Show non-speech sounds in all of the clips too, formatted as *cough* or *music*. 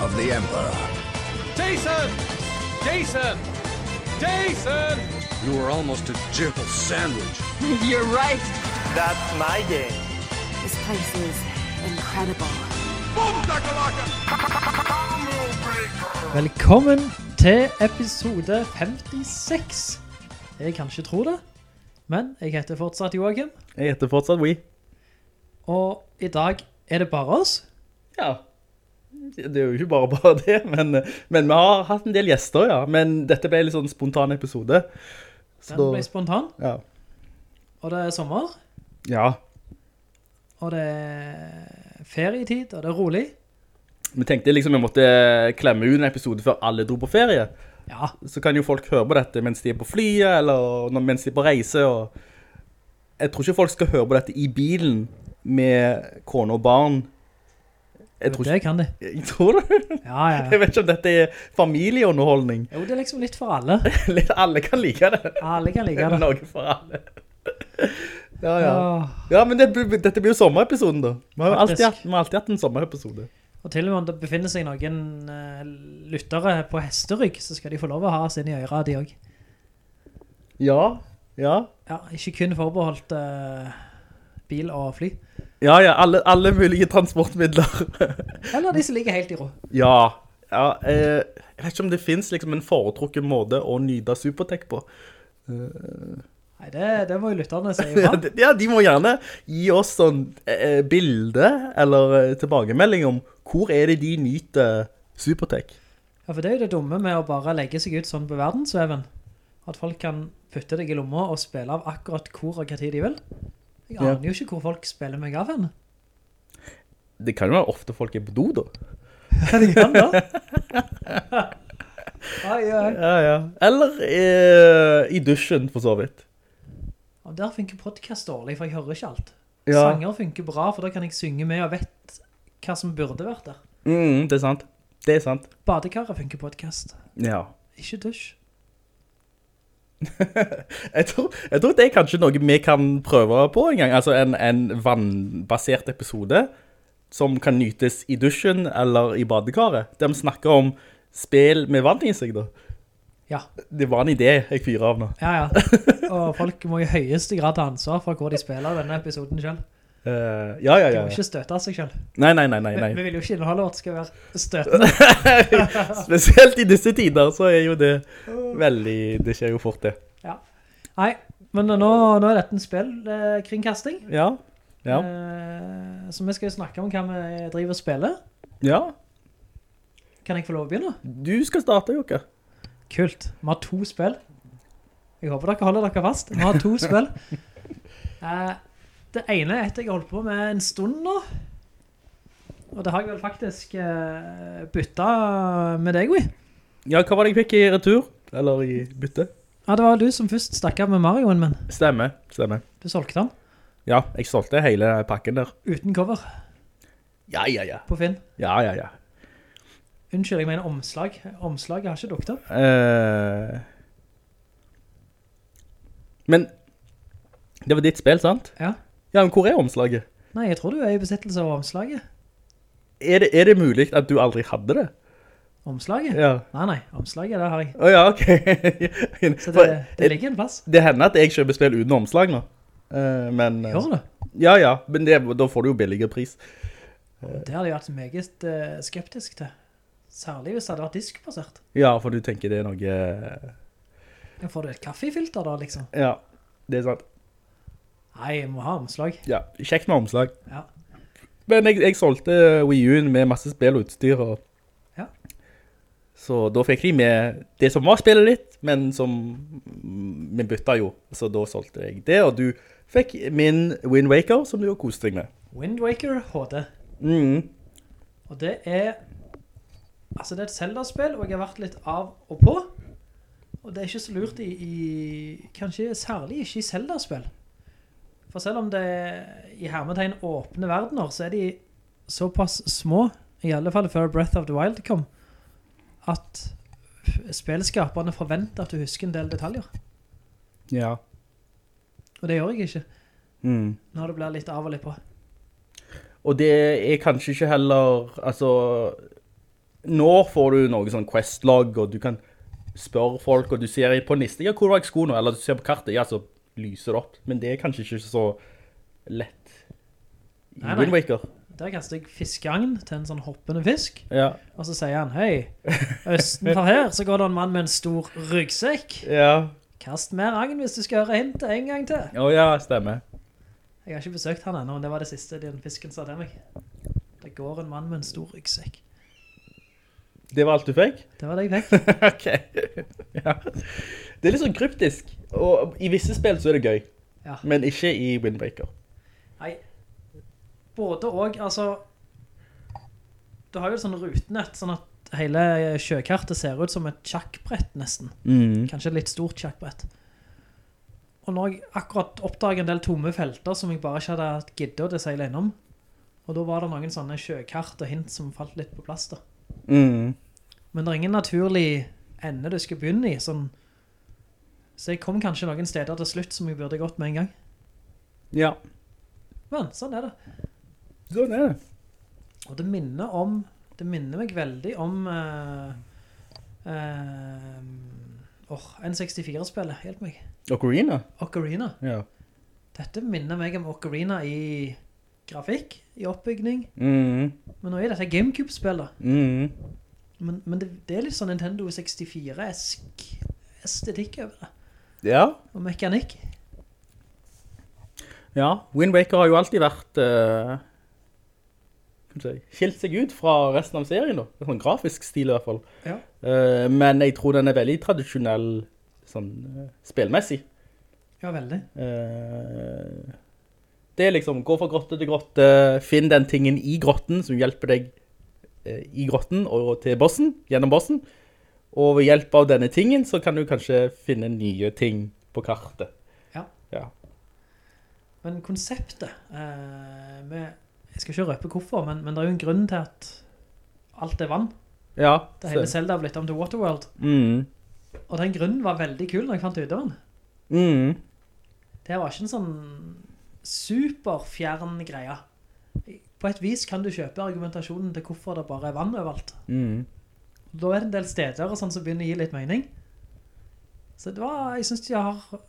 of the Emperor. Jason! Jason! Jason! You were almost a jibble sandwich. *laughs* You're right. That's my game. This place is incredible. Velkommen til episode 56. Jeg kan ikke tro det, men jeg heter fortsatt Joachim, Jeg heter fortsatt We. og i dag er det bare oss. Ja. Det er jo ikke bare *laughs* bare det, men, men vi har hatt en del gjester, ja. Men dette ble litt sånn spontan episode. Så Den ble spontan, ja. og det er sommer, ja. og det er ferietid, og det er rolig. Vi tenkte liksom vi måtte klemme ut en episode før alle dro på ferie. Ja, Så kan jo folk høre på dette mens de er på flyet, eller mens de er på reise. Og jeg tror ikke folk skal høre på dette i bilen med kone og barn. Jeg tror det kan *laughs* de. Jeg tror det. Ja, ja. *laughs* Jeg vet ikke om dette er familieunderholdning. Jo, det er liksom litt for alle. *laughs* Litt- Alle kan like det. Alle kan like det. Noe for alle. Ja, ja. Ja, men det, dette blir jo sommerepisoden da. Vi har alltid hatt, vi har alltid hatt en sommerepisode. Og til og med om det befinner seg noen uh, lyttere på hesterygg, så skal de få lov å ha sin i øyra de også. Ja, ja. Ja, ikke kun forbeholdt eh, bil og fly. Ja, ja, alle, alle mulige transportmidler. *laughs* Eller de som ligger helt i ro. ja, ja. Eh, jeg vet ikke om det finnes liksom en foretrukken måte å nyte Supertech på. Nei, det, det må jo lytterne si. *laughs* Ja, Ja. de, ja, de må gjerne gi oss sånn eh, bilde eller eh, tilbakemelding om hvor er det de nyter Supertech. ja, for det er jo det dumme med å bare legge seg ut sånn på verdensveven. At folk kan putte deg i lomma og spille av akkurat hvor og hva tid de vil. Jeg Ja. aner jo ikke hvor folk spiller meg av henne. Det kan jo være ofte folk er på do da. det kan da. *laughs* ai, ai. Ja, ja. Eller eh, i dusjen for så vidt. Og der funker podcast dårlig, for jeg hører ikke alt. Ja. Sanger funker bra, for da kan jeg synge med og vet hva som burde vært der. Mm, det er sant. Det er sant. Badekaret funker podcast. Ja. Ikke dusj. Jeg tror, jeg tror det er kanskje noe vi kan prøve på en gang. Altså en, en vannbasert episode som kan nytes i dusjen eller i badekaret. Der vi snakker om spill med vann i seg da. Ja, Det var en idé jeg fyrer av nå. ja, ja. *laughs* Og folk må i høyeste grad ta ansvar for hvor de spiller denne episoden selv. Eh, ja, ja, De ja. må ikke støte seg selv. Nei, nei, nei, nei, Vi, *laughs* vi vil jo ikke innholde at det skal være støtende. *laughs* Spesielt i disse tider så er jo det veldig, det skjer jo fort det. Ja. Nei, men nå, nå er dette en spillkringkasting. Ja, ja, Eh, så vi skal jo snakke om hva vi driver og spiller. ja. Kan jeg få lov å begynne? Du skal starte, Jokke. Kult. Vi har to spill. Jeg håper dere holder dere fast. Vi har to spill. *laughs* Eh, det ene er et jeg har holdt på med en stund nå. Og det har jeg vel faktisk uh, byttet med deg, Gui. Ja, hva var det jeg fikk i retur? Eller i bytte? Ja, det var du som først stakk av med Marioen min. Stemmer, stemmer. Du solgte den. Ja, jeg solgte hele pakken der. Uten cover Ja, ja, ja. på Finn. Ja, ja, ja. Unnskyld, jeg mener omslag. Omslaget har ikke dukt opp. Eh, men det var ditt spill, sant? Ja. Ja, men hvor er omslaget? Nei, jeg tror du er i besittelse av omslaget. Er det, er det mulig at du aldri hadde det? Omslaget? Ja. Nei, nei, omslaget, det har jeg. Å ja, ok. *laughs* Så det, det ligger en plass. det hender at jeg kjøper spill uten omslag nå. Eh, men... eh, Gjør det? Ja, ja, men det, da får du jo billigere pris. Det hadde jeg vært meget eh, skeptisk til. Særlig hvis det hadde vært diskbasert. Ja, for du tenker det er noe... Ja, Får du et kaffefilter da, liksom? Ja, det er sant. Nei, jeg må ha omslag. Ja, kjekt med omslag. Ja. Men jeg, jeg solgte Wii U-en med masse spill og utstyr, og Ja. så da fikk de med det som var spillet litt, men som vi bytta jo, så da solgte jeg det, og du fikk min Wind Waker, som du har kost deg med. Wind Waker HD. Mm. Og det er altså det er et Zelda-spill, og jeg har vært litt av og på. Og det er ikke så lurt i, i kanskje særlig ikke i Zelda-spill. For selv om det er i hermetegn åpne verdener, så er de såpass små, i alle fall før Breath of the Wild kom, at spilskaperne forventer at du husker en del detaljer. Ja. Og det gjør jeg ikke, Mm. når det blir litt av og litt på. Og det er kanskje ikke heller, altså, nå får du noe sånn questlog, og du kan spørre folk, og du ser på niste, ja, hvor var jeg sko nå? Eller du ser på kartet, ja, så lyser det opp. Men det er kanskje ikke så lett i Nei, nei. Wind Waker. Der kaster jeg fiskeagn til en sånn hoppende fisk, Ja. og så sier han, hei, *laughs* østenfor her så går det en mann med en stor ryggsekk. Ja. Kast mer agn hvis du skal høre hintet en gang til. Å ja, stemmer. Jeg har ikke besøkt han ennå, men det var det siste den fisken sa til meg. Det går en mann med en stor ryggsekk. Det var alt du fikk? Det var det jeg fikk. *laughs* ok. *laughs* ja. Det er litt sånn kryptisk, og i visse spill så er det gøy, Ja. men ikke i Windbreaker. Nei, både og, altså, du har jo sånn rutenett, sånn at hele sjøkartet ser ut som et sjakkbrett nesten. Mm. Kanskje et litt stort sjakkbrett. Og når jeg akkurat oppdaget en del tomme felter som jeg bare ikke hadde giddet å seile innom, og da var det noen sånne sjøkart og hint som falt litt på plass da. Mm. Men det er ingen naturlig ende du skal begynne i, sånn. Så jeg kom kanskje noen steder til slutt som jeg burde gått med en gang. Ja, Men sånn er det. sånn er det. Og det minner om, det minner meg veldig om uh, uh, N64-spillet, hjelp meg. Ocarina? Ocarina. Ja. Dette minner meg om Ocarina i grafikk, i oppbygning. Mm. Men nå er dette Gamecube-spill da. Mm. Men, men det, det er litt sånn Nintendo 64-esk estetikk over det. Ja. Og mekanikk. Ja, Wind Waker har jo alltid vært Uh, skilt seg ut fra resten av serien da. Sånn grafisk stil i hvert fall. Ja. Uh, men jeg tror den er veldig tradisjonell sånn uh, spilmessig. Ja, veldig. Eh, det er liksom, gå fra grotte til grotte, finn den tingen i grotten som hjelper deg eh, i grotten og til bossen, gjennom bossen. Og ved hjelp av denne tingen så kan du kanskje finne nye ting på kartet. Ja. Ja. Men konseptet, eh, med, jeg skal ikke røpe hvorfor, men, men det er jo en grunn til at alt er vann. Ja. Det hele Zelda har blitt om til Waterworld. Mm. Og den grunnen var veldig kul når jeg fant ut av den. Mm. Det var ikke en sånn superfjern greie. På et vis kan du kjøpe argumentasjonen til hvorfor det bare er vann overalt. Mm. Da er det en del steder og sånn som begynner å gi litt mening. Så det var, jeg synes de har,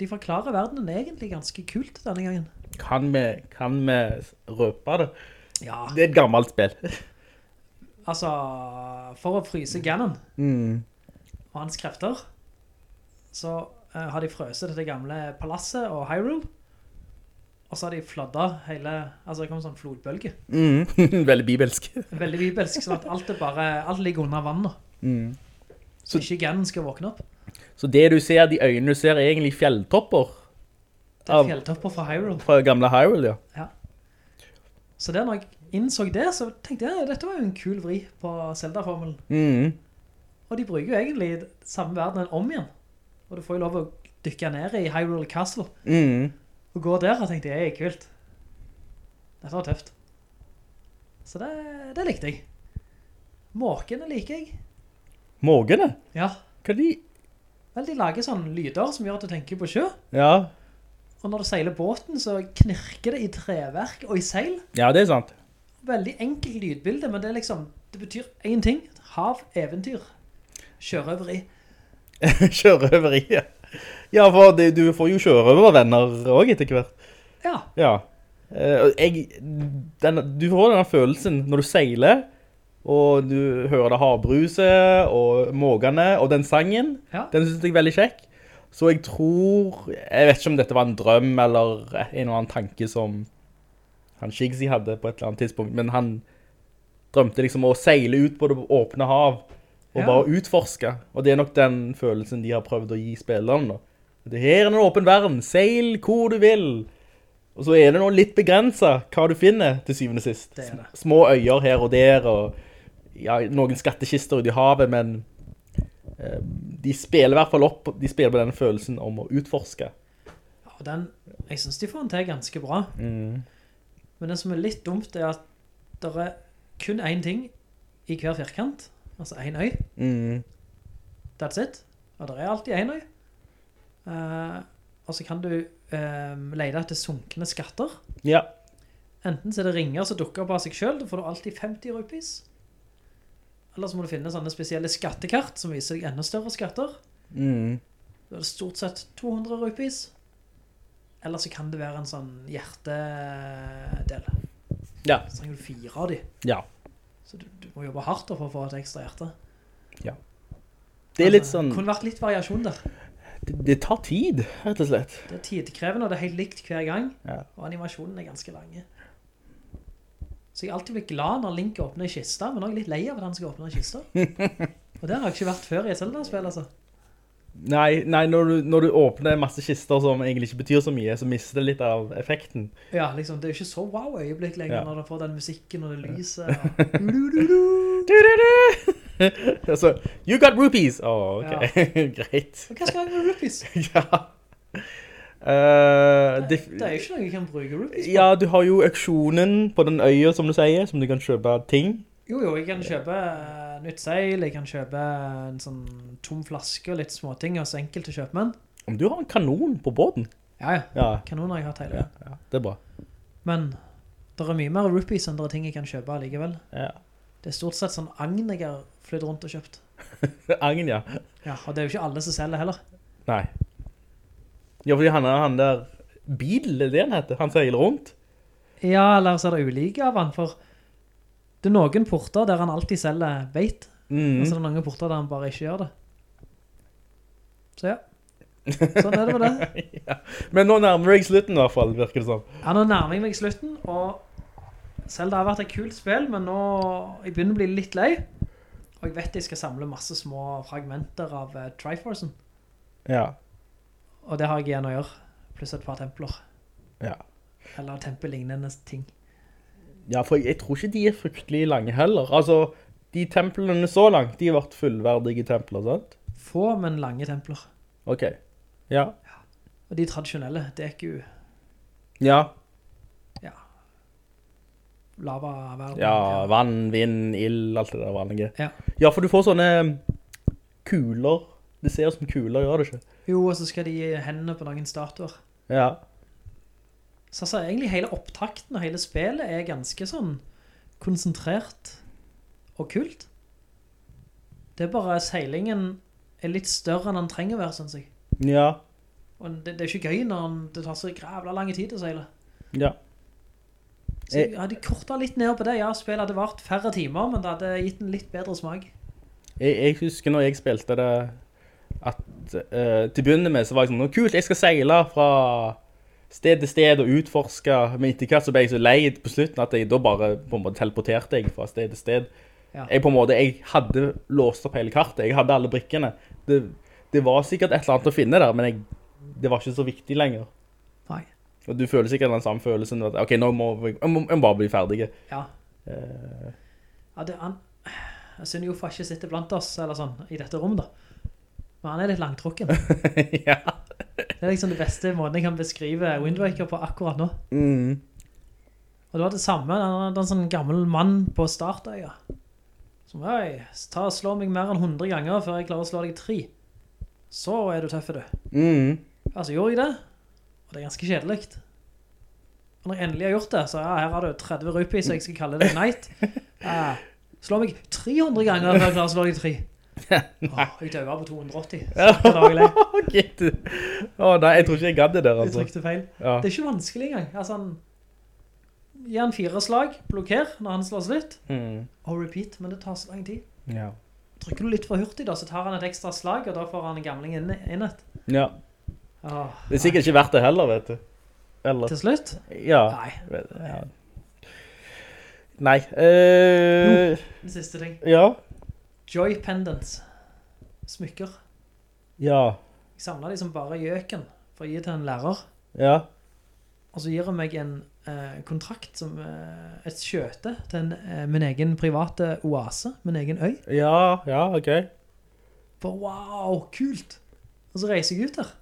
de forklarer verdenen egentlig ganske kult denne gangen. Kan vi, kan vi røpe det? Ja, Det er et gammelt spill. altså, for å fryse Ganon Mm. og hans krefter, så uh, har de frøset dette gamle palasset og Hyrule, og så har de fladda hele, altså det kom en sånn flodbølge. Mm. *laughs* Veldig bibelsk. Veldig bibelsk, sånn at alt, bare, alt ligger under vann nå. Mm. Så ikke Ganon skal våkne opp. Så det du ser, de øynene du ser, er egentlig fjelltopper Det er fjelltopper fra Hyrule. fra gamle Hyrule, ja. ja. Så der når jeg innså det, så tenkte jeg, dette var jo en kul vri på Zelda-formelen. Mm. Og de bruker jo egentlig samme verden om igjen. Og du får jo lov å dykke ned i Hyrule Castle. Mm. Og gå der, og tenkte jeg, er kult. Dette var tøft. Så det, det likte jeg. Måkene liker jeg. Måkene? Ja, Hva de? vel de lager sånne lyder som gjør at du tenker på sjø. Ja. Og når du seiler båten, så knirker det i treverk og i seil. ja, det er sant. Veldig enkelt lydbilde, men det liksom, det betyr en ting. Hav, eventyr, Kjørøveri. Kjørøveri, *laughs* ja. Ja, for det, du får jo kjøre over venner også etter hvert. Ja, Ja. Eh, jeg, den, du får denne følelsen når du seiler, og du hører det havbruset, og mågene, og den sangen. Ja. Den synes jeg er veldig kjekk. Så jeg tror, jeg vet ikke om dette var en drøm, eller en eller annen tanke som han Shigsy hadde på et eller annet tidspunkt, men han drømte liksom å seile ut på det åpne hav, og Ja. bare utforske. Og det er nok den følelsen de har prøvd å gi spillerne. da. Det her er en åpen verden, seil hvor du vil. Og så er det noe litt begrenset hva du finner til syvende og sist. Det det. Små øyer her og der, og ja, noen skattkister ute i havet, men eh, de spiller i hvert fall opp, de spiller på denne følelsen om å utforske. Ja, og den, jeg synes de får den til ganske bra. Men det som er litt dumt er at det er kun en ting i hver firkant, altså en øy. Mm. That's it. Og det er alltid en øy. Uh, og så kan du eh, lete etter sunkne skatter. Ja. Enten så er det ringer som dukker opp av seg selv, da får du alltid 50 rupees. Eller så må du finne sånne spesielle skattekart som viser deg enda større skatter. Mm. Da er det stort sett 200 rupees. Eller så kan det være en sånn hjertedel. Ja. Så trenger du fire av de. Ja. Så du, du må jobbe hardt for å få et ekstra hjerte. Ja. Det er litt sånn... sånn, kunne vært litt variasjon der. det, det tar tid, rett og slett. Det er tidkrevende, og det er helt likt hver gang. Ja. Og animasjonen er ganske lange. Så jeg alltid blitt glad når Link åpner i kista, men også litt lei av at han skal åpne i kista. *laughs* og det har jeg ikke vært før i et Zelda-spill, altså. Nei, nei når, du, når du åpner masse kister som egentlig ikke betyr så mye, så mister det litt av effekten. Ja, liksom, det er jo ikke så wow-øyeblikk lenger Ja. når du får den musikken og det lyset. *laughs* Og... Altså, you got rupees! Åh, ok, *laughs* greit. Og hva skal jeg med rupees? *laughs* ja. Uh, det, Det er jo ikke noe jeg kan bruke rupees på. ja, du har jo auksjonen på den øya, som du sier, som du kan kjøpe ting. Jo, jo, jeg kan kjøpe eh, nytt seil, jeg kan kjøpe en sånn tom flaske og litt småting hos enkelte kjøpmenn. Om du har en kanon på båten. Ja, ja. Ja, Kanoner har jeg hatt hele ja, det. ja det er bra. Men det er mye mer rupees enn det er ting jeg kan kjøpe allikevel. Ja. Det er stort sett sånn agn jeg har flytt rundt og kjøpt. *laughs* Agn, ja. Ja, og det er jo ikke alle som selger heller. Nei. Ja, fordi han, han der bil, det han heter. Han seiler rundt. Ja, eller så er det ulike av han, for det er noen porter der han alltid selger bait, Mm. og så er det noen porter der han bare ikke gjør det. Så ja. Sånn er det med det. *laughs* ja. Men nå nærmer jeg slutten i hvert fall, virker det som. Ja, nå nærmer jeg meg slutten, og selv det har vært et kult spill, men nå jeg begynner å bli litt lei. Og jeg vet jeg skal samle masse små fragmenter av uh, Triforcen, Ja. og det har jeg igjen å gjøre, pluss et par templer, Ja. eller tempellignende ting. Ja, for jeg, jeg tror ikke de er fryktelig lange heller. Altså, de templene så langt, de har vært fullverdige templer, sant? Få, men lange templer. Ok. Ja. Og de tradisjonelle, det er ikke jo Ja. ja, lava verden. Ja, vann, vind, ild, alt det der vanlige. Ja. Ja, for du får sånne kuler. Det ser ut som kuler, gjør det ikke? Jo, og så skal de gi hendene på noen statuer. Ja. Så altså, egentlig hele opptakten og hele spillet er ganske sånn konsentrert og kult. Det er bare seilingen er litt større enn den trenger å være, synes jeg. Ja. Og det, det er ikke gøy når det tar så grævla lang tid å seile. Ja. Så jeg hadde kortet litt ned på det. Ja, spillet hadde vært færre timer, men det hadde gitt en litt bedre smak. Jeg, jeg husker når jeg spilte det, at uh, til å begynne med så var jeg sånn, «Å, kult, jeg skal seile fra sted til sted og utforske, men etter hvert så ble jeg så lei på slutten at jeg da bare på en måte teleporterte jeg fra sted til sted. Ja. Jeg på en måte, jeg hadde låst opp hele kartet, jeg hadde alle brikkene. Det, det var sikkert et eller annet å finne der, men jeg, det var ikke så viktig lenger. Nei. Og du føler sikkert den samme følelsen, at ok, nå må vi, jeg må, jeg må bare bli ferdige. Ja. Uh, Ja, det, han, jeg synes jo ikke sitter blant oss, eller sånn, i dette rommet da. Men han er litt langtrukken. *laughs* ja. Det er liksom det beste måten jeg kan beskrive Wind Waker på akkurat nå. Mm. Og det var det samme, den en sånn gammel mann på startøya. Som, hei, ta og slå meg mer enn 100 ganger før jeg klarer å slå deg tre. Så er du tøffe, du. Mm. Altså, gjorde jeg det? Og det er ganske kjedelikt. Og når jeg endelig har gjort det, så ja, her har du 30 rupees, så jeg skal kalle det night. *laughs* Eh, slå meg 300 ganger før jeg klarer å slå deg tre. Åh, jeg døde på 280. *laughs* Så det var jeg lei. Ok, du. Å nei, jeg tror ikke jeg gadd det der, altså. Du trykte feil. Ja. Det er ikke vanskelig engang. Altså, han gir han fire slag, blokker når han slår slutt, Mm. og repeat, men det tar så lang tid. Ja. Trykker du litt for hurtig da, så tar han et ekstra slag, og da får han en gamling inn, inn et. ja. Åh, Det er sikkert ikke verdt det heller, vet du. Eller, Til slutt? ja. Nei. Nei. Jo, den siste ting. ja. Joy pendants. Smykker. Ja. Jeg samlet de som bare gjøken for å gi til en lærer. Ja. Og så gir han meg en eh, kontrakt som eh, et skjøte til en, eh, min egen private oase, min egen øy. Ja, ja, ok. For wow, kult! Og så reiser jeg ut der.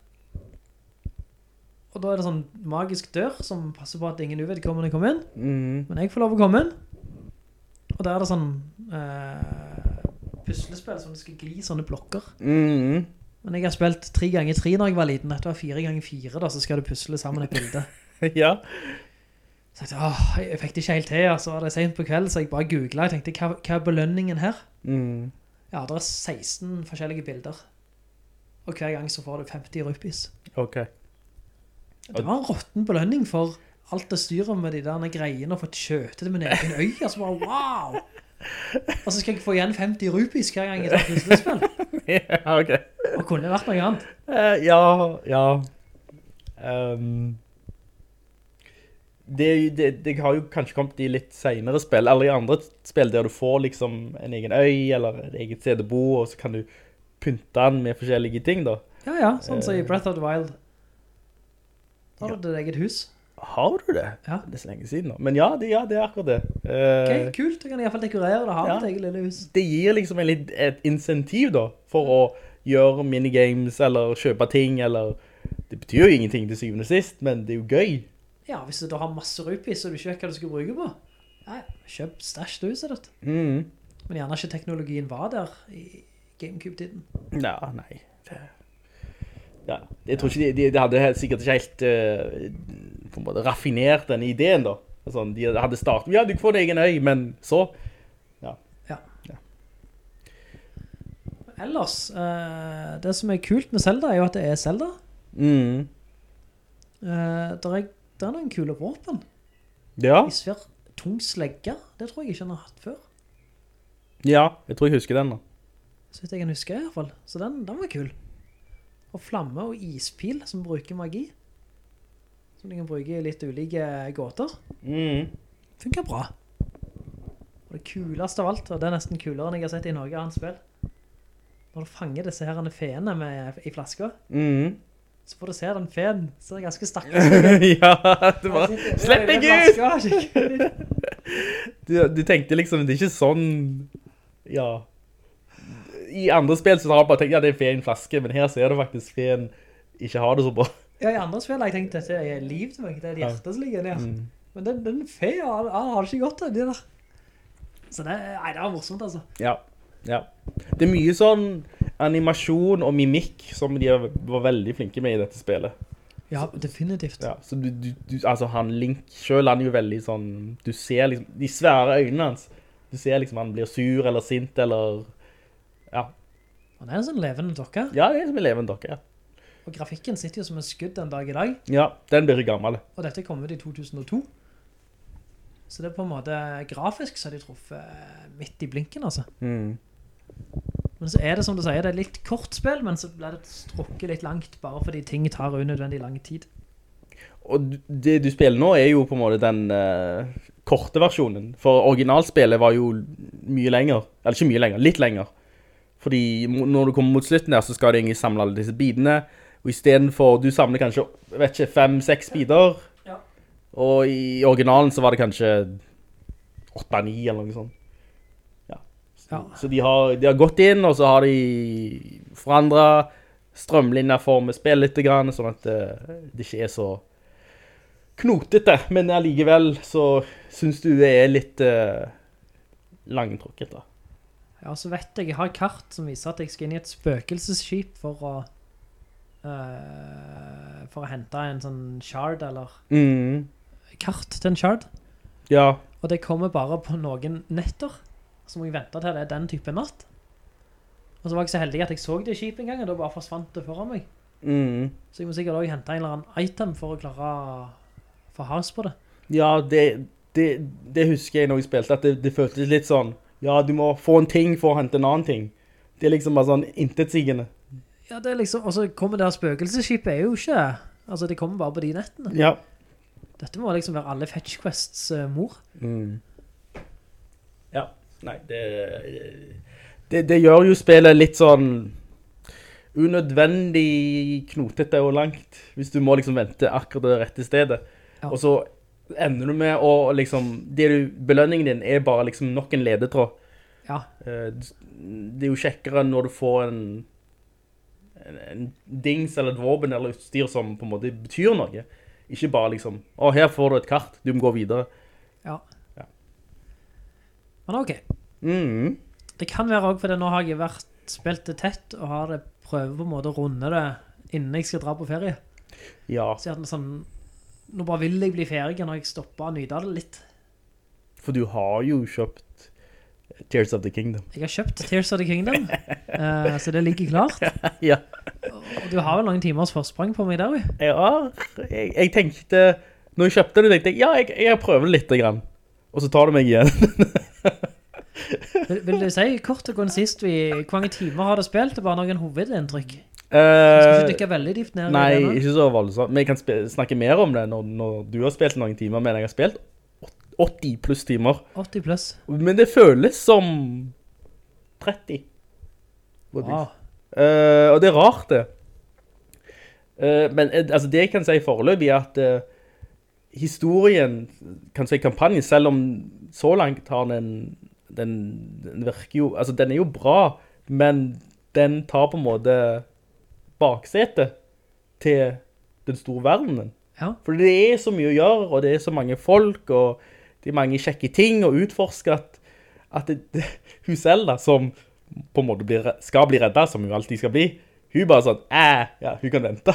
Og da er det sånn magisk dør som passer på at ingen uvedkommende kommer inn. Mm. Men jeg får lov å komme inn. Og der er det sånn eh, puslespill som det skal gli sånne blokker. Mm. Men jeg har spilt 3x3 når jeg var liten. Dette var 4x4 da, så skal du pusle sammen et bilde. *laughs* ja. Så jeg åh, jeg fikk det ikke helt til, så var det sent på kveld, så jeg bare googlet. Jeg tenkte, hva, hva er belønningen her? Mm. Ja, det er 16 forskjellige bilder. Og hver gang så får du 50 rupees. Ok. Det var en rotten belønning for alt det styrer med de der greiene og fått kjøte med min egen øy. Altså bare, wow! Og så skal jeg få igjen 50 rupees hver gang jeg tar puslespill. *laughs* ja, ok. Og kunne det vært noe annet. Uh, ja, ja. Um, det, det, det har jo kanskje kommet i litt senere spill, eller i andre spill der du får liksom en egen øy, eller et eget CD-bo, og så kan du pynte den med forskjellige ting da. Ja, ja, sånn som i Breath of the Wild. Da har du ditt eget hus. Har du det? Ja. Det er så lenge siden nå. Men ja, det, ja, det er akkurat det. Ok, Eh, kult. Du kan i hvert fall dekorere det, ha Ja. ditt eget lille hus. det gir liksom en litt, et insentiv da, for å gjøre minigames, eller kjøpe ting, eller... Det betyr jo ingenting til syvende og sist, men det er jo gøy. Ja, hvis du da har masse rupis, og du ikke vet hva du skal bruke på. Nei, kjøp stash til huset ditt. Mm. Men gjerne ikke teknologien var der i Gamecube-tiden. Ja, nei. Det, ja, jeg tror ikke de, de, de hadde sikkert ikke helt eh, på en måte raffinert den ideen da. Sånn, de hadde startet, ja, du får deg egen øy, men så, Ja. Ja. Ellers, eh, det som er kult med Zelda er jo at det er Zelda. mm, Eh, der, er, der er noen kule våpen. ja, I svær tung slegge. Det tror jeg ikke han har hatt før. ja, jeg tror jeg husker den da. Så vidt jeg kan huske i hvert fall. Så den, den var kul. Og flamme og ispil som bruker magi. Som du kan bruke i litt ulike gåter. Mm, Funker bra. Og det kuleste av alt, og det er nesten kulere enn jeg har sett i noe annet spill. Når du fanger disse herrene feene med, i flasker, mm. så får du se den feen, så er det ganske stakkars. *laughs* ja, det var, slipp deg ut! ut! Du, du tenkte liksom, det er ikke sånn, ja, i andre spill så har jeg bare tenkt, ja, det er feen i en flaske, men her ser du faktisk feen ikke har det så bra. Ja, i andre spill har jeg tenkt at det er liv til meg, det er et hjerte som ligger der. Men den, den fe han, har det ikke godt, det der. Så det, nei, det var morsomt altså. Ja, ja. Det er mye sånn animasjon og mimikk som de var veldig flinke med i dette spillet. Ja, definitivt. Ja, så du, du, du, altså han Link selv, han er jo veldig sånn, du ser liksom, de svære øynene hans, du ser liksom han blir sur eller sint eller, ja, Han er en sånn levende dokke, ja, det er som en levende dokke, ja. Og grafikken sitter jo som en skudd den dag i dag. Ja, den blir gammel. Og dette kom ut i 2002. Så det er på en måte grafisk så har de truffet midt i blinken, altså. Mm. Men så er det som du sier, det er litt kort spill, men så blir det strukket litt langt, bare fordi ting tar unødvendig lang tid. Og det du spiller nå er jo på en måte den uh, korte versjonen, for originalspillet var jo mye lenger, eller ikke mye lenger, litt lenger. Fordi når du kommer mot slutten der, så skal du egentlig samle alle disse bidene, og i stedet for, du samler kanskje, vet ikke, fem-seks biter. Ja. og i originalen så var det kanskje åtte-ni eller noe sånt. Ja. Så, Ja. så de, har, de har gått inn, og så har de forandret strømlinjer spill litt, grann, sånn at eh, det ikke er så knotete, men allikevel så synes du det er litt uh, langtrukket da. Ja, så vet jeg, jeg har kart som viser at jeg skal inn i et spøkelsesskip for å eh, for å hente en sånn shard, eller Mm. kart til en shard. Ja, Og det kommer bare på noen netter, så må jeg vente til det er den type natt. Og så var jeg så heldig at jeg så det Kjip en gang, og da bare forsvant det foran meg. mm. Så jeg må sikkert også hente en eller annen item for å klare å få has på det. ja det, det, det husker jeg når jeg spilte, at det, det føltes litt sånn, ja, du må få en ting for å hente en annen ting. Det er liksom bare sånn intetsigende. Ja, det er liksom, og så kommer det her spøkelseskipet er jo ikke, altså det kommer bare på de nettene. Ja. Dette må liksom være alle Fetch Quests eh, mor. Mm. Ja, nei, det, det, det gjør jo spillet litt sånn unødvendig knotete og langt, hvis du må liksom vente akkurat det rette stedet. Ja. Og så ender du med å liksom, det du, belønningen din er bare liksom nok en ledetråd. Ja, Eh, Det er jo kjekkere når du får en, en, en dings eller et våpen eller utstyr som på en måte betyr noe. Ikke bare liksom, å her får du et kart, du må gå videre. ja. Ja. Men ok. Mm. Det kan være også fordi nå har jeg vært spilt det tett og har det prøvd på en måte å runde det innen jeg skal dra på ferie. Ja, Så jeg hadde sånn, nå bare vil jeg bli ferdig når jeg stopper og nyter det litt. for du har jo kjøpt Tears of the Kingdom. Jeg har kjøpt Tears of the Kingdom, uh, *laughs* så det ligger klart. *laughs* Ja. Og du har vel noen timers forsprang på meg der, jo. Ja, jeg, jeg tenkte, når jeg kjøpte det, tenkte jeg, ja, jeg, jeg prøver litt grann. Og så tar det meg igjen. *laughs* Vil, vil du si kort og konsist, vi, hvor mange timer har du spilt? Er bare noen hovedinntrykk. Eh, skal ikke dykke veldig dypt ned Nei, i det nå. Nei, ikke så voldsomt. Men jeg kan snakke mer om det når, når du har spilt noen timer, men jeg har spilt 80 pluss timer. 80 pluss. Men det føles som 30. på et vis. Wow. Uh, og det er rart det. Uh, men eh, altså, det jeg kan si foreløpig er at uh, historien, kan si kampanjen, selv om så langt har den, den, den virker jo, altså den er jo bra, men den tar på en måte baksete til den store verdenen. Ja. For det er så mye å gjøre, og det er så mange folk, og det er mange kjekke ting å utforske, at, at det, det, hun selv da, som på en måte blir, skal bli redda, som hun alltid skal bli, hun bare sånn, æ, ja, hun kan vente.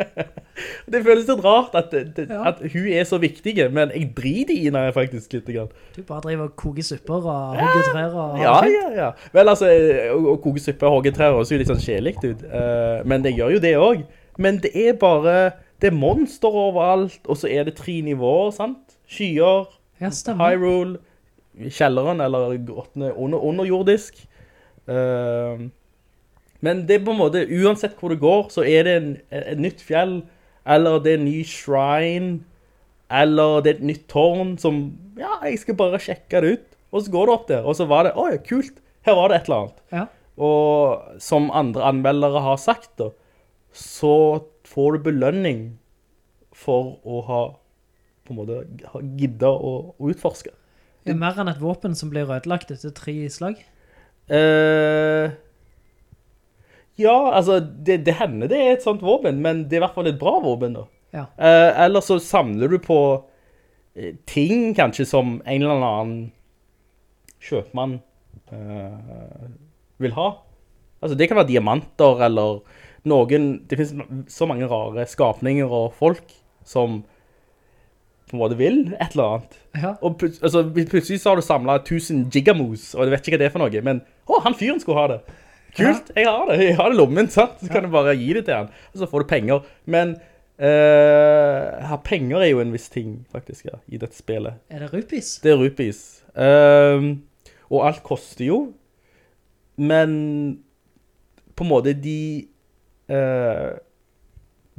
*laughs* det føles litt rart at, det, Ja. at hun er så viktig, men jeg driter i henne faktisk litt. Grann. Du bare driver og koger supper og hugger trær og Ja, ja, ja. Vel, altså, å, koge koke suppe og hogge trær høres jo litt sånn kjelikt ut. Eh, men det gjør jo det også. Men det er bare, det er monster overalt, og så er det tre nivåer, sant? Skyer, Ja, stemmer. Hyrule, kjelleren, eller grottene under, underjordisk. Uh, men det er på en måte, uansett hvor det går, så er det en, et nytt fjell, eller det er en ny shrine, eller det er et nytt tårn som, ja, jeg skal bare sjekke det ut. Og så går det opp der, og så var det, åja, kult, her var det et eller annet. Ja. Og som andre anmeldere har sagt da, så får du belønning for å ha, på en måte, ha gidda å, å utforske. Det er mer enn et våpen som blir ødelagt etter tre slag. Uh, ja, altså, det, det hender det er et sånt våpen, men det er i hvert fall et bra våpen da. Ja. Uh, eller så samler du på eh, ting kanskje som en eller annen kjøpmann uh, vil ha. Altså det kan være diamanter eller noen, det finnes så mange rare skapninger og folk som på en måte vil et eller annet. Ja. Og plut altså, plutselig så har du samlet 1000 gigamos, og du vet ikke hva det er for noe, men å, han fyren skulle ha det. Kult, jeg har det, jeg har det lommen, sant? Så kan du bare gi det til han, og så får du penger. Men uh, penger er jo en viss ting, faktisk, ja, i dette spillet. Er det rupees? Det er rupees. Ehm, og alt koster jo. Men på en måte de Uh,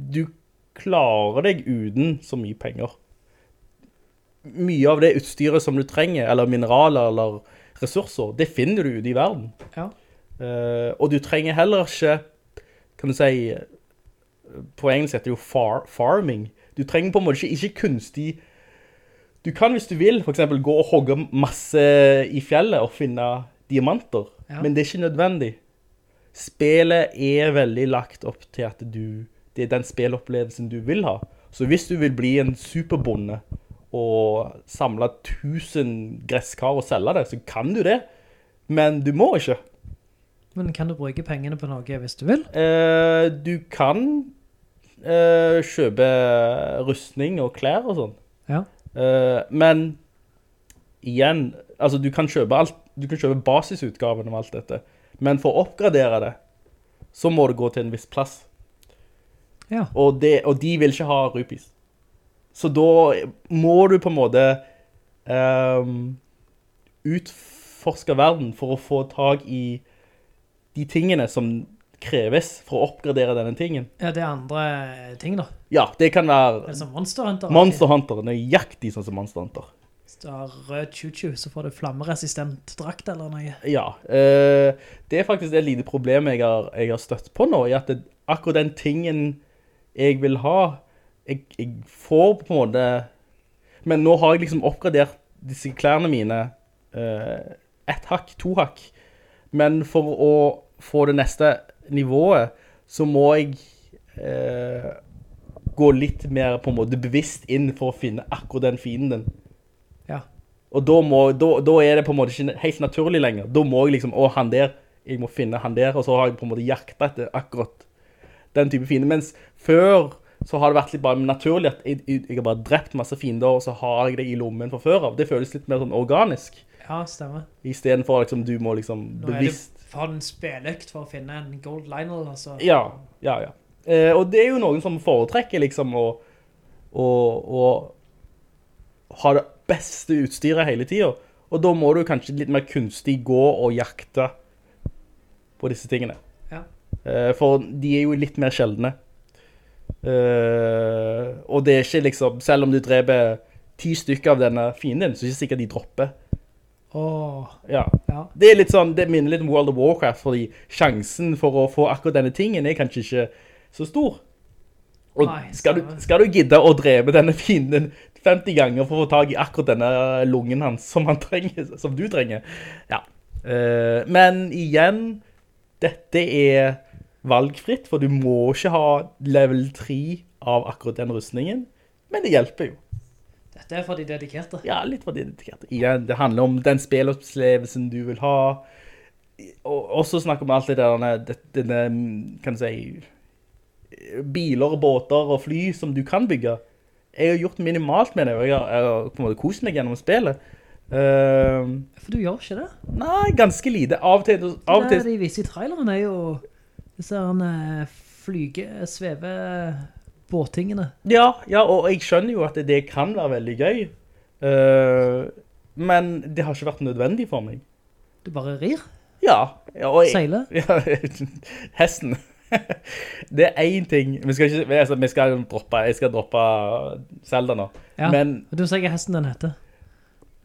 Du klarer deg uten så mye penger. Mye av det utstyret som du trenger, eller mineraler eller ressurser, det finner du ute i verden. Ja. Uh, og du trenger heller ikke, kan du si, på engelsk heter det jo far, farming. Du trenger på en måte ikke, ikke kunstig du kan, hvis du vil, for eksempel gå og hogge masse i fjellet og finne diamanter, Ja. men det er ikke nødvendig. Spelet er veldig lagt opp til at du, det er den spillopplevelsen du vil ha. Så hvis du vil bli en superbonde og samle 1000 gresskar og selge det, så kan du det, men du må ikke. Men kan du bruke pengene på noe hvis du vil? Eh, du kan eh, kjøpe rustning og klær og sånn. Ja. Eh, men igjen, altså du kan kjøpe alt, du kan kjøpe basisutgaven av alt dette. Men for å oppgradere det, så må du gå til en viss plass. Ja. Og, det, og de vil ikke ha rupees. Så da må du på en måte um, utforske verden for å få tag i de tingene som kreves for å oppgradere denne tingen. Ja, det er andre ting da. Ja, det kan være som Monster Hunter. Monster Hunter, nøyaktig sånn som Monster Hunter. Hvis du har rød choo-choo, så får du flammeresistent drakt eller noe. Ja, eh, det er faktisk et lite problem jeg har, jeg har støtt på nå, i at det, akkurat den tingen jeg vil ha, jeg, jeg får på en måte, Men nå har jeg liksom oppgradert disse klærne mine uh, ett hakk, to hakk. Men for å få det neste nivået, så må jeg uh, gå litt mer på en måte bevisst inn for å finne akkurat den fienden. Ja. Og da, må, da, da er det på en måte ikke helt naturlig lenger. Da må jeg liksom, å, han der, jeg må finne han der, og så har jeg på en måte jaktet etter akkurat den type fiende. Mens før så har det vært litt bare naturlig at jeg, jeg, har bare drept masse fiender, og så har jeg det i lommen fra før av. Det føles litt mer sånn organisk. Ja, stemmer. I stedet for liksom, du må liksom bevisst... Nå er det for en speløkt for å finne en Gold liner, altså. Ja, ja, ja. Eh, og det er jo noen som foretrekker liksom å, å, å ha det beste utstyret hele tiden. Og da må du kanskje litt mer kunstig gå og jakte på disse tingene. Ja. Eh, for de er jo litt mer sjeldne. Eh, og det er ikke liksom, selv om du dreper ti stykker av denne fienden, så er det ikke sikkert de dropper. Oh, Ja. ja. Det er litt sånn, det minner litt om World of Warcraft, fordi sjansen for å få akkurat denne tingen er kanskje ikke så stor. Og Nei, skal, du, skal du gidde å drepe denne fienden 50 ganger for å få tag i akkurat denne lungen hans som, han trenger, som du trenger? Ja. Uh, men igjen, dette er valgfritt, for du må ikke ha level 3 av akkurat den rustningen, men det hjelper jo. Dette er for de dedikerte. Ja, litt for dedikert. Igjen, det handler om den spelopplevelsen du vil ha. Og også snakke om alt det der, det- denne, kan du si, biler, båter og fly som du kan bygge. Jeg har gjort minimalt med det, og jeg har, jeg har på en måte koset meg gjennom spillet. Uh, For du gjør ikke det. nei, ganske lite. Av og til, av og Det til de viser i traileren er jo disse her flyge, sveve båttingene. ja, ja, og jeg skjønner jo at det, kan være veldig gøy. Uh, men det har ikke vært nødvendig for meg. Du bare rir, Ja, ja jeg, seiler. *laughs* Ja, hesten. *laughs* Det er en ting, vi skal ikke, altså, vi skal droppe, jeg skal droppe Zelda nå. Ja. Men du sier hva hesten den heter.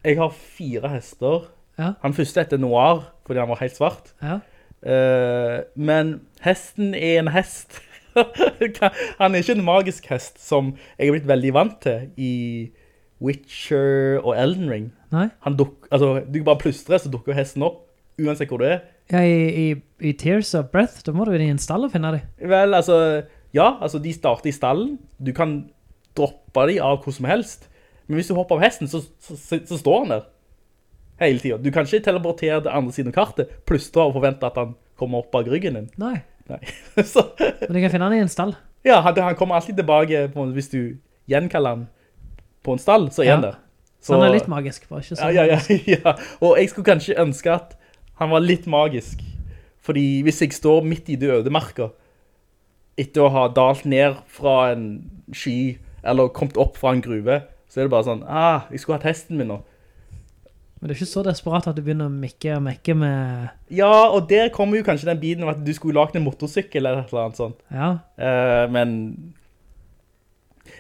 jeg har fire hester. Ja. Han første heter Noir, fordi han var helt svart. Ja. Eh, men hesten er en hest. *laughs* han er ikke en magisk hest, som jeg har blitt veldig vant til i Witcher og Elden Ring. Nei? Han duk, altså, du bare plystrer, så dukker hesten opp, uansett hvor du er. Ja, i, i, i Tears of Breath, da må du inn i en stall og finne dem. Vel, altså, ja, altså de starter i stallen. Du kan droppe dem av hvor som helst. Men hvis du hopper av hesten, så, så, så, så står han der. Hele tiden. Du kan ikke teleportere det andre siden av kartet, plystre og forvente at han kommer opp bak ryggen din. Nei, Nei. *laughs* så, men du kan finne han i en stall. ja, han, han kommer alltid tilbake, på, hvis du gjenkaller han på en stall, så er han Ja. der. Så han er litt magisk, bare ikke så ja, ja, *laughs* ja. Og jeg skulle kanskje ønske at han var litt magisk. Fordi hvis jeg står midt i det ødemarka, etter å ha dalt ned fra en sky, eller kommet opp fra en gruve, så er det bare sånn, ah, jeg skulle hatt hesten min nå. Men det er ikke så desperat at du begynner å mekke og mekke med... Ja, og der kommer jo kanskje den biten av at du skulle lage en motorsykkel eller et eller annet sånt. Ja, Uh, men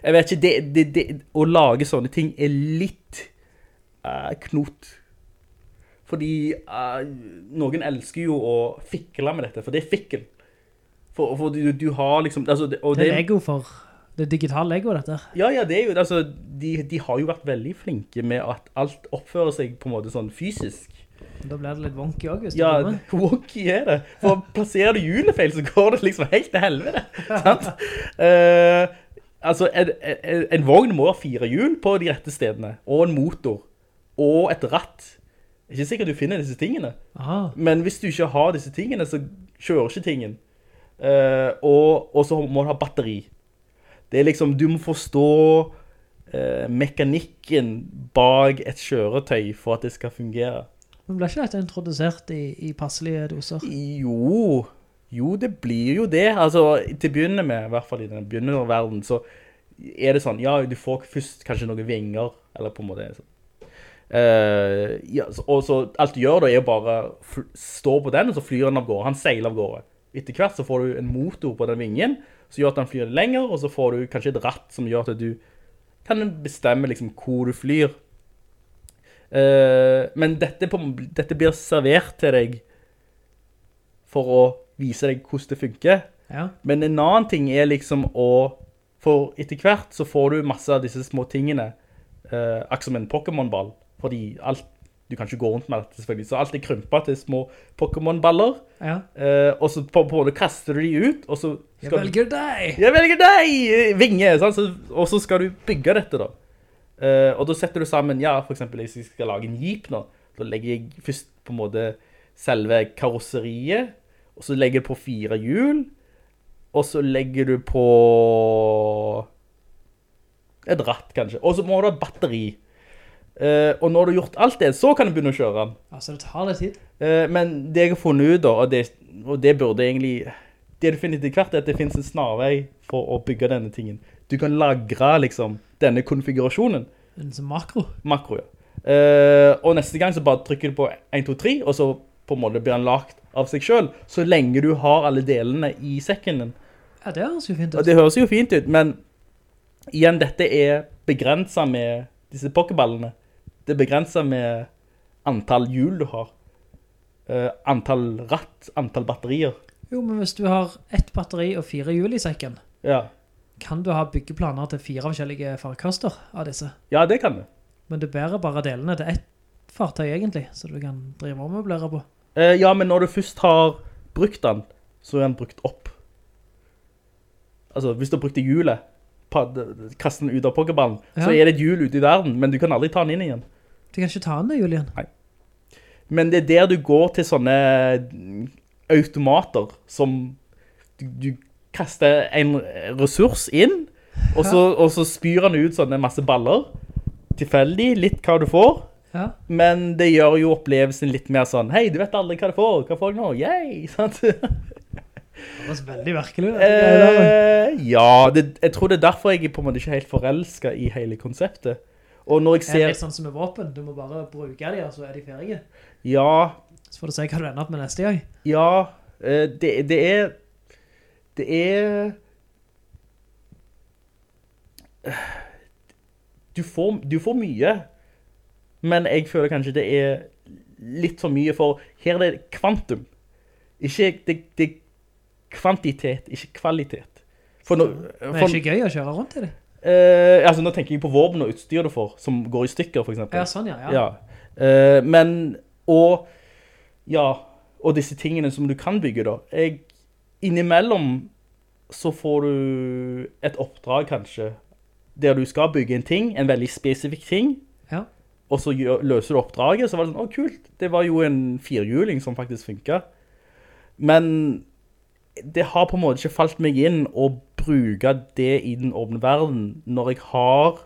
jeg vet ikke, det, det, det, å lage sånne ting er litt uh, knot. Fordi uh, noen elsker jo å fikle med dette, for det er fikkel. For, for du, du har liksom, altså, det, det er Lego for... Det er digital Lego, dette. Ja, ja, det er jo, altså, de, de har jo vært veldig flinke med at alt oppfører seg på en måte sånn fysisk. Da blir det litt wonky også, hvis Ja, du kommer. *laughs* wonky er det. For plasserer du julefeil, så går det liksom helt til helvete. *laughs* sant? uh, altså, en, en, en vogn må ha fire hjul på de rette stedene, og en motor, og et ratt. Det er ikke sikkert du finner disse tingene. Aha, Men hvis du ikke har disse tingene, så kjører ikke tingen. Uh, og, og så må du ha batteri. Det er liksom, du må forstå eh, mekanikken bak et kjøretøy for at det skal fungere. men ble ikke dette introdusert i, i passelige doser? Jo, jo, det blir jo det. Altså, til å begynne med, i hvert fall i den begynnende verden, så er det sånn, ja, du får først kanskje noen vinger, eller på en måte sånn. Uh, ja, så- og så alt du gjør da er bare stå på den, og så flyr den av gårde. Han seiler av gårde. Etter hvert så får du en motor på den vingen, som gjør at den flyr lenger, og så får du kanskje et ratt som gjør at du kan bestemme liksom hvor du flyr. Uh, men dette, på, dette blir servert til deg for å vise deg hvordan det funker. Ja, Men en annen ting er liksom å For etter hvert så får du masse av disse små tingene Uh, akkurat som en Pokémon-ball, fordi alt, du kan ikke gå rundt med dette selvfølgelig, så alt er krympet til små Pokémon-baller, Ja. eh, og så på, på måte kaster du de ut, og så skal Jeg velger deg! jeg velger deg! Vinge! Så, og så skal du bygge dette da. Eh, og da setter du sammen, ja, for eksempel hvis jeg skal lage en jeep nå, da legger jeg først på en måte selve karosseriet, og så legger jeg på fire hjul, og så legger du på et ratt kanskje, og så må du ha batteri. Eh, og når du har gjort alt det, så kan du begynne å kjøre den. Altså, det tar litt tid. Eh, men det jeg har funnet ut da, og det, og det burde egentlig, det du finner etter hvert er at det finnes en snarvei for å bygge denne tingen. Du kan lagre liksom denne konfigurasjonen, En som makro. makro ja. Uh, og neste gang så bare trykker du på 1, 2, 3, og så på en måte blir den lagt av seg selv, så lenge du har alle delene i sekken din. Ja, det høres jo fint Og det høres jo fint ut, men igjen, dette er begrenset med disse pokkeballene. Det er begrenset med antall hjul du har. Eh, antall ratt, antall batterier. Jo, men hvis du har ett batteri og fire hjul i sekken, Ja, kan du ha byggeplaner til fire forskjellige farkaster av disse. ja det kan du. Men du bærer bare delene til ett fartøy egentlig, så du kan drive og møblere på. Eh, ja, men når du først har brukt den, så er den brukt opp. Altså, hvis du brukte hjulet, kaste den ut av pokkeballen, så er det et hjul ute i verden, men du kan aldri ta den inn igjen. Du kan ikke ta den da, Julian. Men det er der du går til sånne automater som du, du kaster en ressurs inn, og så, og så spyr han ut sånne masse baller. Tilfeldig, litt hva du får. Ja. Men det gjør jo opplevelsen litt mer sånn, hei, du vet aldri hva du får, hva får jeg nå? Yay! *laughs* Sant? Det var veldig virkelig. Eh, ja, det, jeg tror det er derfor jeg på en måte ikke helt forelsket i hele konseptet. Og når jeg Det er litt sånn som med våpen. Du må bare bruke dem, og så er de ferdige. ja, Så får du se hva du ender opp med neste gang. Ja, eh, det, det er Det er du får, du får mye, men jeg føler kanskje det er litt for mye, for her er det kvantum. Ikke, det, det er kvantitet, ikke kvalitet. For nå, Men det er ikke gøy å kjøre rundt i det. Eh, altså nå tenker jeg på våpen og utstyr du får, som går i stykker for eksempel. Ja, sånn ja. ja. Ja. Eh, men, og, ja, og disse tingene som du kan bygge da. Jeg, innimellom så får du et oppdrag kanskje, der du skal bygge en ting, en veldig spesifikk ting, Ja. og så gjør, løser du oppdraget, så var det sånn, å kult, det var jo en firhjuling som faktisk funket. Men det har på en måte ikke falt meg inn å bruke det i den åpne verden, når jeg har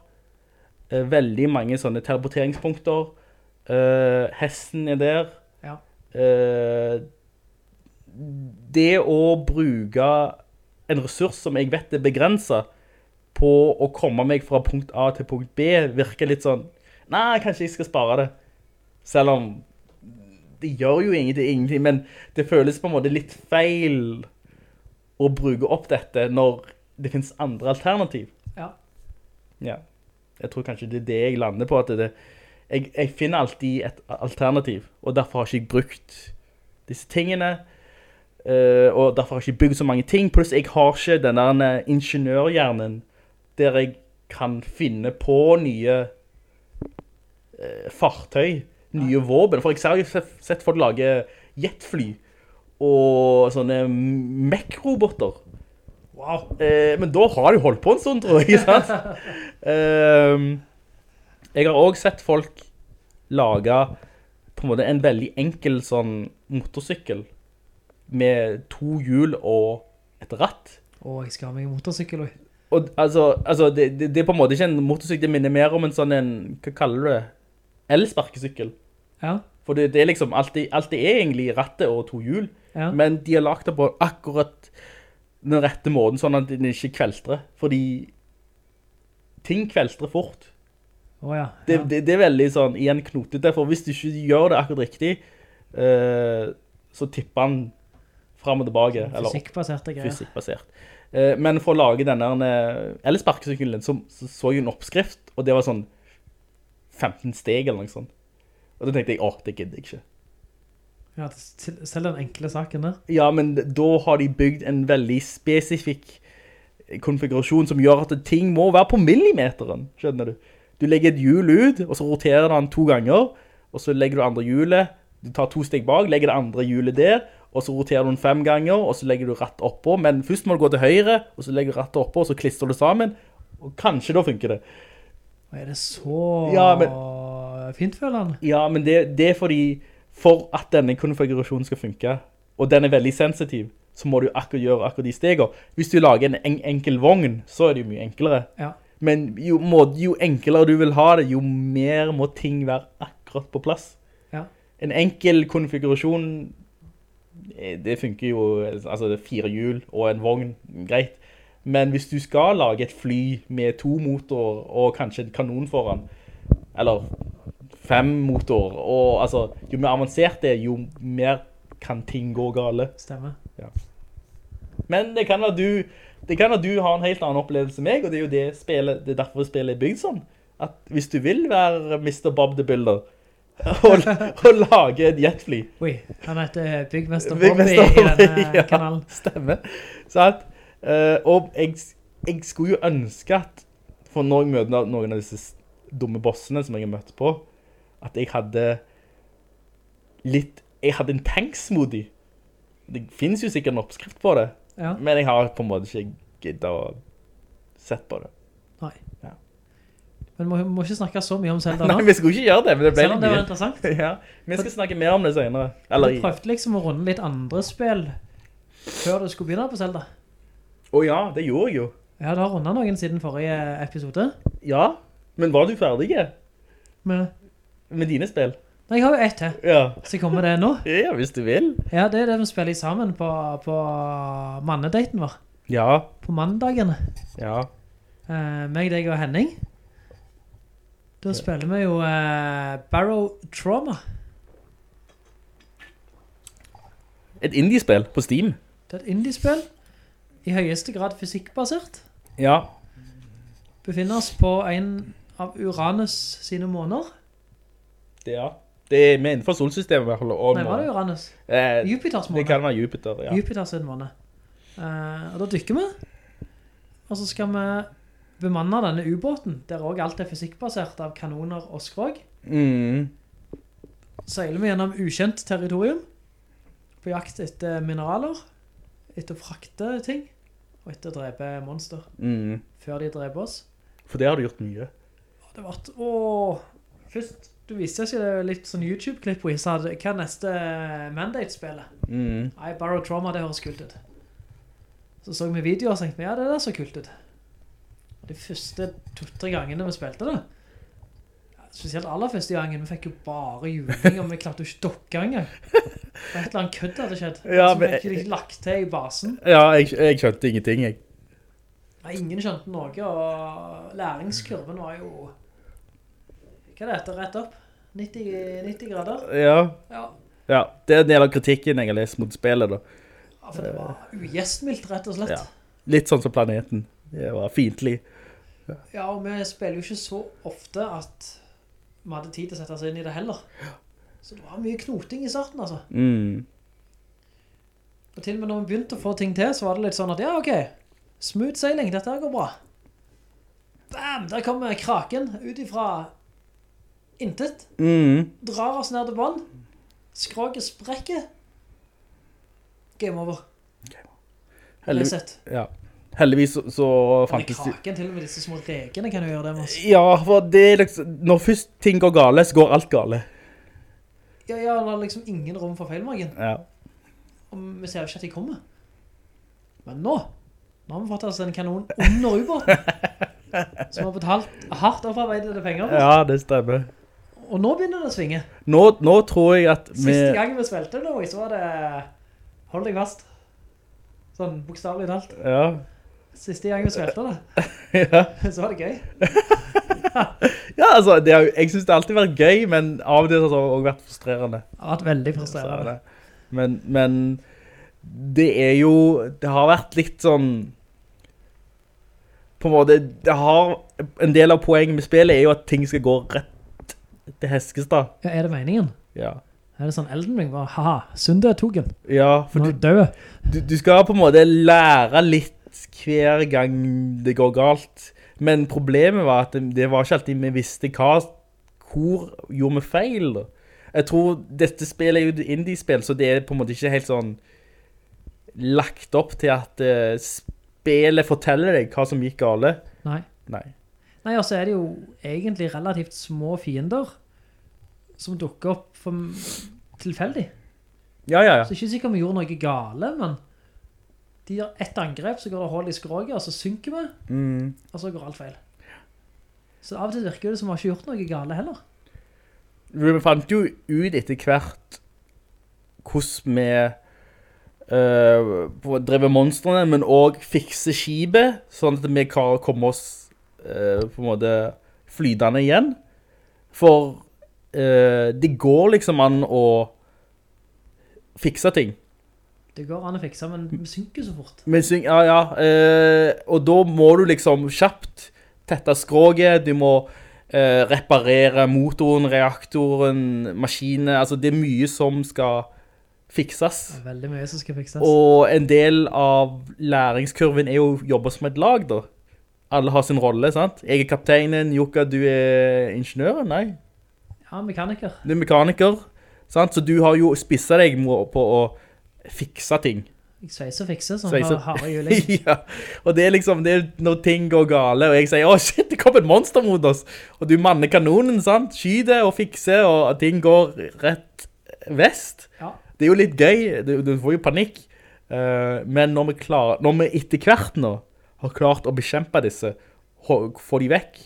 eh, veldig mange sånne teleporteringspunkter, eh, hesten er der, Ja. Eh, det å bruke en ressurs som jeg vet er begrenset på å komme meg fra punkt A til punkt B virker litt sånn, nei, kanskje jeg skal spare det. Selv om det gjør jo ingenting, ingenting, men det føles på en måte litt feil å bruke opp dette når det finnes andre alternativ. Ja. Ja. Jeg tror kanskje det er det jeg lander på, at det, jeg, jeg finner alltid et alternativ, og derfor har ikke jeg brukt disse tingene, eh, og derfor har jeg ikke bygd så mange ting, pluss jeg har ikke den der eh, ingeniørhjernen der jeg kan finne på nye eh, fartøy, nye våpen. For jeg har sett folk lage jetfly og sånne mech-roboter. Wow. Eh, men da har de holdt på en sånn, tror jeg, ikke sant? *laughs* eh, jeg har også sett folk lage på en måte en veldig enkel sånn motorsykkel med to hjul og et ratt. Åh, jeg skal ha meg en motorsykkel også. Og altså, altså det, det, det er på en måte ikke en motorsykkel, det minner mer om en sånn en, hva kaller du det? Elsparkesykkel. Ja. For det, det er liksom, alt det, alt det er egentlig rattet og to hjul. Ja. Men de har lagt det på akkurat den rette måten, sånn at den ikke kveltrer. Fordi ting kveltrer fort. Oh, ja. Det, det, det er veldig sånn, igjen knotete, for hvis du ikke gjør det akkurat riktig, uh, så tipper han frem og tilbake. Fysikkbasert greier. fysikkbasert. Uh, men for å lage denne eller sparkesykkelen, så, så så jeg en oppskrift, og det var sånn 15 steg eller noe sånt. Og da tenkte jeg, åh, det gidder jeg ikke. Ja, selv den enkle saken der. Ja, men da har de bygd en veldig spesifikk konfigurasjon som gjør at ting må være på millimeteren, skjønner du? Du legger et hjul ut, og så roterer den to ganger, og så legger du andre hjulet, du tar to steg bak, legger det andre hjulet der, og så roterer du den fem ganger, og så legger du ratt oppå, men først må du gå til høyre, og så legger du rattet oppå, og så klistrer du sammen, og kanskje da funker det. Er det så Ja, men- fint, føler han? Ja, men det, det er fordi, for at denne konfigurasjonen skal funke, og den er veldig sensitiv, så må du akkurat gjøre akkurat de stegene. Hvis du lager en en enkel vogn, så er det jo mye enklere. Ja. Men jo, må, jo enklere du vil ha det, jo mer må ting være akkurat på plass. Ja. En enkel konfigurasjon, eh, det funker jo, altså det er fire hjul og en vogn, greit. Men hvis du skal lage et fly med to motorer og kanskje en kanon foran, eller fem motorer, og altså, jo mer avansert det er, jo mer kan ting gå gale. Stemmer. Men det kan være du, det kan være du har en helt annen opplevelse enn meg, og det er jo det spillet, det er derfor spillet er bygd sånn. At hvis du vil være Mr. Bob the Builder, *laughs* og, og lage et jetfly, Oi, han heter Byggmester Big Bobby Mr. i Bobby, denne *laughs* ja, kanalen. Stemmer. Så at, eh, og jeg, jeg skulle jo ønske at, for når jeg møter noen av disse dumme bossene som jeg har møtt på, at jeg hadde litt, jeg hadde en tanksmoothie. Det finnes jo sikkert en oppskrift på det, Ja, men jeg har på en måte ikke giddet å sett på det. nei. Ja. Men må, må ikke snakke så mye om Zelda *laughs* nå. Nei, vi skulle ikke gjøre det, men det ble Selv om det var interessant. *laughs* Ja, vi skal snakke mer om det senere. Eller, Du prøvde liksom å runde litt andre spill før du skulle begynne på Zelda. å ja, det gjorde jeg jo. Ja, du har rundet noen siden forrige episode. Ja, men var du ferdig Men, med dine spill? nei, jeg har jo ett til, Ja. så kommer det nå. Ja, hvis du vil. Ja, det er det vi spiller sammen på, på mannedaten vår. Ja, På mandagene. ja. Eh, meg, deg og Henning. Da spiller vi jo eh, Barrow Trauma. Et indie-spill på Steam. Det er et indie-spill. I høyeste grad fysikkbasert. Ja. Befinner oss på en av Uranus sine måneder. Det, ja. Det er med innenfor solsystemet vi holder om Nei, var det Uranus? Eh, Jupiters det måned. kan være Jupiter, ja. Jupiters måned. Eh, og da dykker vi. Og så skal vi bemanne denne ubåten, der også alt er fysikkbasert av kanoner og skrog. Mm. Seiler vi gjennom ukjent territorium, på jakt etter mineraler, etter å frakte ting, og etter å drepe monster, Mm. før de dreper oss. For det har du gjort mye. Det har vært, åh, først, du visste ikke det er litt sånn YouTube-klipp hvor jeg sa, hva er neste Mandate-spillet? Mm. Nei, Barrow Trauma, det høres kult ut. Så så vi videoer og tenkte, ja, det der så kult ut. De første to-tre gangene vi spilte det, spesielt aller første gangen, vi fikk jo bare juling, og vi klarte jo ikke dokke engang. Det var et eller annet kødd hadde skjedd. Ja, så fikk ikke lagt til i basen. Ja, jeg, jeg skjønte ingenting, jeg. Nei, ingen skjønte noe, og læringskurven var jo, hva er det rett opp? 90, 90 grader? Ja. Ja. ja. Det er en del av kritikken jeg har lest mot spillet, da. ja, for det var ugjestmildt, rett og slett. Ja. Litt sånn som planeten. Det var fintlig. Ja, og vi spiller jo ikke så ofte at vi hadde tid til å sette oss inn i det heller. Så det var mye knoting i starten, altså. Mm. Og til og med når vi begynte å få ting til, så var det litt sånn at, ja, ok, smooth sailing, dette her går bra. Bam, der kommer kraken ut ifra intet, Mm. drar oss ned til bånd, Skråket sprekker, game over. Heldig, Reset. ja. Heldigvis så, så fantes det... kraken, til og med disse små rekene kan jo gjøre det med oss. Ja, for det er liksom... Når først ting går gale, så går alt gale. Ja, ja, det er liksom ingen rom for feilmargen. Ja. Og vi ser jo ikke at de kommer. Men nå, nå har vi fått oss en kanon under ubåten. *laughs* som har betalt hardt opparbeidede penger for. Ja, det stemmer. Og nå begynner det å svinge. Nå, nå tror jeg at vi... Siste gang vi spilte nå, så var det... Hold deg fast. Sånn bokstavlig talt. Ja. Siste gang vi spilte det, *laughs* ja. så var det gøy. *laughs* Ja, altså, det har, jeg synes det har alltid vært gøy, men av så har det også vært frustrerende. Det har vært veldig er frustrerende. Men, men det er jo, det har vært litt sånn, på en måte, det har, en del av poenget med spillet er jo at ting skal gå rett til da. Ja, er det meningen? Ja. Er det sånn Elden Ring? Bare, haha, Sunde tok den. Ja, for du, er du, du skal på en måte lære litt hver gang det går galt. Men problemet var at det, det var ikke alltid vi visste hva, hvor gjorde vi feil. Jeg tror dette spillet er jo et indie-spill, så det er på en måte ikke helt sånn lagt opp til at uh, spillet forteller deg hva som gikk gale. Nei. Nei. Nei, og så er det jo egentlig relativt små fiender som dukker opp for tilfeldig. Ja, ja, ja. Så ikke sikkert vi gjorde noe gale, men de gjør ett angrep, så går det hold i skråget, og så synker vi, Mm. og så går alt feil. Så av og til virker det som vi har ikke gjort noe gale heller. Vi fant jo ut etter hvert hvordan vi uh, drev monstrene, men også fikse skibet, sånn at vi kan komme oss eh, på en måte flytende igjen. For uh, det går liksom an å fikse ting. Det går an å fikse, men vi synker så fort. Syng, ja, ja, Uh, og da må du liksom kjapt tette skråget, du må reparere motoren, reaktoren, maskinen, altså det er mye som skal fikses. Veldig mye som skal fikses. Og en del av læringskurven er jo å jobbe som et lag da. Alle har sin rolle, sant? Jeg er kapteinen, Jukka, du er ingeniøren, nei? Ja, mekaniker. Du er mekaniker, sant? Så du har jo spisset deg på å fikse ting. Jeg sveiser og fikser, som Sveiser. har harde juling. *laughs* ja, og det er liksom, det er når ting går gale, og jeg sier, å shit, det kom et monster mot oss, og du manner kanonen, sant? Skyter og fikser, og ting går rett vest. Ja. Det er jo litt gøy, du, du får jo panikk. Uh, men når vi, klarer, når vi etter hvert nå har klart å bekjempe disse, få de vekk,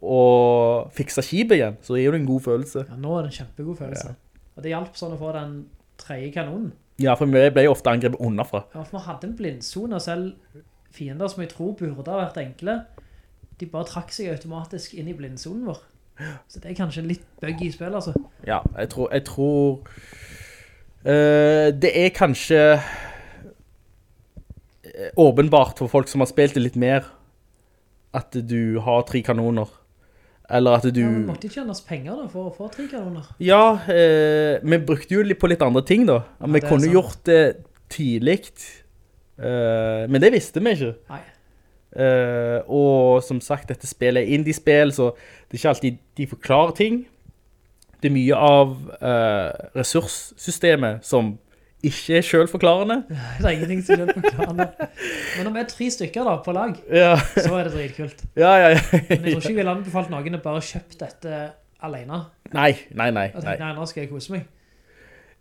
og fikse skipet igjen, så er det en god følelse. Ja, nå er det en kjempegod følelse. Og det hjalp sånn å få den tredje kanonen. Ja, for vi ble jo ofte angrepet underfra. Ja, for vi hadde en blindzone, og selv fiender som jeg tror burde ha vært enkle, de bare trakk seg automatisk inn i blindzonen vår. Så det er kanskje litt buggy i spill, altså. Ja, jeg tror, jeg tror eh, det er kanskje åpenbart for folk som har spilt det litt mer, at du har tre kanoner. Eller at du... Ja, men måtte tjene oss penger da, for å få tre kanoner. Ja, eh, vi brukte jo på litt andre ting da. vi er kunne gjort det tidligt, eh, men det visste vi ikke. Nei. Eh, og som sagt, dette spillet er indie-spill, så det er ikke alltid de forklarer ting. Det er mye av eh, ressurssystemet som ikke er selvforklarende. *laughs* Det er ingenting som er selvforklarende. Men om vi er tre stykker da, på lag, Ja, så er det dritkult. ja, ja. ja. Men jeg tror ikke jeg ville anbefalt noen å bare kjøpe dette alene. Nei, nei, nei. Og tenkte, nei, nå skal jeg kose meg.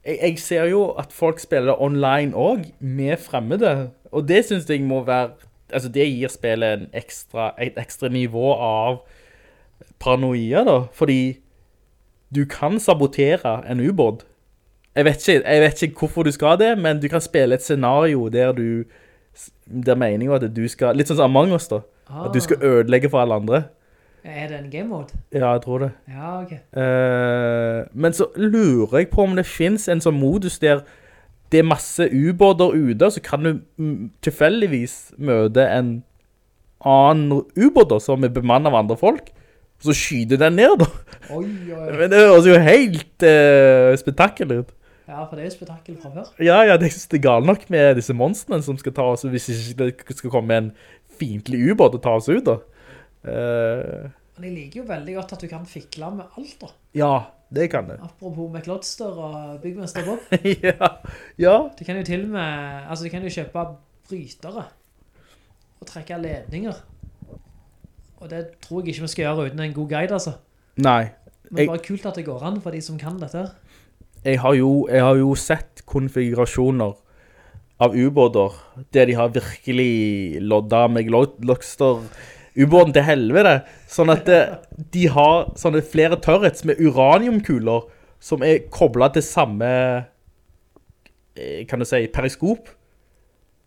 Jeg, jeg ser jo at folk spiller online også, med fremmede. Og det synes jeg må være... Altså, det gir spillet en ekstra, et ekstra nivå av paranoia, da. Fordi du kan sabotere en ubåt. Jeg vet, ikke, jeg vet ikke hvorfor du skal det, men du kan spille et scenario der du... Der meningen at du skal... Litt sånn som Among Us, da. At du skal ødelegge for alle andre. Ah, Er det en game mode? Ja, jeg tror det. Ja, ok. Uh, men så lurer jeg på om det finnes en sånn modus der det er masse ubåter ute, så kan du tilfelligvis møte en annen ubåter som er bemannet av andre folk, og så skyter den ned da. Oi, oi. *laughs* Men det høres jo helt uh, spektakel ut. Ja, for det er jo spetakkel fra før. Ja, ja, det det er galt nok med disse monstrene som skal ta oss, hvis ikke det skal komme en fintlig ubåt og ta oss ut da. Uh... Men jeg liker jo veldig godt at du kan fikle med alt da. ja, det kan jeg. Apropos McLodster og Byggmester Bob. *laughs* ja, ja. Du kan jo til med, altså du kan jo kjøpe brytere og trekke ledninger. Og det tror jeg ikke vi skal gjøre uten en god guide, altså. Nei, Men Jeg- bare kult at det går an for de som kan dette. her. Jeg har jo, jeg har jo sett konfigurasjoner av ubåter der de har virkelig lodda meg Lockster ubåten til helvete. Sånn at det, de har sånne flere turrets med uraniumkuler som er koblet til samme, eh, kan du si, periskop.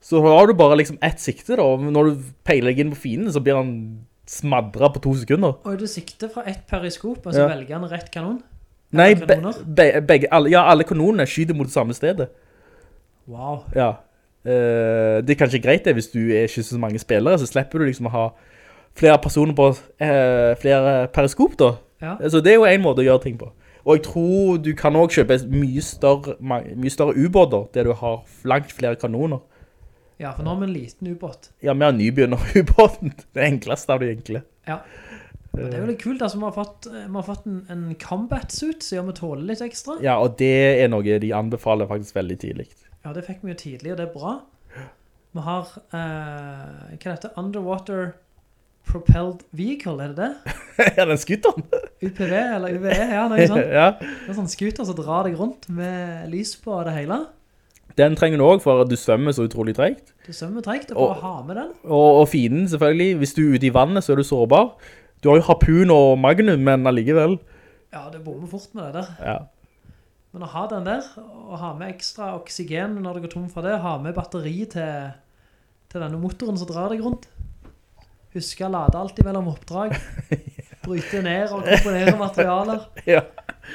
Så har du bare liksom ett sikte da, og når du peiler deg inn på fienden, så blir han smadret på to sekunder. Og du sikter fra ett periskop, og så Ja. velger han rett kanon. Nei, be, be, begge, alle, ja, alle kanonene skyter mot det samme stedet. Wow. Ja. Uh, det er kanskje greit det hvis du er ikke så mange spillere, så slipper du liksom å ha flere personer på uh, flere periskop da. Ja. Så det er jo en måte å gjøre ting på. Og jeg tror du kan også kjøpe mye større, mye større ubåter, der du har langt flere kanoner. Ja, for nå har vi en liten ubåt. Ja, vi har nybegynner-ubåten. *laughs* Det enkleste av det enkle. Ja. Det er jo litt kult, altså, vi har fått, vi har fått en, en combat suit, så gjør vi tåle litt ekstra. Ja, og det er noe de anbefaler faktisk veldig tidlig. Ja, det fikk vi jo tidlig, og det er bra. Vi har, eh, hva heter det? Underwater Propelled Vehicle, er det det? *laughs* ja, den skutteren. UPV, eller UVE, ja, noe sånt. *laughs* ja. Det er sånn skuter som drar deg rundt med lys på det hele. Den trenger du også for du svømmer så utrolig tregt. Du svømmer tregt, og for Og- å ha med den. Og, og finen, selvfølgelig, hvis du er ute i vannet så er du sårbar. Du har jo harpun og magnum, men allikevel. Ja, det bommer fort med det der. Ja. Men å ha den der, og ha med ekstra oksygen når det går tom fra det, ha med batteri til, til denne motoren som drar deg rundt. Husk å lade alltid mellom oppdrag. *laughs* Bryte ned og komponere materialer. Ja.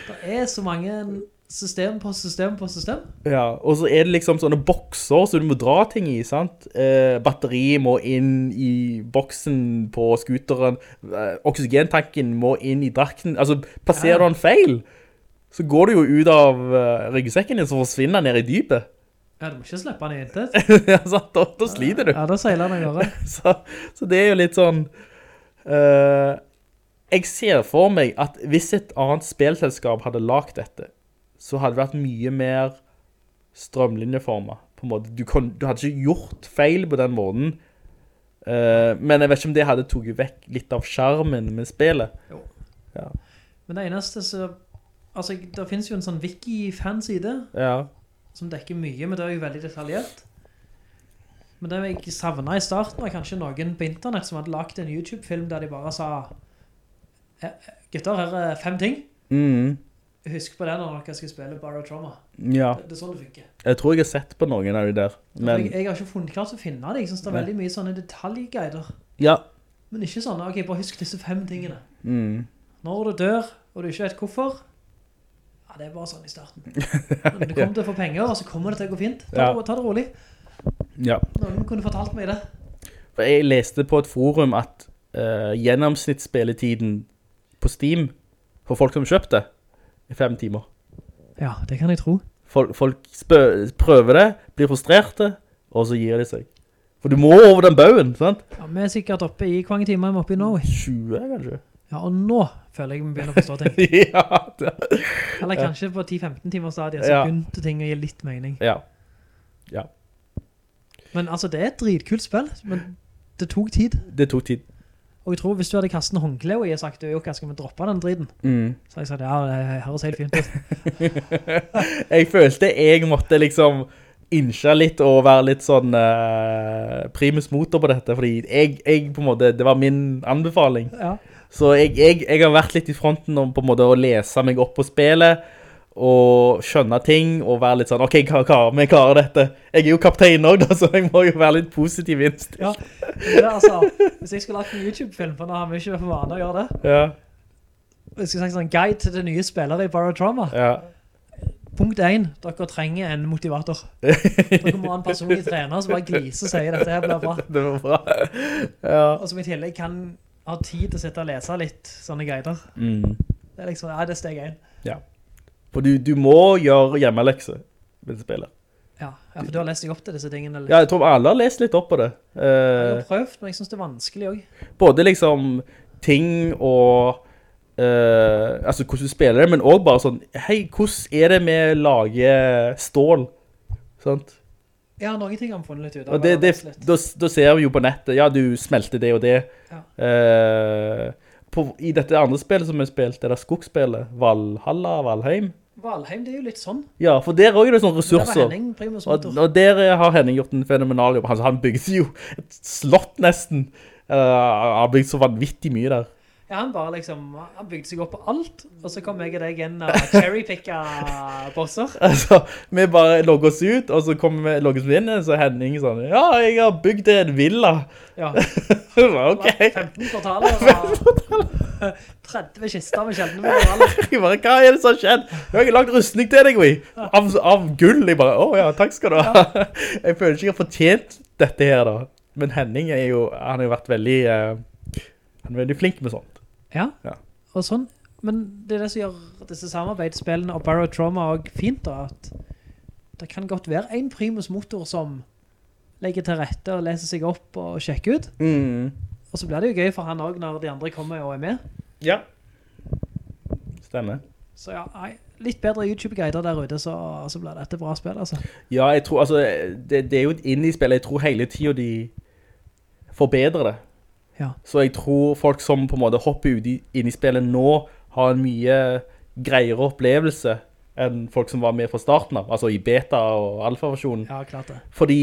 Det er så mange system på system på system. Ja, og så er det liksom sånne bokser så du må dra ting i, sant? Eh, batteri må inn i boksen på skuteren, eh, oksygentanken må inn i drakten. Altså, passerer Ja. du en feil, så går du jo ut av uh, ryggsekken din, så forsvinner den ned i dypet. Ja, du må ikke slippe den i intet. *laughs* ja, sant? Da, da sliter du. Ja, da seiler den i gårde. *laughs* Så, så det er jo litt sånn Uh, Jeg ser for meg at hvis et annet spillselskap hadde lagt dette, så hadde det vært mye mer strømlinjeforma. Du, kon, du hadde ikke gjort feil på den måten. Uh, men jeg vet ikke om det hadde tog vekk litt av skjermen med spillet. Men det eneste så... Altså, det finnes jo en sånn wiki-fanside Ja. som dekker mye, men det er jo veldig detaljert. Men det jeg savnet i starten var kanskje noen på internett som hadde lagt en YouTube-film der de bare sa «Eh, eh, Gutter, her er fem ting. Mm. Husk på det når dere skal spille Barrow Trauma. ja. Det, det er sånn det funker. Jeg tror jeg har sett på noen av de der. Men jeg, jeg har ikke funnet klart å finne det. Jeg synes det er veldig mye sånne detaljguider. ja. Men ikke sånn, ok, bare husk disse fem tingene. Mm. Når du dør, og du ikke vet hvorfor, ja, det er bare sånn i starten. *laughs* Men du kommer til å få penger, og så kommer det til å gå fint. Ta, Ja. ta det rolig. ja. Noen kunne fortalt meg det. For jeg leste på et forum at uh, gjennomsnittsspilletiden på Steam for folk som kjøpte er fem timer. Ja, det kan jeg tro. Folk, folk prøver det, blir frustrerte, og så gir de seg. For du må over den bøyen, sant? Ja, vi er sikkert oppe i hvor mange timer er vi oppe i nå? 20 kanskje? Ja, og nå føler jeg vi begynner å forstå ting. *laughs* ja, det, Eller kanskje på 10-15 timer stadiet, så Ja. begynte ting å gi litt mening. ja. Ja, Men altså, det er et dritkult spill, men det tok tid. det tok tid. Og jeg tror hvis du hadde kastet en håndkle og jeg sagt, sagt, Jokka, skal vi droppe den driten? Mm. Så jeg sa, ja, det høres helt fint ut. *laughs* Jeg følte jeg måtte liksom innskje litt og være litt sånn uh, primus motor på dette, fordi jeg, jeg på en måte, det var min anbefaling. Ja. Så jeg, jeg, jeg har vært litt i fronten om på en måte å lese meg opp på spillet, og skjønne ting, og være litt sånn, ok, hva, klarer vi klarer dette. Jeg er jo kaptein også, da, *laughs* så jeg må jo være litt positiv innstilt. Ja, det er altså, hvis jeg skulle lagt en YouTube-film, for nå har vi ikke for vane å gjøre det, Ja, hvis jeg skulle sagt sånn, guide til det nye spillere i Barrow Trauma. ja, Punkt 1, dere trenger en motivator. *laughs* Dere må ha en personlig trener som bare gliser og sier dette her blir bra. *laughs* det var bra. Ja. Og som i tillegg kan ha tid til å sitte og lese litt sånne guider. Mm. Det er liksom, ja, det er steg 1. ja. For du, du må gjøre hjemmelekse med spillet. Ja, ja, for du har lest deg opp til disse tingene. eller? Ja, jeg tror alle har lest litt opp på det. Jeg Eh, har prøvd, men jeg synes det er vanskelig også. både liksom ting og eh, altså hvordan du spiller det, men også bare sånn hei, hvordan er det med å lage stål? Sant? Ja, noen ting har vi funnet litt ut av. Det, det, da, da ser vi jo på nettet, ja, du smelter det og det. Ja. Eh, på, I dette andre spillet som vi spilte, det der skogsspillet, Valhalla, Valheim. Valheim, det er jo litt sånn. Ja, for der er det sånne Det var ressurser. Henning, primus Og, og der har Henning gjort en fenomenal jobb. Han, han bygde jo et slott nesten. Uh, han bygd så vanvittig mye der. Ja, han bare liksom, han bygde seg opp på alt, og så kom jeg og deg en og cherrypicka bosser. *laughs* Altså, vi bare logger oss ut, og så kommer vi logger oss inn, så Henning sånn, ja, jeg har bygd en villa. Ja, *laughs* det var ok. 15 kvartaler og 30 *laughs* kister med sjeldne mineraler. Jeg bare, hva er det som har skjedd? Jeg har ikke lagt rustning til deg, vi. Av, av gull. Jeg bare, å ja, takk skal du ha. Jeg føler ikke jeg har fortjent dette her da. Men Henning er jo, han har jo vært veldig, uh, han er veldig flink med sånt. Ja, Ja. og sånn. Men det er det som gjør disse samarbeidsspillene og Barrow Trauma også fint da, at det kan godt være en primus motor som legger til rette og leser seg opp og sjekker ut. Mm. Og så blir det jo gøy for han også når de andre kommer og er med. Ja. Stemmer. Så ja, litt bedre YouTube-guider der ute, så, så blir dette bra spill, altså. Ja, jeg tror, altså, det, det er jo et indie-spill. Jeg tror hele tiden de forbedrer det. Ja. Så jeg tror folk som på en måte hopper ut i, inn i spillet nå har en mye greiere opplevelse enn folk som var med fra starten av, altså i beta og alfa-versjonen. Ja, klart det. Fordi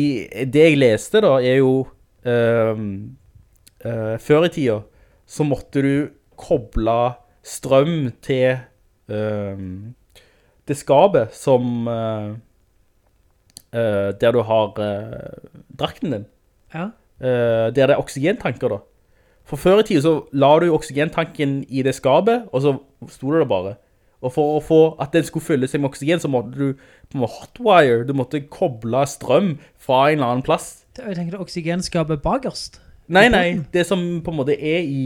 det jeg leste da, er jo um, uh, Før i tida så måtte du koble strøm til um, det skapet som uh, uh, Der du har drakten din. Ja. Der det er oksygentanker da. For før i tida så la du oksygentanken i det skapet, og så sto det der bare. Og for å få at den skulle fylle seg med oksygen, så måtte du på en hotwire, du måtte koble strøm fra en eller annen plass. Det, jeg tenker det oksygenskapet bakerst. Nei, nei, det som på en måte er i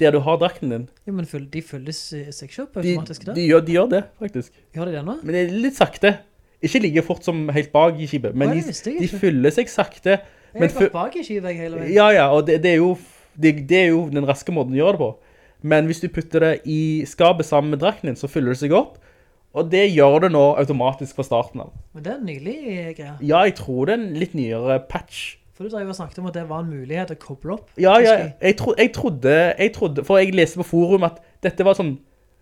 der du har drakten din. Ja, men de fylles i seg selv De, automatisk da? de, gjør, de gjør det, faktisk. Gjør de det nå? Men det er litt sakte. Ikke like fort som helt bak i skipet, men Oi, de, de fyller seg sakte. Jeg har gått bak i skivet hele veien. Ja, ja, og det, det, er jo, det, det er jo den raske måten å gjøre det på. Men hvis du putter det i skapet sammen med drakten din, så fyller det seg opp. Og det gjør det nå automatisk fra starten av. Men det er en nylig eh, greie. Ja, jeg tror det er en litt nyere patch. For du drev og snakket om at det var en mulighet å koble opp. Ja, ja, jeg. tro, jeg, trodde, jeg trodde, for jeg leste på forum at dette var sånn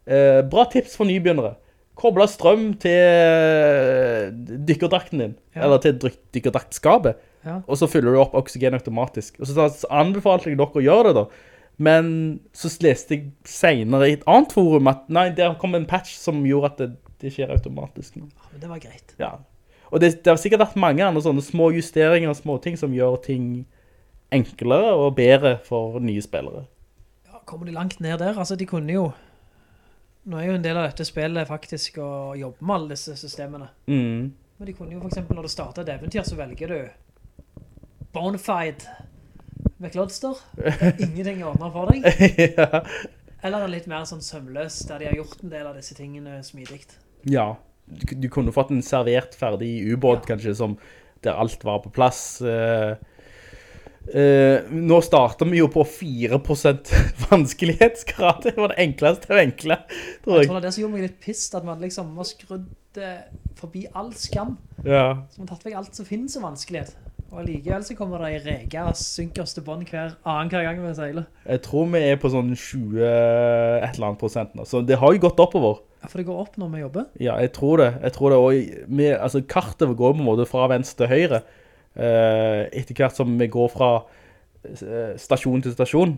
eh, bra tips for nybegynnere. Koble strøm til eh, dykkerdrakten din, Ja. eller til dykkerdraktskapet, Ja. og så fyller du opp oksygen automatisk. Og så, så anbefalte jeg dere å gjøre det da. Men så leste jeg senere i et annet forum at nei, der kom en patch som gjorde at det, det skjer automatisk nå. Ja, Men det var greit. Ja. Og det, det har sikkert vært mange andre sånne små justeringer og små ting som gjør ting enklere og bedre for nye spillere. Ja, kommer de langt ned der? Altså, de kunne jo... Nå er jo en del av dette spillet faktisk å jobbe med alle disse systemene. Mm. Men de kunne jo for eksempel når du starter et eventyr, så velger du Bonafide. Der *laughs* ingenting ordner for deg. ja. Eller en litt mer sånn sømløs, der de har gjort en del av disse tingene smidigt. ja. Du, du kunne fått en servert ferdig ubåt, kanskje, som, der alt var på plass. Uh, uh, nå starter vi jo på 4% *laughs* vanskelighetsgrad. Det var det enkleste av enkle, tror Jeg jeg. tror det er det som gjorde meg litt pissed, at man liksom var skrudd eh, forbi all skam. Ja. Så man tatt vekk alt som finnes av vanskelighet. Og likevel så kommer det i rega og synker oss til bånd hver annen hver gang vi seiler. Jeg tror vi er på sånn 20 et eller annet prosent nå. Så det har jo gått oppover. Ja, for det går opp når vi jobber. Ja, jeg tror det. Jeg tror det. også, vi, altså, kartet går på en måte fra venstre til høyre. Eh, etter hvert som vi går fra eh, stasjon til stasjon.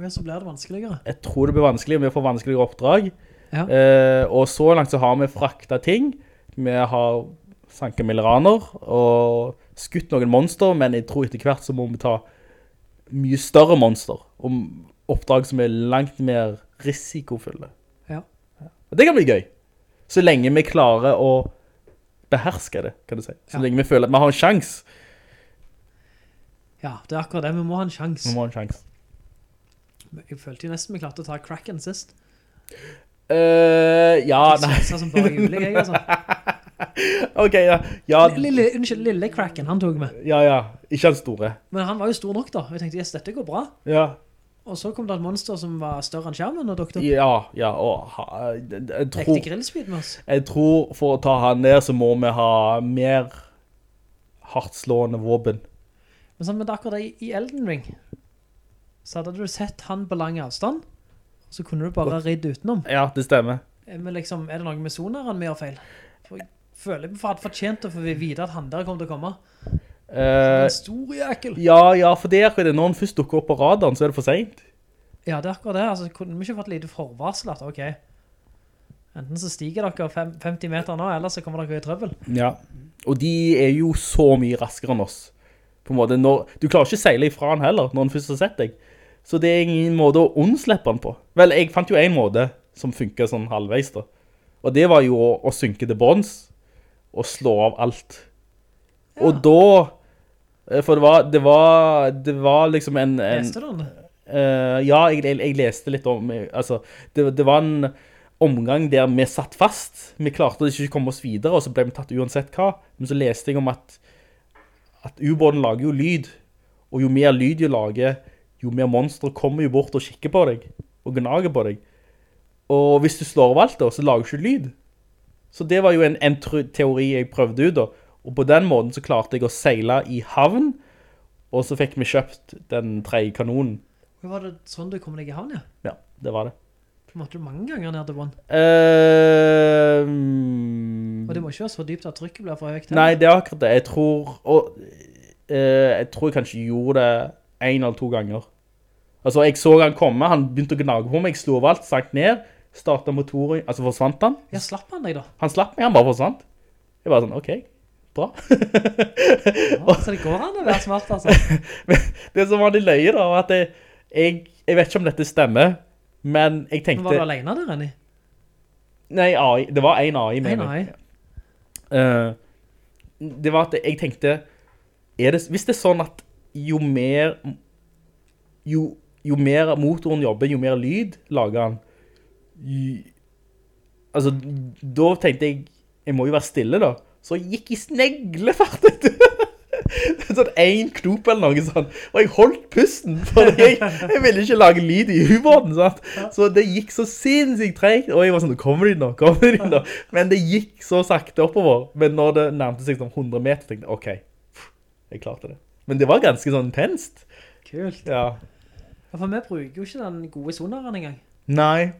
Ja, så blir det vanskeligere. Jeg tror det blir vanskelig. Vi får vanskeligere oppdrag. Ja. Eh, og så langt så har vi fraktet ting. Vi har sanket milleraner og skutt noen monster, men jeg tror etter hvert så må vi ta mye større monster. om oppdrag som er langt mer risikofulle. Ja. Og det kan bli gøy. Så lenge vi klarer å beherske det, kan du si. Så Ja. lenge vi føler at vi har en sjans. Ja, det er akkurat det. Vi må ha en sjans. Vi må ha en sjans. Jeg følte jo nesten vi klarte å ta Kraken sist. Uh, ja, Det nei. sånn som bare julig, jeg, altså. *laughs* *laughs* Ok, ja. Ja, Lille, unnskyld, lille Kraken, han tok med. ja, ja. Ikke den store. Men han var jo stor nok da. Jeg tenkte, yes, dette går bra. Ja. Og så kom det et monster som var større enn skjermen, og doktor. Ja, ja, og jeg, jeg, tror... Ekte grillspeed med oss. jeg tror for å ta han ned så må vi ha mer hardslående våpen. Men sånn, men det er akkurat det i Elden Ring. Så hadde du sett han på lang avstand, så kunne du bare ridde utenom. Ja, det stemmer. Eh, Men liksom, er det noe med soneren vi gjør feil? For jeg føler vi hadde fortjent å få vite at han der kommer til å komme. Uh, En stor jækel. ja, ja, for det er akkurat det. Når han først dukker opp på radaren, så er det for sent. Ja, det er akkurat det. Altså, kunne vi ikke fått lite forvarsel at, ok, enten så stiger dere fem, 50 meter nå, eller så kommer dere i trøbbel. Ja. Og de er jo så mye raskere enn oss. På en måte, når, du klarer ikke å seile ifra han heller, når han først har sett deg. Så det er ingen måte å unnslippe han på. Vel, jeg fant jo en måte som funket sånn halvveis da. Og det var jo å, å synke til bånds, og slå av alt. Og da, eh, for det var, det var, det var liksom en... en Leste du den? Uh, ja, jeg, jeg, jeg leste litt om, eh, altså, det, det var en omgang der vi satt fast. Vi klarte ikke å komme oss videre, og så ble vi tatt uansett hva. Men så leste jeg om at at ubåten lager jo lyd, og jo mer lyd du lager, jo mer monster kommer jo bort og kikker på deg, og gnager på deg. Og hvis du slår av alt da, så lager du ikke lyd. Så det var jo en, en teori jeg prøvde ut og på den måten så klarte jeg å seile i havn, og så fikk vi kjøpt den tredje kanonen. Var det sånn du kom deg i havn, ja? Ja, det var det. Måtte du mange ganger ned til bånd. Eh, Og det må ikke være så dypt at trykket blir for høyt. Nei, det er akkurat det. Jeg tror, og, uh, jeg tror jeg kanskje gjorde det en eller to ganger. Altså, jeg så han komme, han begynte å gnage på meg, jeg slo over alt, sank ned, startet motoren, altså forsvant han. Ja, slapp han deg da? Han slapp meg, han bare forsvant. Jeg var sånn, ok, bra. Ja, så det går an å være smart, altså. *laughs* Det som var det løye da, var at jeg, jeg, jeg vet ikke om dette stemmer, men jeg tenkte... Men var du alene der, Renny? Nei, AI, det var en AI mener En. AI? Eh, det var at jeg tenkte det, Hvis det er sånn at jo mer jo, jo mer motoren jobber, jo mer lyd lager han Altså, da tenkte jeg Jeg må jo være stille da. Så jeg gikk i sneglefart. *laughs* Sånn en knop eller noe sånn Og jeg holdt pusten For jeg, jeg ville ikke lage lyd i ubåten sant? Så det gikk så sinnssykt tregt. Og jeg var sånn, kommer de nå, kommer de nå? Men det gikk så sakte oppover. Men når det nærmte seg sånn 100 meter tenkte jeg, ok Jeg klarte det. Men det var ganske sånn intenst. Kult. Ja. Ja, for vi bruker jo ikke den gode sonaren engang. Nei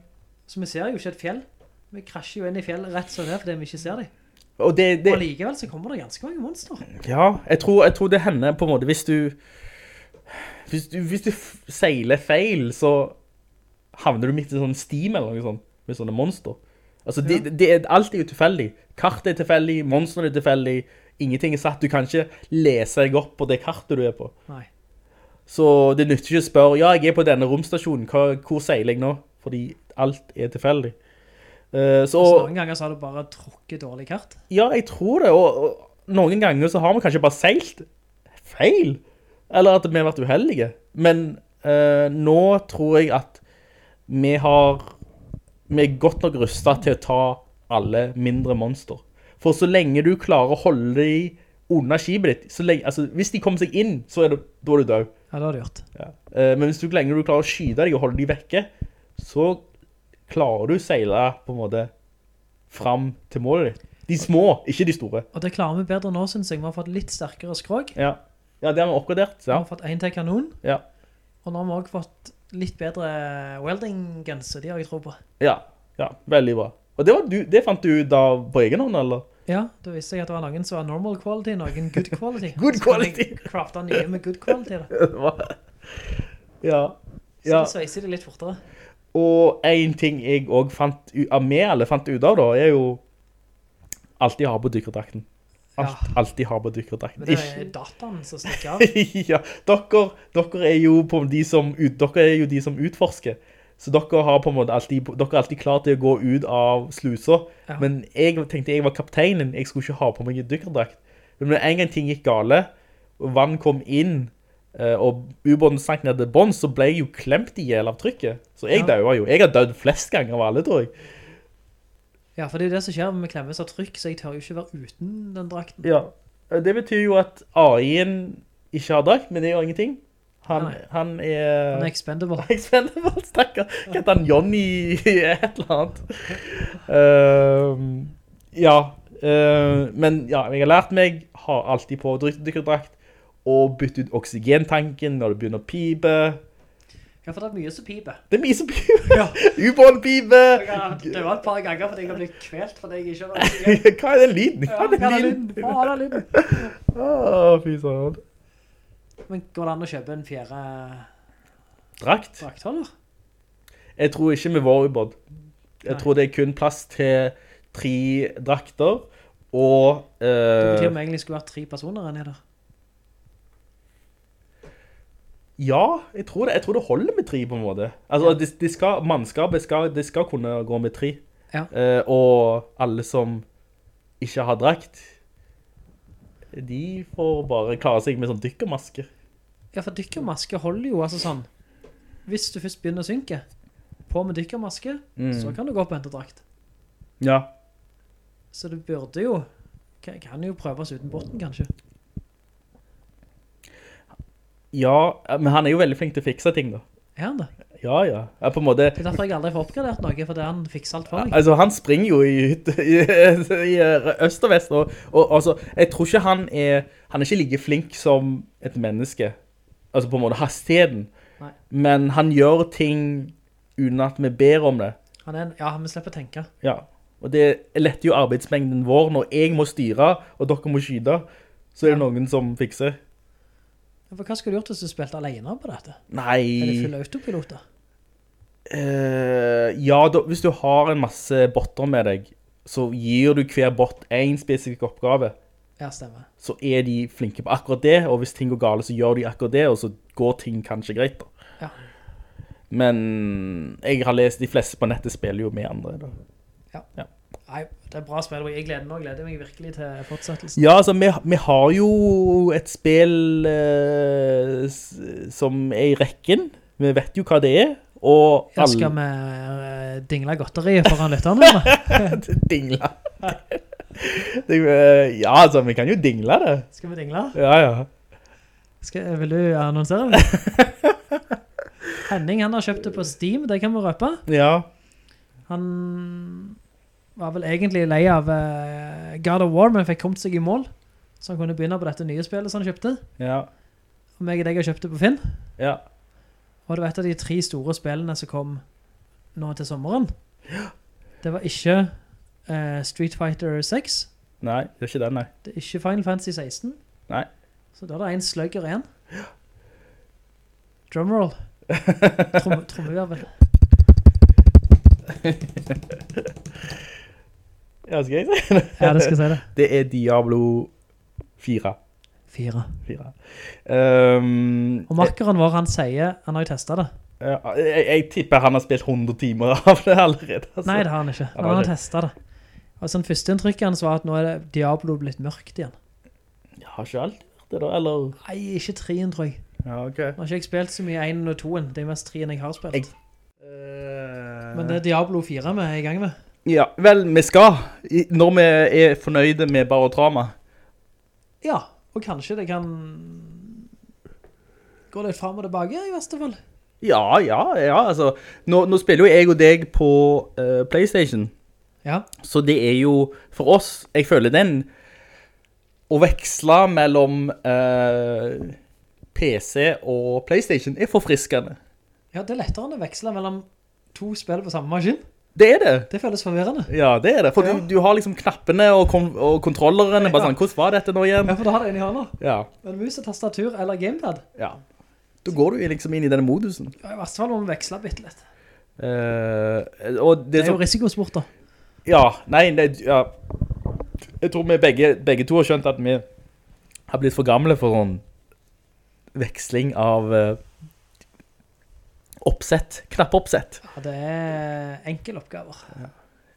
Så vi ser jo ikke et fjell. Vi krasjer jo inn i fjell rett sånn her, fordi vi ikke ser dem. Og det, det Og likevel så kommer det ganske mange monster. Ja, jeg tror, jeg tror det hender på en måte Hvis du Hvis du, hvis du seiler feil Så havner du midt i sånn steam eller noe sånt Med sånne monster Altså, det, det er, alt er jo tilfeldig Kartet er tilfeldig, monsterne er tilfeldig Ingenting er satt, du kan ikke lese deg opp på det kartet du er på Nei. Så det nytter ikke å spørre Ja, jeg er på denne romstasjonen, hvor seiler jeg nå? Fordi alt er tilfeldig Uh, Så Så noen ganger så har du bare trukket dårlig kart. ja, jeg tror det, og, og noen ganger så har vi kanskje bare seilt feil, eller at vi har vært uheldige. Men uh, nå tror jeg at vi har, vi er godt nok rustet til å ta alle mindre monster. For så lenge du klarer å holde dem under skibet ditt, så lenge, altså hvis de kommer seg inn, så er det, da er du død. Ja, det har du gjort. Ja. Uh, men hvis du lenge du klarer å skyde dem og holde dem vekke, så klarer du å seile på en måte fram til målet ditt. De små, ikke de store. Og det klarer vi bedre nå, synes jeg. Vi har fått litt sterkere skrog. Ja, ja det har vi oppgradert. Vi har fått en til kanon. Ja. Og nå har vi også fått litt bedre welding-genser, de har jeg tro på. ja, ja, veldig bra. Og det, var du, det fant du da på egen hånd, eller? Ja, da visste jeg at det var noen som var normal quality, noen good quality. *laughs* Good Så quality. jeg crafte nye med good quality da. *laughs* Det ja. Så ja. det sveiser de litt fortere. Og en ting jeg også fant meg, eller fant ut av da, er jo alltid ha på dykkerdrakten. Alt, Ja. alltid ha på dykkerdrakten. Men det er dataen som stikker *laughs* av. ja, dere, dere er jo på de som dere er jo de som utforsker. Så dere har på en måte alltid, dere er alltid klare til å gå ut av sluser. Ja. Men jeg tenkte jeg var kapteinen, jeg skulle ikke ha på meg en dykkerdrakt. Men en gang ting gikk gale, vann kom inn, og ubåten sank ned til bånd, så ble jeg jo klemt i hjel av trykket. Så jeg Ja. døde jo. Jeg har dødd flest ganger av alle, tror jeg. Ja, for det er det som skjer med klemmes av trykk, så jeg tør jo ikke være uten den drakten. Ja. Det betyr jo at AI-en ikke har drakt, men det gjør ingenting. Han, Nei. han er... Han er expendable. *laughs* Expendable, stakker. Hva heter han? Johnny *laughs* et eller annet? Ehm, ja, eh, men ja, jeg har lært meg, har alltid på dykkerdrakt, og bytte ut oksygentanken når det begynner å pipe. Ja, for det er mye som piper. Det er mye som piper. Ja. *laughs* Ubåten piper. Det var et par ganger fordi jeg har blitt kvelt fordi jeg ikke vært *laughs* Hva er den lyden? Ja, Hva er den lyden? Hva er den lyden? Åh, fy sånn. Men går det an å kjøpe en fjerde Drakt? draktholder? Jeg tror ikke med vår ubåt. Jeg Nei. tror det er kun plass til tre drakter, og... Det eh, betyr om det egentlig skulle vært tre personer enn her. Ja, jeg tror det, jeg tror det holder med tre på en måte. Altså, de, de skal, mannskapet skal, de skal kunne gå med tre. Ja. Eh, og alle som ikke har drakt, de får bare klare seg med sånn dykkermaske. Ja, for dykkermaske holder jo altså sånn. Hvis du først begynner å synke, på med dykkermaske, Mm. så kan du gå på hentedrakt. Ja. Så du burde jo, kan, kan jo prøves uten botten kanskje. Ja, men han er jo veldig flink til å fikse ting da. Er han det? Ja, ja. ja på en måte, Det er derfor jeg aldri får oppgradert noe, for det han fikser alt for meg. altså han springer jo i, i, *laughs* i øst og vest, og, og altså, jeg tror ikke han er, han er ikke like flink som et menneske. Altså på en måte hastigheten. Nei. Men han gjør ting uten at vi ber om det. Han en, ja, vi slipper å tenke. Ja, og det letter jo arbeidsmengden vår når jeg må styre, og dere må skyde, så er det noen som fikser. Ja, For hva skulle du gjort hvis du spilte alene på dette? Er det Nei, full autopilot da? Uh, ja, da, hvis du har en masse botter med deg, så gir du hver bot en spesifikk oppgave, Ja, stemmer. så er de flinke på akkurat det, og hvis ting går gale, så gjør de akkurat det, og så går ting kanskje greit da. Ja. Men jeg har lest, de fleste på nettet spiller jo med andre da. Nei, det er bra spill, og jeg gleder meg, gleder meg virkelig til fortsettelsen. Ja, altså, vi, vi har jo et spill eh, som er i rekken. Vi vet jo hva det er, og Ja, skal vi eh, dingle godteriet foran lytterne? *laughs* det, eh, ja, altså, vi kan jo dingle det. Skal vi dingle? Ja, ja. Skal, vil du annonsere det? *laughs* Henning, han har kjøpt det på Steam, det kan vi røpe. Ja, Han var vel egentlig lei av uh, God of War, men fikk kommet seg i mål. Så han kunne begynne på dette nye spillet som han kjøpte. ja, Og meg og deg har kjøpt det på Finn. ja. Og det var et av de tre store spillene som kom nå til sommeren. Det var ikke uh, Street Fighter 6. Nei, det er ikke den, nei. Det er ikke Final Fantasy 16. Nei. Så da er det en sløgger igjen. Drumroll. *laughs* Trom, trommevirvel. *laughs* Ja, skal jeg si det? Ja, det skal jeg si det. *laughs* Det er Diablo 4. 4. 4. Um, Og makkeren vår, han sier, han har jo testet det. ja, jeg, jeg tipper han har spilt 100 timer av det allerede. Altså. Nei, det har han ikke. Han har han har ikke. testet det. Og sånn første inntrykket hans var at nå er Diablo blitt mørkt igjen. Jeg har ikke alt det da, eller? Nei, ikke 3 tror jeg. Ja, ok. Nå har ikke jeg spilt så mye 1 og 2-en. Det er mest 3 jeg har spilt. Jeg- Men det er Diablo 4 vi er i gang med. Ja, vel, vi skal. Når vi er fornøyde med Barotrama. Ja, og kanskje det kan gå litt frem og tilbake i verste fall. Ja, ja, ja, altså. Nå, nå spiller jo jeg og deg på uh, Playstation. Ja, Så det er jo, for oss, jeg føler den, å veksle mellom uh, PC og Playstation er forfriskende. ja det er lettere enn å veksle mellom to spill på samme maskin. Det er det. Det føles forvirrende. Ja, det er det. For Ja. du, du har liksom knappene og, kon og kontrollerne, bare sånn, hvordan var dette nå igjen? Ja, for da har det inn i hånda. Ja, Men mus tastatur eller gamepad. ja. Da går du liksom inn i denne modusen. Ja, I hvert fall må vi veksle bitte litt. Uh, og det, er jo risikosport da. Ja, nei, det, ja. Jeg tror vi begge, begge to har skjønt at vi har blitt for gamle for sånn veksling av eh, oppsett, knappeoppsett. Ja, det er enkel oppgaver.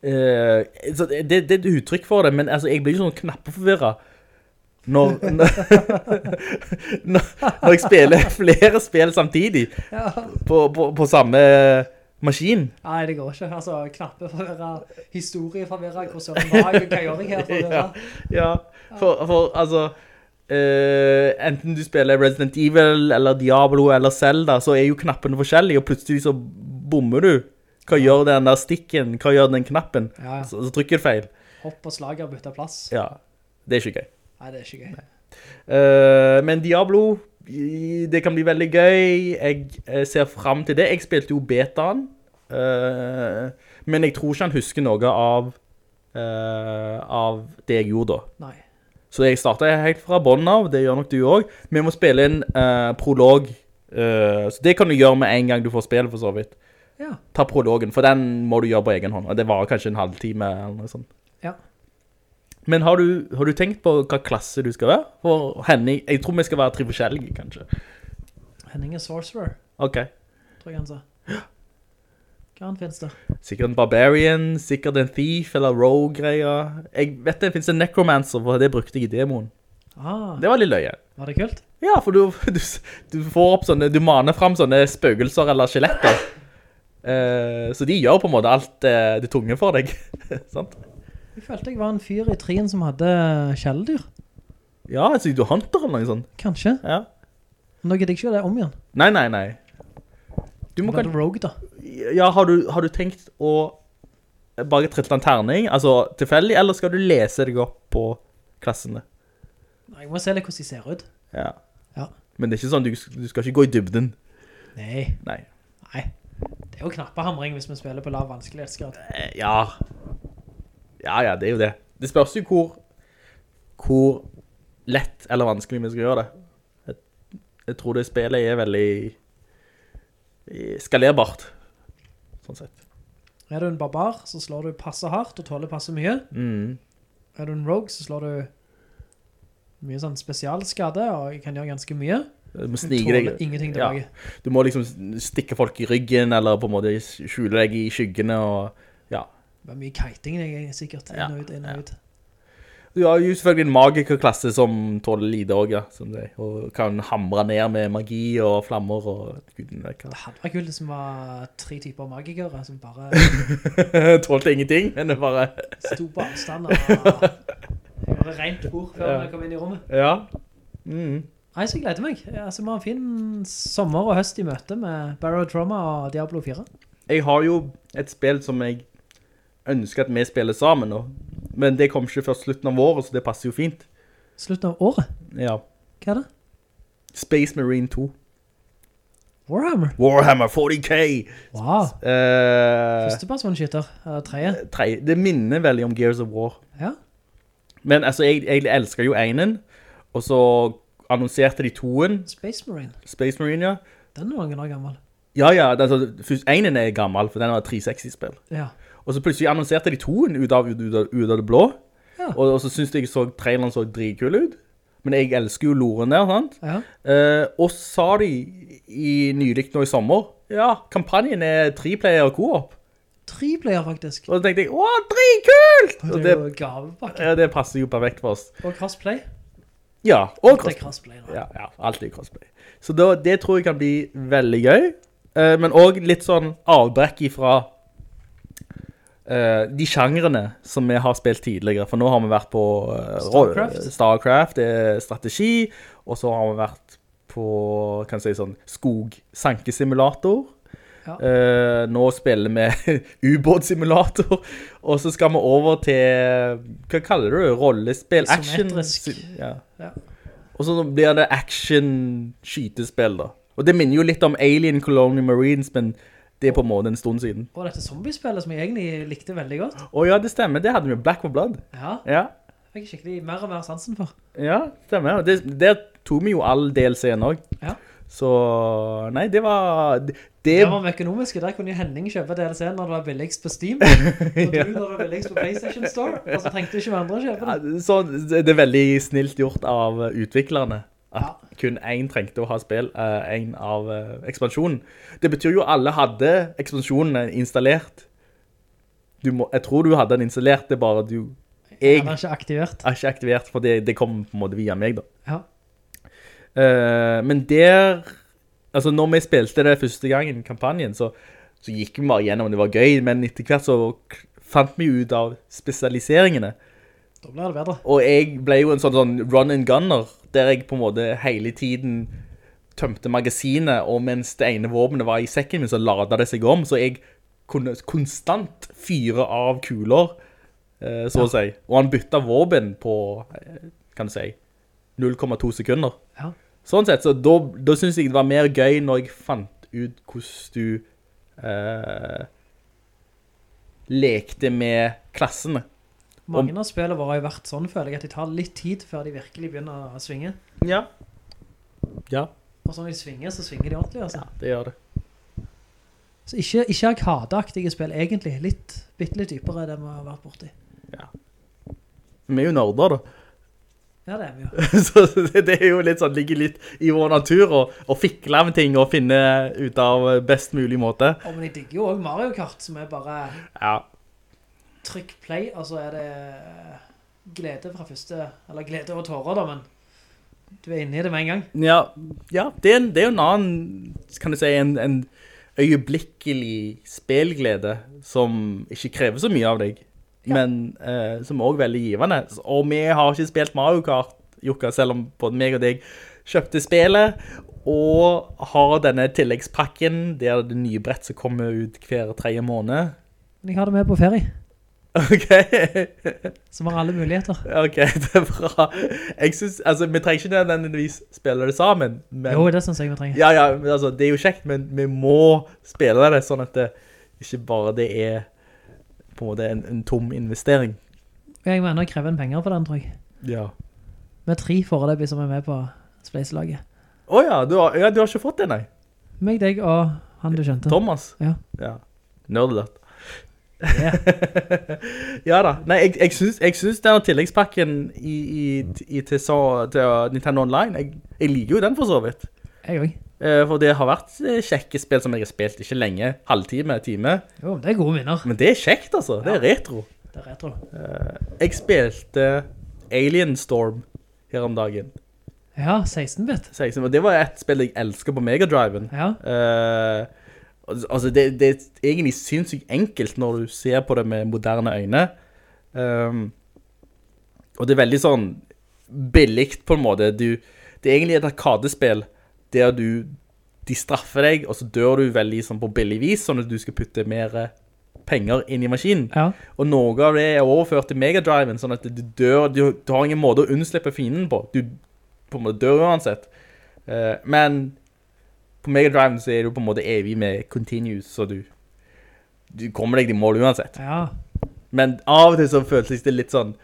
Eh, så det, det det er et uttrykk for det, men altså, jeg blir jo sånn knappeforvirra. *laughs* når, når, når, jeg spiller flere spill samtidig Ja. på, på, på samme maskin. Nei, det går ikke. Altså, knappe forvirret, historie forvirret, hvor søren var jeg, hva gjør jeg her forvirret. *laughs* Ja, for, for altså eh, Enten du spiller Resident Evil Eller Diablo eller Zelda Så er jo knappene forskjellige Og plutselig så bommer du Hva gjør den der stikken? Hva gjør den knappen? Ja. Så, så trykker du feil Hopp og slager bytte plass. Ja, det er ikke gøy Nei, det er ikke gøy. Uh, Men Diablo Det kan bli veldig gøy Jeg ser frem til det Jeg spilte jo betaen uh, Men jeg tror ikke han husker noe av Av det jeg gjorde da Nei. Så jeg startet helt fra bånden av, det gjør nok du også. Vi må spille inn uh, prolog, Uh, så det kan du gjøre med en gang du får spille for så vidt. Ja. Ta prologen, for den må du gjøre på egen hånd, og det var kanskje en halvtime eller noe sånt. Ja. Men har du, har du tenkt på hva klasse du skal være? For Henning, jeg tror vi skal være tre forskjellige, kanskje. Henning er sorcerer, Ok. tror jeg han sa. *gasps* Hva annet finnes det? Sikkert en barbarian, sikkert en thief eller rogue-greier. Jeg vet det det finnes en necromancer, for det brukte jeg i demoen. Ah, Det var litt løye. var det kult? Ja, for du, du, du får opp sånne, du maner frem sånne spøkelser eller skjeletter. Eh, så de gjør på en måte alt eh, det tunge for deg. *laughs* Sant? Jeg følte jeg var en fyr i trien som hadde kjældyr. Ja, altså du er hunter eller noe sånt. Kanskje. Ja. Nå gidder jeg ikke det om igjen. Nei, nei, nei. Du må kan... Rogue, da? Ja, har du, har du tenkt å bare trille en terning, altså tilfeldig, eller skal du lese deg opp på klassene? Jeg må se litt hvordan de ser ut. Ja. Ja. Men det er ikke sånn, du, du skal ikke gå i dybden. Nei, Nei. nei. Det er jo knappehamring hvis vi spiller på lav vanskelighetsgrad. Eh, Ja. Ja, ja, det er jo det. Det spørs jo hvor, hvor lett eller vanskelig vi skal gjøre det. Jeg, jeg tror det spillet er veldig eh, skalerbart, sånn sett. Er du en barbar, så slår du passe hardt og tåler passe mye. Mm. Er du en rogue, så slår du mye sånn spesialskade, og kan gjøre ganske mye. Du må snige deg. ingenting Ja. Du må liksom stikke folk i ryggen, eller på en måte skjule deg i skyggene, og ja. Det var mye kiting, er sikkert. Inn og ut, inn og ut. Du har jo selvfølgelig en magikerklasse som tåler lite også, ja, som det, og kan hamre ned med magi og flammer og guden vet hva. Det hadde vært kult hvis det var tre typer magikere som bare *laughs* Tålte ingenting, men det bare... sto på avstand og *laughs* gjorde rent bord før Ja. vi kom inn i rommet. Ja. Mm. Nei, så jeg gleder meg. Altså, vi har en fin sommer og høst i møte med Barrow Trauma og Diablo 4. Jeg har jo et spill som jeg ønsker at vi spiller sammen nå, men det kommer ikke før slutten av året, så det passer jo fint. Slutten av året. Ja. Hva er det? Space Marine 2. Warhammer. Warhammer 40k! Wow. Uh, Førstepersonskytter. Eller treie. treie. det minner veldig om Gears of War. Ja. Men altså, jeg, jeg elsker jo enen, og så annonserte de toen, Space Marine. Space Marine, ja. Den er mange år gammel. Ja, ja, altså, enen er gammel, for den har 360-spill. Ja. Og så plutselig annonserte de toen ut av, ut, av, ut av det blå, Ja. og, og så synes jeg så traileren så dritkul ut. Men jeg elsker jo loren der, sant? Ja. Eh, og sa de i nylig nå i sommer, ja, kampanjen er treplayer co-op. Tre faktisk. Og så tenkte jeg, åh, dritkult! Og Det det, gavepakke. ja, det passer jo perfekt for oss. Og crossplay. Ja, og Det crossplay. crossplay. Ja, ja, alltid crossplay. Så da, det tror jeg kan bli veldig gøy. Eh, men også litt sånn avbrekk ifra eh, de sjangrene som vi har spilt tidligere. For nå har vi vært på uh, Starcraft. Starcraft, det er strategi, og så har vi vært på, kan jeg si sånn, skog-sankesimulator. Ja. Uh, nå spiller vi *laughs* ubåtsimulator, og så skal vi over til, hva kaller du det, rollespill, action? Ja. Ja. Og så blir det action-skytespill da. Og det minner jo litt om Alien Colonial Marines, men det er på en måte en stund siden. Og dette zombiespillet som jeg egentlig likte veldig godt. Å ja, det stemmer. Det hadde vi Black for Blood. Ja, Ja, fikk jeg skikkelig mer og mer sansen for. ja stemmer. Det, der tok vi jo all DLC-en også. Ja. Så, nei, det var... Det, det Det var med økonomiske. Der kunne jo Henning kjøpe DLC-en når det var billigst på Steam. *laughs* Og du når det var billigst på PlayStation Store. Og så trengte ikke hverandre å kjøpe det. så det er veldig snilt gjort av utviklerne. At Ja. kun en trengte å ha spill, én en av eh, ekspansjonen. Det betyr jo alle hadde ekspansjonen installert. Du må, jeg tror du hadde den installert, det er bare du... Jeg Jeg har ikke aktivert. er ikke aktivert, for det, det kom på en måte via meg da. Ja. Uh, men der, altså når vi spilte det første gangen, kampanjen, så, så gikk vi bare gjennom, det var gøy, men etter hvert så fant vi ut av spesialiseringene. Da blir det bedre. Og jeg ble jo en sånn, sånn run and gunner, der jeg på en måte hele tiden tømte magasinet, og mens det ene våpenet var i sekken min, så ladet det seg om, så jeg kunne konstant fyre av kuler, eh, så å si. Og han bytta våpen på, eh, kan du si, 0,2 sekunder. Ja. Sånn sett, så da, da synes jeg det var mer gøy når jeg fant ut hvordan du eh, lekte med klassene. Mange av spillene våre har jo vært sånn, føler jeg, at de tar litt tid før de virkelig begynner å svinge. Ja. Ja, Og så når de svinger, så svinger de ordentlig, altså. Ja, det gjør det. Så ikke, ikke arkadeaktige spill, egentlig. Litt, litt dypere det vi har vært borti. Vi er jo nerder da. Ja, det er vi jo. *laughs* Så det er jo litt sånn, ligger litt i vår natur å, å fikle med ting og finne ut av best mulig måte. Og men jeg digger jo også Mario Kart, som er bare Ja, trykk play, altså er det glede fra første, eller glede over tårer da, men du er inne i det med en gang. ja, ja det, er en, det er jo en annen, kan du si, en, en øyeblikkelig spilglede som ikke krever så mye av deg, men eh, som er også veldig givende. Og vi har ikke spilt Mario Kart, Jukka, selv om både meg og deg kjøpte spillet, og har denne tilleggspakken, det er det nye brett som kommer ut hver tredje måned. Men jeg har det med på ferie, Ok, som har alle muligheter. ok, det er bra. Jeg synes, altså, vi trenger ikke nødvendigvis spille det sammen, men... Jo, det synes jeg vi trenger. Ja, ja, altså, det er jo kjekt, men vi må spille det sånn at det ikke bare det er på en måte en, en tom investering. Jeg mener å kreve en penger på den, tror jeg. Ja. Vi er tre foreløpig som er med på spleiselaget. Åja, du, har- ja, du har ikke fått det, nei. Meg, deg og han du skjønte. Thomas? Ja. Ja. Nerdlert. Ja. *laughs* ja da. Nei, jeg, jeg, synes, jeg denne tilleggspakken i, i, i, til, så, til Nintendo Online, jeg, jeg liker jo den for så vidt. Jeg også. Eh, For det har vært eh, kjekke spill som jeg har spilt, ikke lenge, halvtime, time. Jo, det er gode minner. Men det er kjekt altså, det er retro. Det er retro. Jeg spilte Alien Storm her om dagen. Ja, 16-bit. 16, og det var et spill jeg elsker på Mega Driven. Ja. Eh, al- altså, det, det er egentlig sinnssykt enkelt når du ser på det med moderne øyne. Um, og det er veldig sånn billigt på en måte. Du, det er egentlig et arkadespill der du, de straffer deg, og så dør du veldig sånn på billig vis, sånn at du skal putte mer penger inn i maskinen. Ja. Og noe av det er overført til Mega Driven, sånn at du dør, du, du har ingen måte å unnslippe fienden på. Du på en måte dør uansett. Uh, men på Mega Driven så er du på en måte evig med continues, så du, du kommer deg til mål uansett. Ja. Men av og til så føles det litt sånn,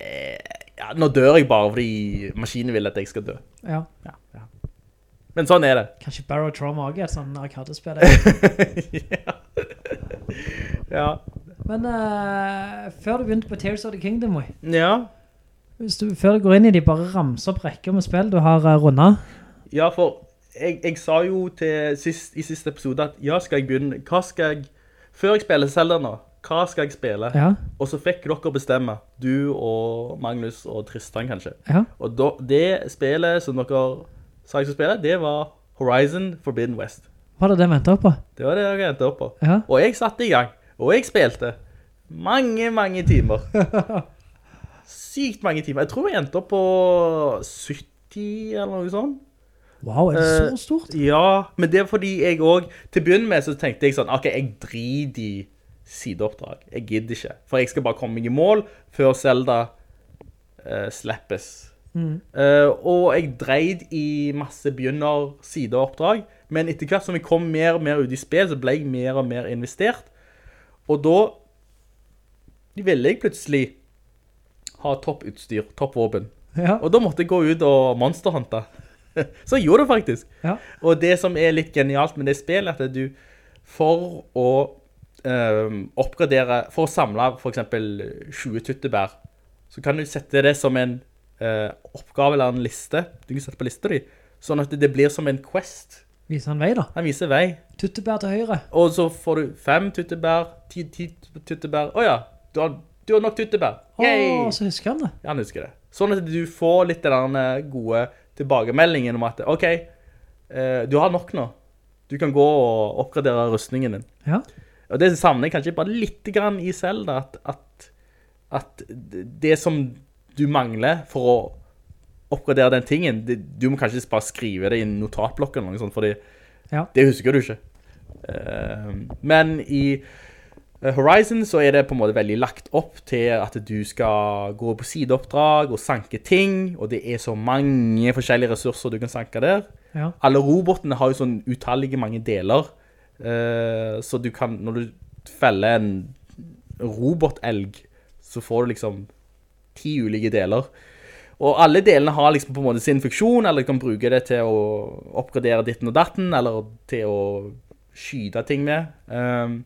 eh, ja, nå dør jeg bare fordi maskinen vil at jeg skal dø. ja. Ja, ja. Men sånn er det. Kanskje Barrow Trauma også er et sånn arkadespill. *laughs* Ja. Men uh, før du begynte på Tears of the Kingdom, Moi, Ja, hvis du, før du går inn i de, bare ramser opp rekker med spill du har uh, rundet. Ja, for jeg, jeg sa jo sist, i siste episode at ja, skal jeg begynne, hva skal jeg, før jeg spiller Zelda nå, hva skal jeg spille? Ja, Og så fikk dere bestemme, du og Magnus og Tristan kanskje. ja. Og da, det spillet som dere sa jeg skulle spille, det var Horizon Forbidden West. Var det det vi ventet opp på? Det var det jeg endte opp på. Ja. Og jeg satte i gang, og jeg spilte mange, mange timer. *laughs* Sykt mange timer. Jeg tror jeg endte opp på 70 eller noe sånt. Wow, er det Eh, så stort? Ja, men det er fordi jeg også, til å begynne med så tenkte jeg sånn, ok, jeg driter i sideoppdrag. Jeg gidder ikke, for jeg skal bare komme meg i mål før Zelda uh, slippes. Eh, og jeg dreid i masse begynner sideoppdrag, men etter hvert som jeg kom mer og mer ut i spill, så ble jeg mer og mer investert. Og da ville jeg plutselig ha topputstyr, toppvåpen. Ja. Og da måtte jeg gå ut og monsterhunte. Så gjorde du faktisk. Ja. Og det som er litt genialt med det spillet, er at du, for å um, oppgradere, for å samle for eksempel 20 tuttebær, så kan du sette det som en uh, oppgave eller en liste. Du kan sette på lista di, sånn at det blir som en quest. Viser han vei da? Han viser vei. Tuttebær til høyre. Og så får du fem tuttebær, ti, ti tuttebær. Åja, du, har- du har nok tyttebær. Å, så husker han det. Ja, han husker det. Sånn at du får litt den gode tilbakemeldingen om at, ok, eh, du har nok nå. Du kan gå og oppgradere rustningen din. Ja. Og det savner jeg kanskje bare litt grann i Zelda, at, at, at det som du mangler for å oppgradere den tingen, det, du må kanskje bare skrive det i en notatblokk eller noe sånt, fordi Ja. det husker du ikke. Eh, men i Horizon så er det på en måte veldig lagt opp til at du skal gå på sideoppdrag og sanke ting, og det er så mange forskjellige ressurser du kan sanke der. Ja. Alle robotene har jo sånn utallige mange deler, eh, så du kan, når du feller en robotelg, så får du liksom ti ulike deler. Og alle delene har liksom på en måte sin funksjon, eller du kan bruke det til å oppgradere ditten og datten, eller til å skyte ting med. Um,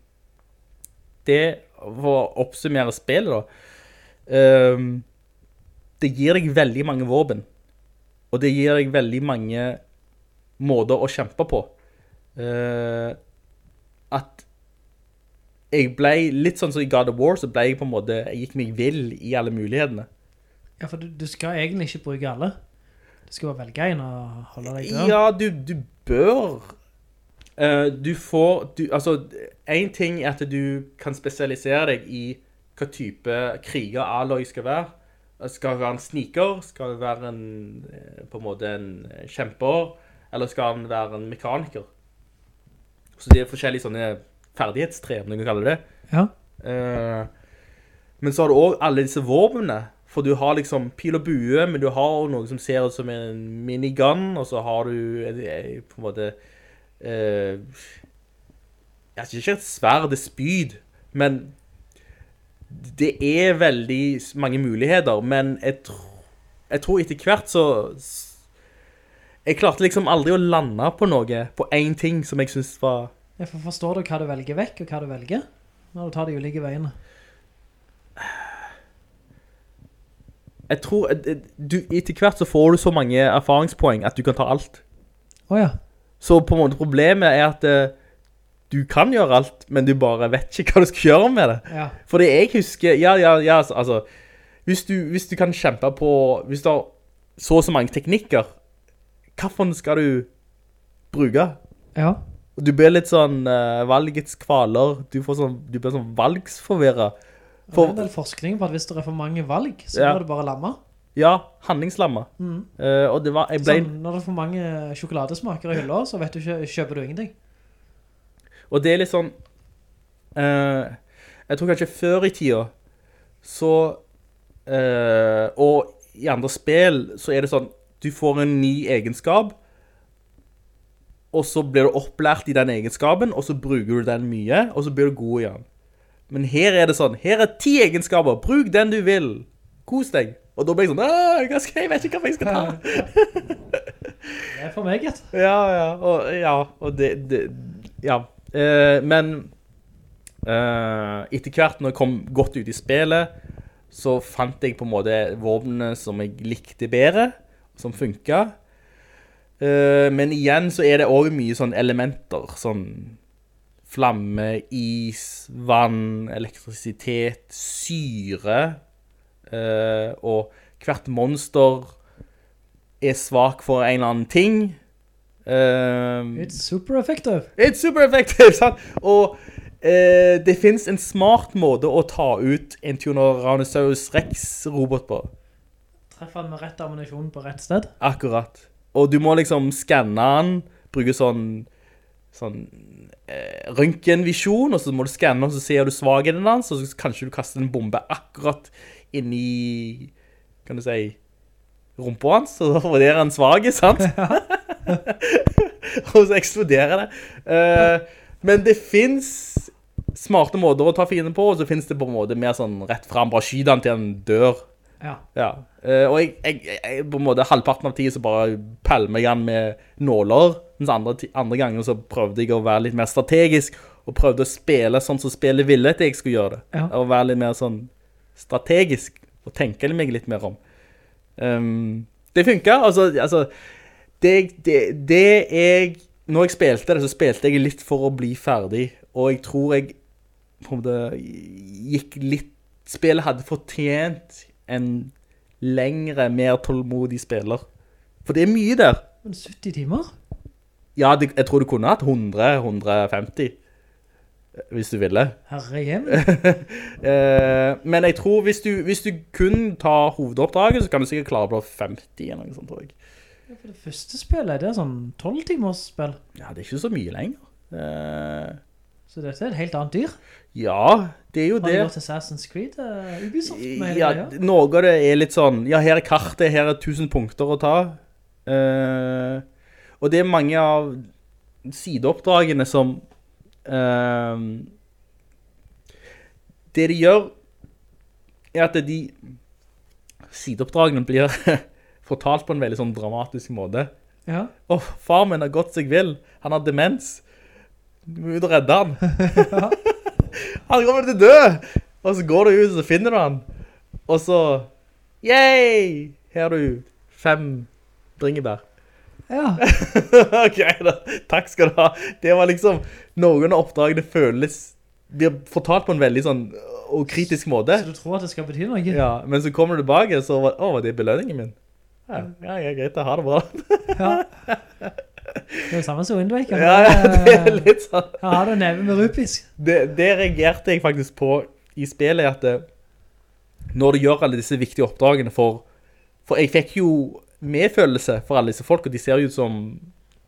det, for å oppsummere spillet da, um, det gir deg veldig mange våpen. Og det gir deg veldig mange måter å kjempe på. Uh, at jeg ble litt sånn som i God of War, så ble jeg på en måte, jeg gikk meg vill i alle mulighetene. Ja, for du, du skal egentlig ikke bruke alle. Du skal bare velge en og holde deg der. Ja, du, du bør Du får du, Altså, en ting er at du kan spesialisere deg i hva type kriger Aloy skal være. Skal det være en sniker? Skal det være en, eh, på en måte en kjemper? eller skal han være en mekaniker? Så det er forskjellige sånne ferdighetstre, om du kan kalle det det. Ja. Eh, men så har du også alle disse våpnene, for du har liksom pil og bue, men du har noe som ser ut som en minigun, og så har du eh, eh, på en måte eh, Jeg synes ikke et sverd, er spyd, men det er veldig mange muligheter, men jeg, tro, jeg tror etter hvert så Jeg klarte liksom aldri å lande på noe, på én ting som jeg synes var jeg forstår du hva du velger vekk, og hva du velger? Når du tar de ulike veiene. Jeg tror eh, du, Etter hvert så får du så mange erfaringspoeng at du kan ta alt. Åja. Så på en måte problemet er at eh, du kan gjøre alt, men du bare vet ikke hva du skal gjøre med det. Ja. Fordi jeg husker, ja, ja, ja, altså, altså hvis, du, hvis du kan kjempe på, hvis du har så og så mange teknikker, hvilken skal du bruke? Ja. Du blir litt sånn uh, valgets kvaler, du, får sånn, du blir sånn valgsforvirret. Det er en del forskning på at hvis det er for mange valg, så Ja. blir du bare lamma. Ja, handlingslamma. Mm. Uh, og det var, jeg ble... Sånn, når det er for mange sjokoladesmaker i hylla, så vet du ikke, kjøper du ingenting. Og det er litt sånn uh, Jeg tror kanskje før i tida Så uh, Og i andre spill Så er det sånn Du får en ny egenskap Og så blir du opplært i den egenskapen Og så bruker du den mye Og så blir du god igjen Men her er det sånn Her er ti egenskaper Bruk den du vil Kos deg Og da ble jeg sånn «Åh, hva skal jeg? jeg vet ikke hva jeg skal ta *laughs* Det er for meget. ja, ja, og, ja, og det, det ja, eh, men eh, etter hvert når jeg kom godt ut i spillet, så fant jeg på en måte våpnene som jeg likte bedre, som funket. Eh, men igjen så er det også mye sånn elementer, sånn flamme, is, vann, elektrisitet, syre, og hvert monster er svak for en eller annen ting. Um, It's super effective. It's super effective, *laughs* sant? Og Uh, det finnes en smart måte å ta ut en Tyrannosaurus Rex-robot på. Treffer han med rett ammunisjon på rett sted. Akkurat. Og du må liksom skanne den, bruke sånn, sånn uh, røntgenvisjon, og så må du skanne, og så ser du svagheten hans, og så kanskje du kaster en bombe akkurat inn i, kan du si, rumpa hans, og da vurderer han svage, sant? *laughs* *laughs* og så eksploderer det. Uh, men det finnes smarte måter å ta fienden på, og så finnes det på en måte mer sånn rett frem, bare skyder han til han dør. Ja. Ja, Uh, og jeg, jeg, jeg, på en måte halvparten av tiden så bare pælmer jeg han med nåler, mens andre, andre ganger så prøvde jeg å være litt mer strategisk, og prøvde å spille sånn som spillet ville at jeg skulle gjøre det. Ja. Og være litt mer sånn strategisk, og tenke meg litt mer om. Um, det funket, altså, altså det, det, det jeg, når jeg spilte det, så spilte jeg litt for å bli ferdig, og jeg tror jeg på det måte gikk litt, spillet hadde fortjent en lengre, mer tålmodig spiller. For det er mye der. Men 70 timer? Ja, det, jeg tror du kunne hatt 100-150, hvis du ville. Herre hjem. *laughs* Eh, men jeg tror hvis du, hvis du kun tar hovedoppdraget, så kan du sikkert klare på 50 eller noe sånt, tror jeg. For det første spillet, det er sånn 12 timers spill. Ja, det er ikke så mye lenger. Eh, Så dette er et helt annet dyr. ja, det er jo Har det. du gått Assassin's Creed, uh, Ubisoft med Ja, greia? noe av det er litt sånn, ja, her er kartet, her er tusen punkter å ta. Uh... og det er mange av sideoppdragene som eh, Det de gjør, er at de sideoppdragene blir *laughs* fortalt på en veldig sånn dramatisk måte. Ja. Og far min har gått seg vill. Han har demens. Du må ut og redde han. *laughs* han kommer til å dø. Og så går du ut, og så finner du han. Og så, yay! Her har du fem bringebær. Ja. *laughs* ok, da. Takk skal du ha. Det var liksom, noen av oppdragene føles, blir fortalt på en veldig sånn, og kritisk måte. Så du tror at det skal bety noe? Ja, men så kommer du tilbake, så var, å, var det belønningen min? Ja, ja, ja, greit, jeg har det bra. Ja. *laughs* Det er jo samme som Wind Waker. ja, ja, det er litt sånn. Her har du neve med rupis. det, det reagerte jeg faktisk på i spillet, at når du gjør alle disse viktige oppdragene for, for jeg fikk jo medfølelse for alle disse folk, og de ser jo ut som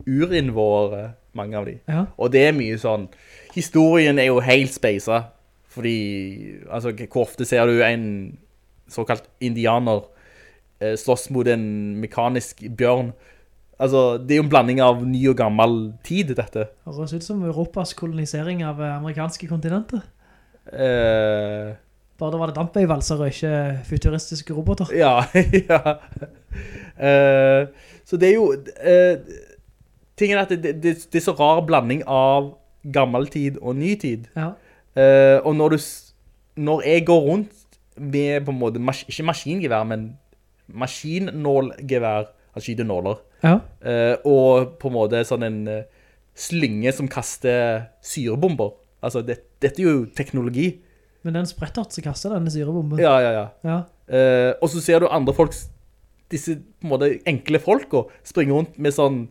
urinnvåere, mange av de. Ja. Og det er mye sånn, historien er jo helt speisa, fordi, altså, hvor ofte ser du en såkalt indianer eh, slåss mot en mekanisk bjørn? Altså, det er jo en blanding av ny og gammel tid, dette. Det Høres ut som Europas kolonisering av eh, amerikanske kontinenter. Eh, Bare da var det dampveivalser og ikke futuristiske roboter. Ja, *laughs* ja. Uh, så det er jo Uh, Tingen er at det, det, det er så rar blanding av gammel tid og ny tid. Ja. Uh, og når du Når jeg går rundt med på en måte mas Ikke maskingevær, men maskinnålgevær Han skyter nåler. Ja. Og på en måte sånn en slynge som kaster syrebomber. Altså, det, dette er jo teknologi. Men den sprettert som kaster denne syrebomben. Ja, ja, ja. Ja. Eh, og så ser du andre folk, disse på en måte enkle folk, og springer rundt med sånn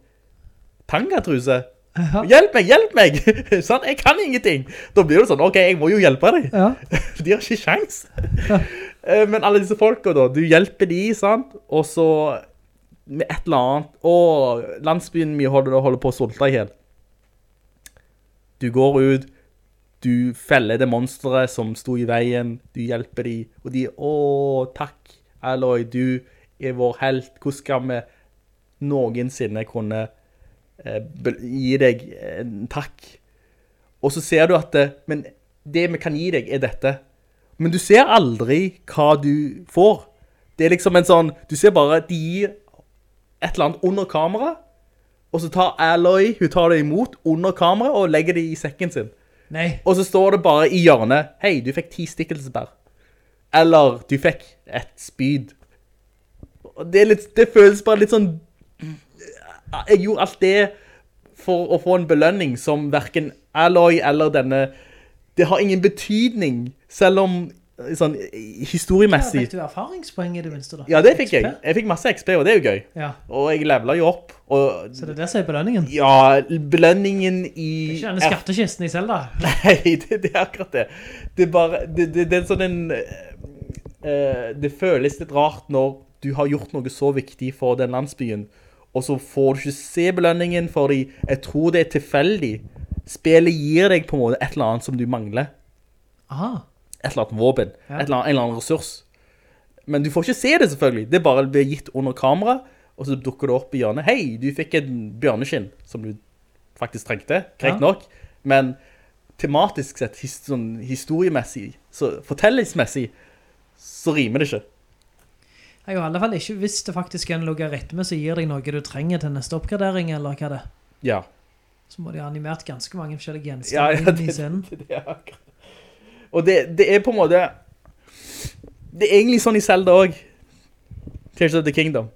tangatruse. Ja. Hjelp meg, hjelp meg! *laughs* sånn, jeg kan ingenting. Da blir det sånn, ok, jeg må jo hjelpe deg. Ja. *laughs* De har ikke sjans. Eh, Men alle disse folka da, du hjelper de, sant? Og så med et eller annet, og landsbyen mye holder, holder på å solte i hel. Du går ut, du feller det monsteret som sto i veien, du hjelper dem, og de, å, takk, Aloy, du er vår helt, hvordan skal vi noensinne kunne eh, gi deg en takk? Og så ser du at, det, men det vi kan gi deg er dette. Men du ser aldri hva du får. Det er liksom en sånn, du ser bare, de gir et eller annet under kamera, og så tar Aloy, hun tar det imot under kamera og legger det i sekken sin. Nei. Og så står det bare i hjørnet, hei, du fikk ti stikkelsbær. Eller, du fikk et spyd. Det, litt, det føles bare litt sånn, jeg gjorde alt det for å få en belønning som hverken Aloy eller denne, det har ingen betydning, selv om sånn historiemessig. fikk du erfaringspoeng i det minste da? Ja, det fikk jeg. XP? Jeg fikk masse XP, og det er jo gøy. Ja, Og jeg levelet jo opp, og så det er det som er belønningen. ja, belønningen i... Det er Ikke denne skattekisten i Zelda. *laughs* Nei, det, det er akkurat det. Det er bare, det, det, det er sånn en, Uh, det føles litt rart når du har gjort noe så viktig for den landsbyen, og så får du ikke se belønningen, fordi jeg tror det er tilfeldig. Spillet gir deg på en måte et eller annet som du mangler. Aha. Et eller annet våpen, Ja. eller annet, en eller annen ressurs. Men du får ikke se det selvfølgelig. Det bare blir gitt under kamera, og så dukker det opp i hjørnet. Hei, du fikk en bjørneskinn, som du faktisk trengte, greit Ja. nok. Men tematisk sett, his, sånn historiemessig, så fortellingsmessig, så rimer det ikke. Jeg har i alle fall ikke hvis det faktisk er en logaritme som gir deg noe du trenger til neste oppgradering, eller hva det er. Ja. Så må de ha animert ganske mange forskjellige Ja, gjenstander ja, inn i scenen. det, det er akkurat. Og det, det er på en måte, det er egentlig sånn i Zelda også, Tears of the Kingdom.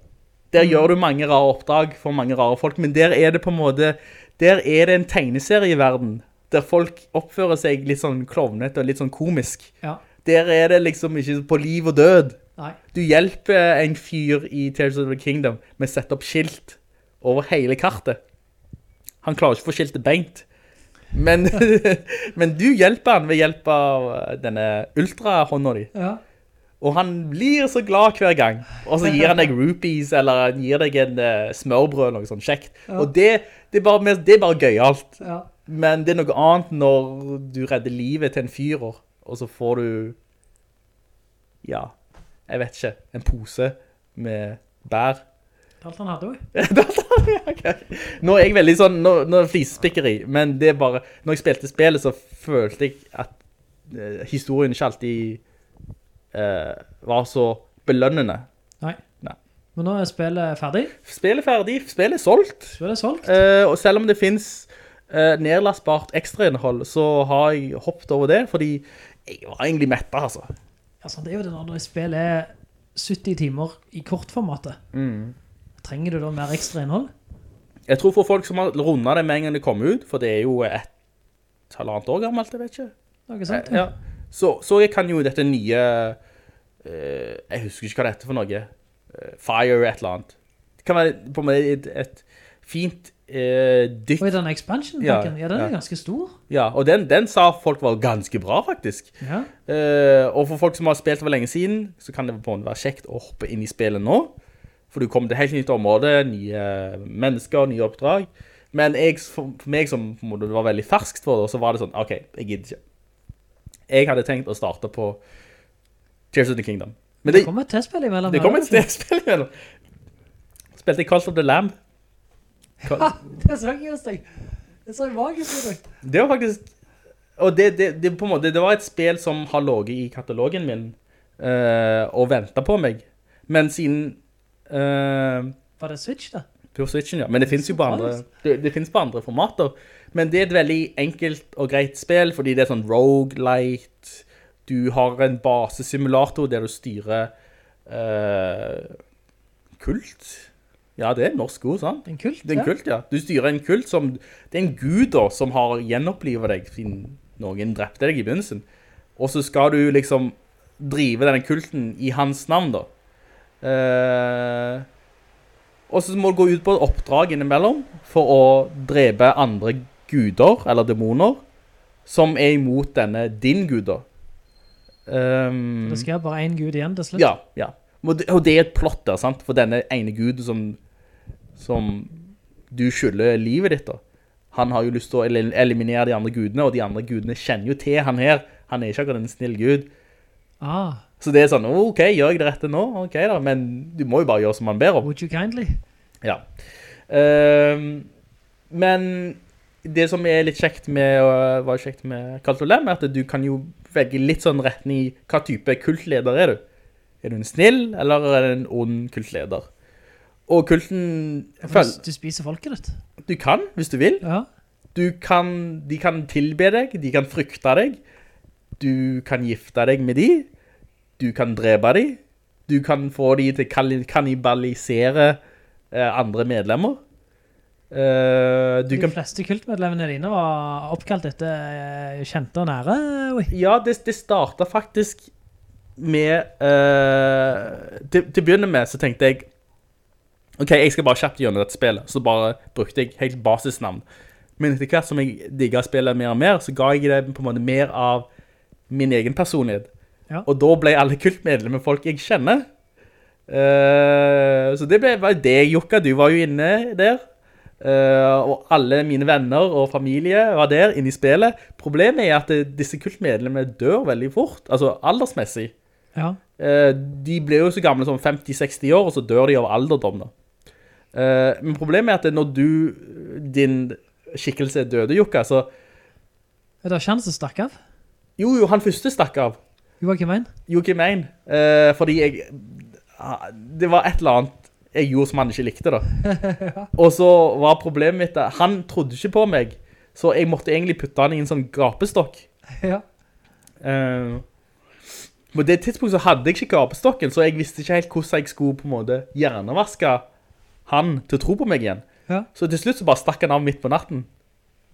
Der gjør du mange rare oppdrag for mange rare folk, men der er det på en måte, der er det en tegneserie i verden, der folk oppfører seg litt sånn klovnete og litt sånn komisk. Ja. Der er det liksom ikke på liv og død. Nei. Du hjelper en fyr i Tears of the Kingdom med å sette opp skilt over hele kartet. Han klarer ikke å få skiltet beint. Men, *laughs* men du hjelper han ved hjelp av denne ultrahånda di. Ja. Og han blir så glad hver gang. Og så gir han deg rupees, eller han gir deg en smørbrød, smørbrød, noe sånt kjekt. Og det, det, er bare, det er bare gøyalt. Ja. Men det er noe annet når du redder livet til en fyrer, og så får du, ja, jeg vet ikke, en pose med bær. *laughs* Alt han hadde ja, Ok. Nå er jeg veldig sånn, nå, nå er det flisespikkeri, men det er bare, når jeg spilte spillet så følte jeg at eh, historien ikke alltid eh, var så belønnende. Nei. Nei. Men nå er spillet ferdig. Spillet er ferdig, spillet er solgt. Spillet er solgt. Eh, og selv om det finnes eh, nedlastbart ekstrainnhold, så har jeg hoppet over det, fordi jeg var egentlig mettet, altså. Altså, det er jo det når spillet spill er 70 timer i kortformatet. Mm. Trenger du da mer ekstra innhold? Jeg tror for folk som har rundet det med en gang det kom ut, for det er jo et halvannet år gammelt, jeg vet ikke. Noe sant, Ja. Så, så jeg kan jo dette nye, uh, jeg husker ikke hva det heter for noe, uh, Fire et eller annet. Det kan være på meg et, et fint uh, dykk. Og den expansion Ja, ja, den ja. er ganske stor. Ja, og den, den sa folk var ganske bra faktisk. Ja. Eh, og for folk som har spilt for lenge siden, så kan det på en måte være kjekt å hoppe inn i spillet nå. For du kommer til helt nytt område, nye mennesker, nye oppdrag. Men jeg, for meg som på måte, var veldig ferskt for det, så var det sånn, ok, jeg gidder ikke. Jeg hadde tenkt å starte på Tears of the Kingdom. Men Det det, kommer et testspill imellom. det kom et testspill imellom. Spilte jeg Cult of the Lamb. *laughs* Call- Det så jeg hos deg. Det så magisk ut. Det var faktisk Og det, det, det, på en måte, det var et spill som har låget i katalogen min eh, og ventet på meg. Men siden eh, Var det Switch da? På Switchen, ja. Men det finnes jo på andre, det, det finnes på andre formater. Men det er et veldig enkelt og greit spill, fordi det er sånn roguelite. Du har en basesimulator der du styrer uh, kult. Ja, det er en norsk ord, sant? En kult, Det er en kult, ja. Du styrer en kult som, det er en gud da, som har gjenopplivet deg, siden noen drepte deg i begynnelsen. Og så skal du liksom drive denne kulten i hans navn da. Eh, og så må du gå ut på et oppdrag innimellom for å drepe andre guder, eller demoner, som er imot denne din gud da. Um, Det skal bare en gud igjen til slutt. ja, ja. Og det, og det er et plott der, sant? For denne ene guden som, som du skylder livet ditt da. Han har jo lyst til å eliminere de andre gudene, og de andre gudene kjenner jo til han her. Han er ikke akkurat en snill gud. Ah, Så det er sånn, ok, gjør jeg det rette nå? Ok da, men du må jo bare gjøre som man ber om. would you kindly? Ja. Uh, men det som er litt kjekt med, var kjekt med Kalt og Lem er at du kan jo velge litt sånn retning i hva type kultleder er du. Er du en snill, eller er du en ond kultleder? Og kulten, Du spiser folket ditt. du kan, hvis du vil. Ja. Du kan, de kan tilbe deg, de kan frykte deg, du kan gifte deg med de, du kan drepe dem. du kan få dem til å kannibalisere eh, andre medlemmer. Uh, du De kan, fleste kultmedlemmene dine var oppkalt etter eh, kjente og nære. oi. ja, det, det startet faktisk med, Uh, til, til å begynne med så tenkte jeg, ok, jeg skal bare kjapt gjennom dette spillet, så bare brukte jeg helt basisnavn. Men etter hvert som jeg digget spillet mer og mer, så ga jeg det på en måte mer av min egen personlighet. Ja. Og da ble alle kultmedlemmer folk jeg kjenner. Uh, så det ble bare det, Jokka, du var jo inne der. Uh, og alle mine venner og familie var der inne i spillet. Problemet er at eh, disse kultmedlemmene dør veldig fort, altså aldersmessig. Ja. Uh, de blir jo så gamle som 50-60 år, og så dør de av alderdom da. Men problemet er at når du, din skikkelse døde, Jokka, så Er Det som stakk av. Jo, jo, han første stakk av. Joakim Ein. Joakim Ein. Eh, fordi jeg ah, Det var et eller annet jeg gjorde som han ikke likte, da. *laughs* Og så var problemet mitt at han trodde ikke på meg, så jeg måtte egentlig putte han i en sånn gapestokk. Ja. Uh, på det tidspunktet så hadde jeg ikke gapestokken, så jeg visste ikke helt hvordan jeg skulle på en måte hjernevaske han til å tro på meg igjen. Ja. Så til slutt så bare stakk han av midt på natten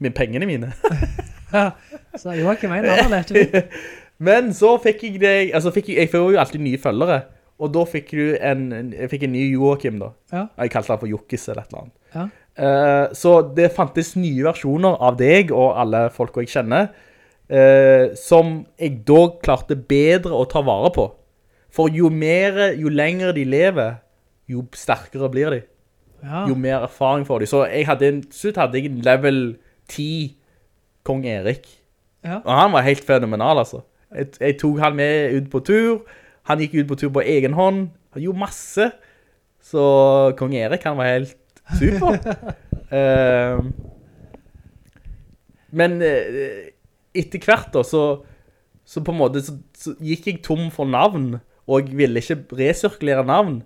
med pengene mine. *laughs* Så Joakim Ein han har fint. *laughs* Men så fikk jeg det, altså fikk jeg, jeg får jo alltid nye følgere, og da fikk du en, jeg fikk en ny Joakim da. Ja. Jeg kalte han for Jokkis eller et eller annet. Ja. Uh, så det fantes nye versjoner av deg og alle folk jeg kjenner, uh, som jeg da klarte bedre å ta vare på. For jo mer, jo lengre de lever, jo sterkere blir de. Ja. Jo mer erfaring får de. Så jeg hadde en, slutt hadde jeg en level 10 Kong Erik. Ja. Og han var helt fenomenal, altså. Jeg, jeg tok han med ut på tur. Han gikk ut på tur på egen hånd. Han gjorde masse. Så Kong Erik, han var helt super. uh, *laughs* men uh, etter hvert da, så, så på en måte så, så gikk jeg tom for navn, og jeg ville ikke resirkulere navn.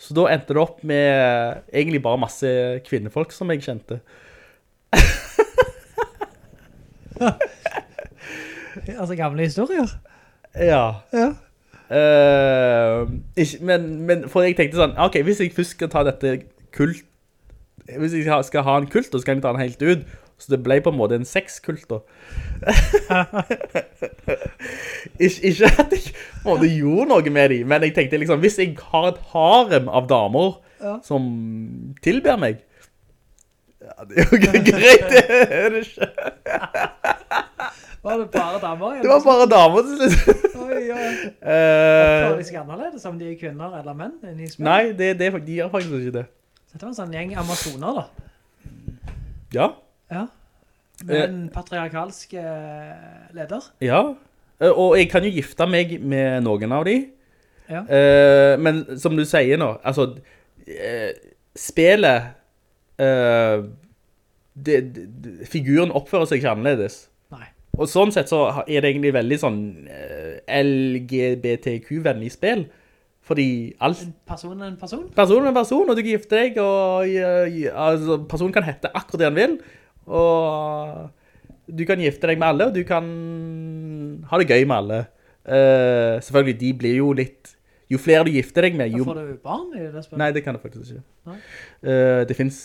Så da endte det opp med egentlig bare masse kvinnefolk som jeg kjente. *laughs* *laughs* Altså gamle historier. Ja. Ja. Uh, ikke, men, men for jeg tenkte sånn, ok, hvis jeg først skal ta dette kult, hvis jeg skal ha en kult, så skal jeg ta den helt ut. Så det ble på en måte en sexkult da. *laughs* ikke, ikke at jeg måtte gjorde noe med dem, men jeg tenkte liksom, hvis jeg har et harem av damer som tilber meg, ja, det er jo *laughs* greit, det er det ikke. Var det bare damer? Det var bare damer til slutt. Oi, oi. *laughs* Eh, Klarer de seg annerledes om de er kvinner eller menn nei, det, det, de gjør faktisk ikke det. Så dette var en sånn gjeng amazoner da. Ja, Ja. Med en patriarkalsk eh, leder. ja. Eh, Og jeg kan jo gifte meg med noen av de. Ja. Eh, men som du sier nå, altså, eh, spillet, eh, det, det, figuren oppfører seg ikke annerledes. Og sånn sett så er det egentlig veldig sånn eh, LGBTQ-vennlig spill. Fordi alt, En person er en person. person er en person, og du kan gifte deg, og eh, altså, personen kan hette akkurat det han vil, og du kan gifte deg med alle, og du kan ha det gøy med alle. Uh, selvfølgelig, de blir jo litt, jo flere du gifter deg med, Da jo... får du barn i det spillet. Nei, det kan det faktisk ikke. Eh, det finnes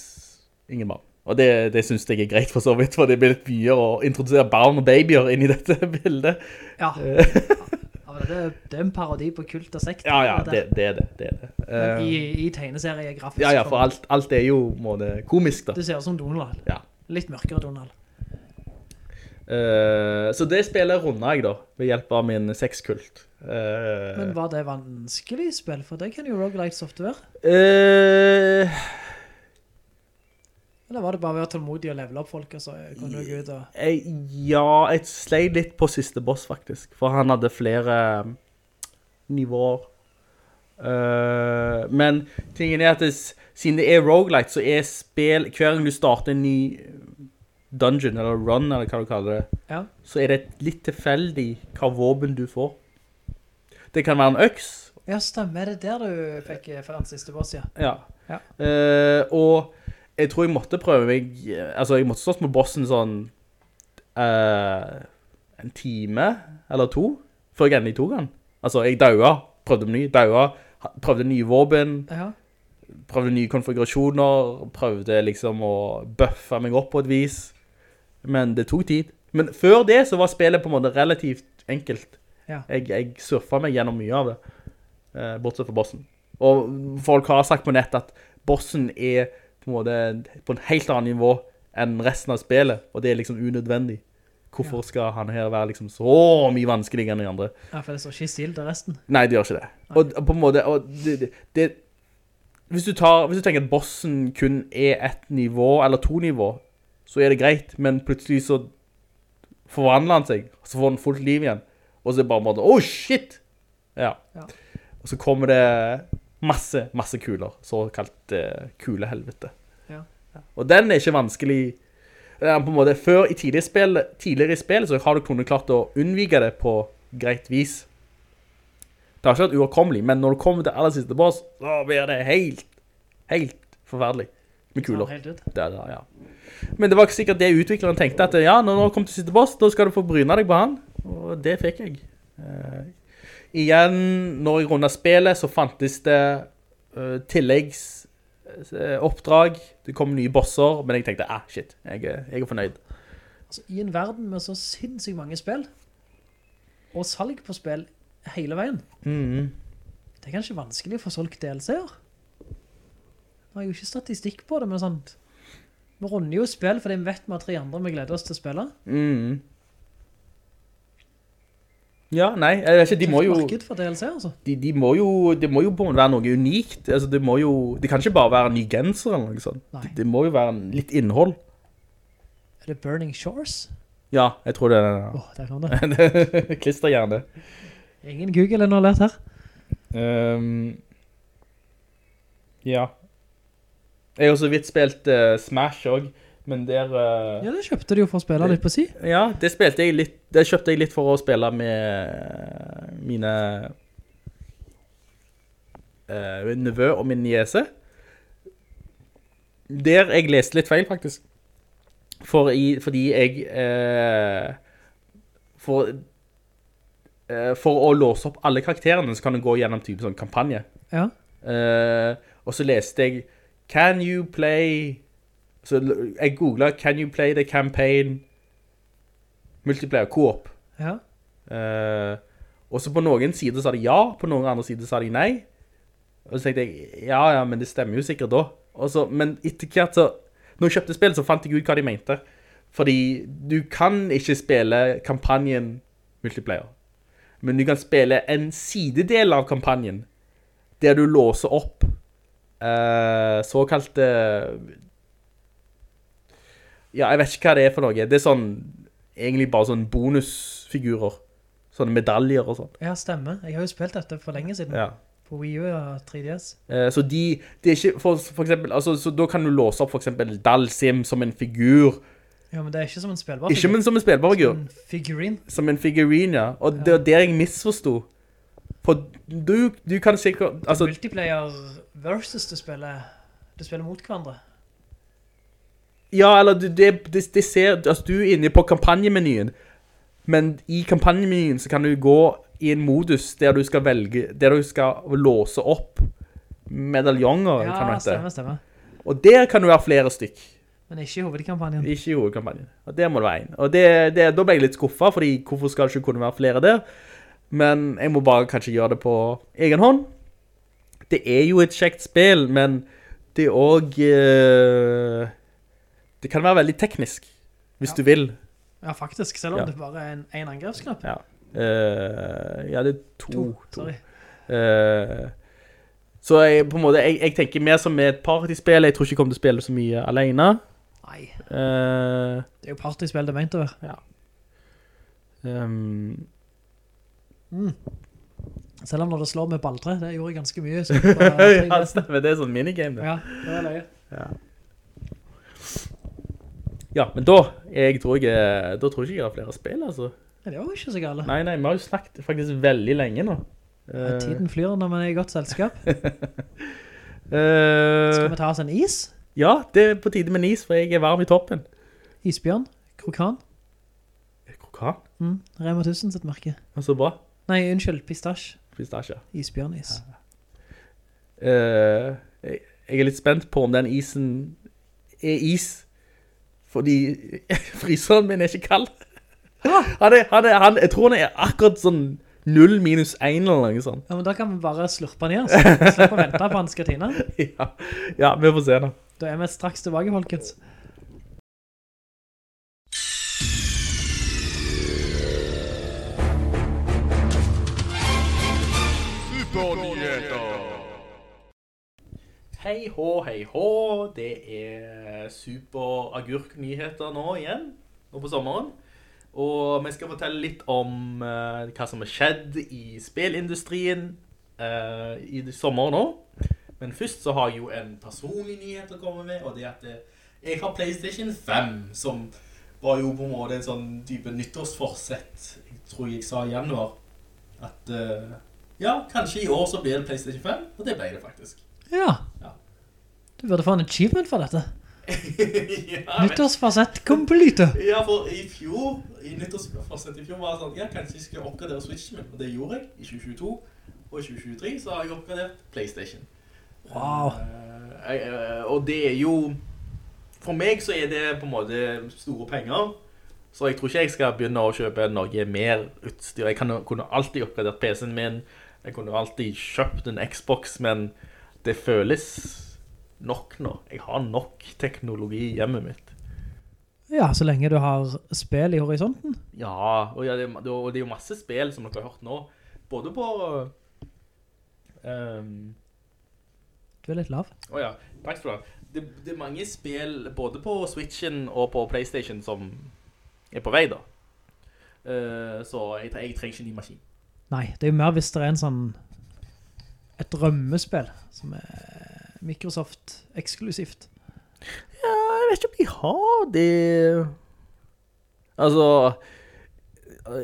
ingen barn. Og det, det synes jeg er greit for så vidt, for det blir litt mye å introdusere barn og babyer inn i dette *laughs* bildet. Ja. ja men det, det er en parodi på kult og sekt. Ja, ja, det det, det er det. det, er det. Men Eh, I, I tegneserie grafisk. ja, ja, for alt, alt er jo måte komisk da. Det ser ut som Donald. Ja. Litt mørkere Donald. Uh, så det spiller runder jeg da, ved hjelp av min sexkult. Uh, Men var det vanskelig spill? For det kan jo roguelite software. være. Eh, Eller var det bare ved å være tålmodig og levele opp folk, og så kunne du ut og... jeg, ja, jeg slei litt på siste boss faktisk, for han hadde flere um, nivåer. Uh, men tingen er at det, siden det er roguelite, så er spill, hver gang du starter en ny dungeon, eller run, eller hva du kaller det, Ja. så er det litt tilfeldig hva våpen du får. Det kan være en øks, Ja, stemmer. Er det der du fikk eh, for den siste boss, ja? ja. Ja. Uh, og jeg tror jeg måtte prøve meg, altså jeg måtte slåss med bossen sånn uh, en time eller to, før jeg endelig tok han. Altså, jeg daua, prøvde ny, daua, prøvde nye våpen, Ja. prøvde nye konfigurasjoner, prøvde liksom å buffe meg opp på et vis. Men det tok tid. Men før det så var spillet på en måte relativt enkelt. Ja. Jeg, jeg surfet meg gjennom mye av det, eh, bortsett fra bossen. Og folk har sagt på nett at bossen er på en måte på en helt annen nivå enn resten av spillet, og det er liksom unødvendig. Hvorfor skal han her være liksom så mye vanskeligere enn de andre? ja, for det står ikke i stil til resten. Nei, det gjør ikke det. Og på en måte, og det, det, det hvis, du tar, hvis du tenker at bossen kun er et nivå, eller to nivå, så er det greit, men plutselig så forvandler han seg, så får han fullt liv igjen, og så er det bare en måte, oh shit! Ja. Ja. Og så kommer det masse, masse kuler, såkalt uh, kulehelvete. Ja. Og den er ikke vanskelig, på en måte, før i tidligere spill, tidligere i spill, så har du kunnet klart å unnvike det på greit vis. Det har ikke vært uoverkommelig, men når du kommer til aller siste boss, så blir det helt, helt forferdelig med kuler. Det det, ja. Men det var ikke sikkert det utvikleren tenkte at ja, når du kommer til siste boss, da skal du få bryne deg på han. Og det fikk jeg. Eh, igjen, når jeg rundet spillet, så fantes det uh, tilleggsoppdrag. det kom nye bosser, men jeg tenkte, ah, shit, jeg, er- jeg er fornøyd. Altså, I en verden med så sinnssykt mange spill, og salg på spill hele veien, Mhm. det er kanskje vanskelig å få solgt DLC-er. Nå har jo ikke statistikk på det, men sånn, Vi runder jo spill, fordi vi vet vi har tre andre vi gleder oss til å spille. Mhm. Ja, nei, jeg vet ikke, de må jo... Marked for DLC, altså. de, de, må jo, det må jo være noe unikt. Altså, det må jo, det kan ikke bare være en ny genser eller noe sånt. Det, det må jo være en- litt innhold. Er det Burning Shores? Ja, jeg tror det er det. Åh, *laughs* der kom det. Klister gjerne. Ingen Google ennå lært her. Um, ja. Jeg har også vidt spilt uh, Smash også, men der... Uh, Ja, det kjøpte du jo for å spille litt på si. Ja, det jeg litt, det kjøpte jeg litt for å spille med mine uh, nevø og min niese. Der jeg leste litt feil, faktisk. For i, fordi jeg Uh, for, uh, for å låse opp alle karakterene så kan du gå gjennom type sånn kampanje. Ja. Eh, og så leste jeg Can you play Så jeg googlet Can you play the campaign? Multiplayer co-op. Ja. Uh, Og så på noen sider sa de ja På noen andre sider sa de nei. Og så tenkte jeg Ja, ja, men det stemmer jo sikkert da. Så, Men etter hvert så Når jeg kjøpte spill så fant jeg ut hva de mente. Fordi du kan ikke spille kampanjen multiplayer. Men du kan spille en sidedel av kampanjen, der du låser opp såkalt... såkalte Ja, jeg vet ikke hva det er for noe. Det er sånn, egentlig bare sånn bonusfigurer. Sånne medaljer og sånn. Ja, stemmer. Jeg har jo spilt dette for lenge siden. Ja. På Wii U og 3DS. Eh, så de, det er ikke, for, for eksempel, altså, så da kan du låse opp for eksempel Dalsim som en figur. Ja, men det er ikke som en spillbar Ikke men som en spillbar figur. Som En figurine. Som en figurine, ja. Og det var der jeg misforstod. For du, du kan sikkert, altså, Multiplayer versus du spiller, du spiller mot hverandre. Ja, eller det, det, det ser, altså du er inne på kampanjemenyen, men i kampanjemenyen så kan du gå i en modus der du skal velge, der du skal låse opp medaljonger, Ja, kan du stemmer, stemmer. Og der kan du være flere stykk. Men ikke i hovedkampanjen. Ikke i hovedkampanjen. Og der må det være en. Og det, det, da ble jeg litt skuffet, fordi hvorfor skal det ikke kunne være flere der? Men jeg må bare kanskje gjøre det på egen hånd. Det er jo et kjekt spill, men det er eh, det kan være veldig teknisk, hvis du vil. Ja, faktisk, selv om Ja. det bare er en, en angrepsknapp. Ja. Uh, ja, det er to. To, to. sorry. Uh, så jeg, på en måte, jeg, jeg tenker mer som et partyspill. Jeg tror ikke jeg kommer til å spille så mye alene. Nei, Uh, det er jo partyspill det er ment å være. ehm, Selv om når det slår med balltre, det gjorde jeg ganske mye. *laughs* ja, stemmer. Det er sånn minigame. det. ja, det er løye. Ja, men da, jeg tror jeg, da tror jeg ikke jeg har flere spill, altså. Nei, det var jo ikke så gale. Nei, nei, vi har jo snakket faktisk veldig lenge nå. Ja, Tiden flyr når man er i godt selskap. *laughs* eh, Skal vi ta oss en is? ja, det er på tide med en is, for jeg er varm i toppen. Isbjørn? Krokan? Krokan, Mm, Rema 1000 sitt merke. så bra. Nei, unnskyld, pistasje. Pistasje. Isbjørnis. Eh, jeg, jeg er litt spent på om den isen er is, fordi *laughs* fryseren min er ikke kald. Han er, han er, han, jeg tror han er akkurat sånn 0 minus 1 eller noe sånt. Ja, men da kan vi bare slurpe ned oss. Slipp å vente på han skal tine. *laughs* Ja, ja, vi får se da. Da er vi straks tilbake, folkens. Hei hå, hei hå. Det er super agurk-nyheter nå igjen, nå på sommeren. Og vi skal fortelle litt om uh, hva som har skjedd i spillindustrien uh, i sommer nå. Men først så har jeg jo en personlig nyhet å komme med, og det er at eh, jeg har PlayStation 5, som var jo på en måte en sånn type nyttårsforsett, jeg tror jeg sa i januar, at uh, ja, kanskje i år så blir det PlayStation 5, og det ble det faktisk. Ja. Du burde få en achievement for dette. *laughs* ja, men- Nyttårsfasett complete. Ja, for i fjor, i nyttårsfasett i fjor var det sånn, ja, kanskje jeg skal oppgradere Switchen min, og det gjorde jeg i 2022, og i 2023 så har jeg oppgradert Playstation. Wow. Uh, jeg, og det er jo, for meg så er det på en måte store penger, så jeg tror ikke jeg skal begynne å kjøpe noe mer utstyr. Jeg kan, kunne alltid oppgradert PC-en min, jeg kunne alltid kjøpt en Xbox, men det føles nok nå. Jeg har nok teknologi i hjemmet mitt. Ja, så lenge du har spill i horisonten. Ja, og, ja, det, det, og det er jo masse spill som dere har hørt nå. Både på... Um... Du er litt lav. Å ja, takk skal du ha. Det, det er mange spill både på Switchen og på Playstation som er på vei da. Uh, så jeg, jeg trenger ikke en ny maskin. Nei, det er jo mer hvis det er en sånn et drømmespill som er Microsoft eksklusivt. Ja, jeg vet ikke om de har det. Altså,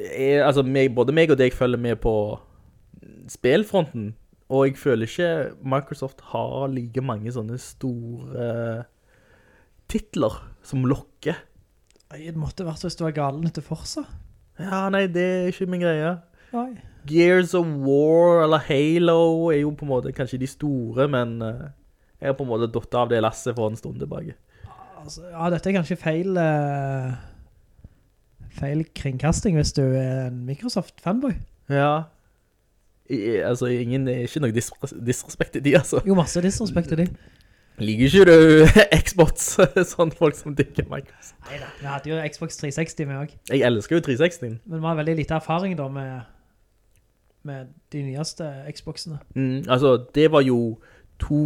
jeg, altså meg, både meg og deg følger med på spillfronten, og jeg føler ikke Microsoft har like mange sånne store titler som lokker. Det måtte vært hvis du var galen etter Forsa. Ja, nei, det er ikke min greie. Nei. Gears of War eller Halo er jo på en måte kanskje de store, men eh, jeg har på en måte dott av det lasset for en stund tilbake. Altså, ja, dette er kanskje feil uh, feil kringkasting hvis du er en Microsoft-fanboy. Ja. I, altså, ingen, ikke noe dis disrespekt i de, altså. Jo, masse disrespekt til de. Liker ikke du *laughs* Xbox, *laughs* sånn folk som digger Microsoft? Neida, vi hadde jo Xbox 360 med også. Jeg elsker jo 360. Men vi har veldig lite erfaring da med med de nyeste Xboxene. Mm, altså, det var jo to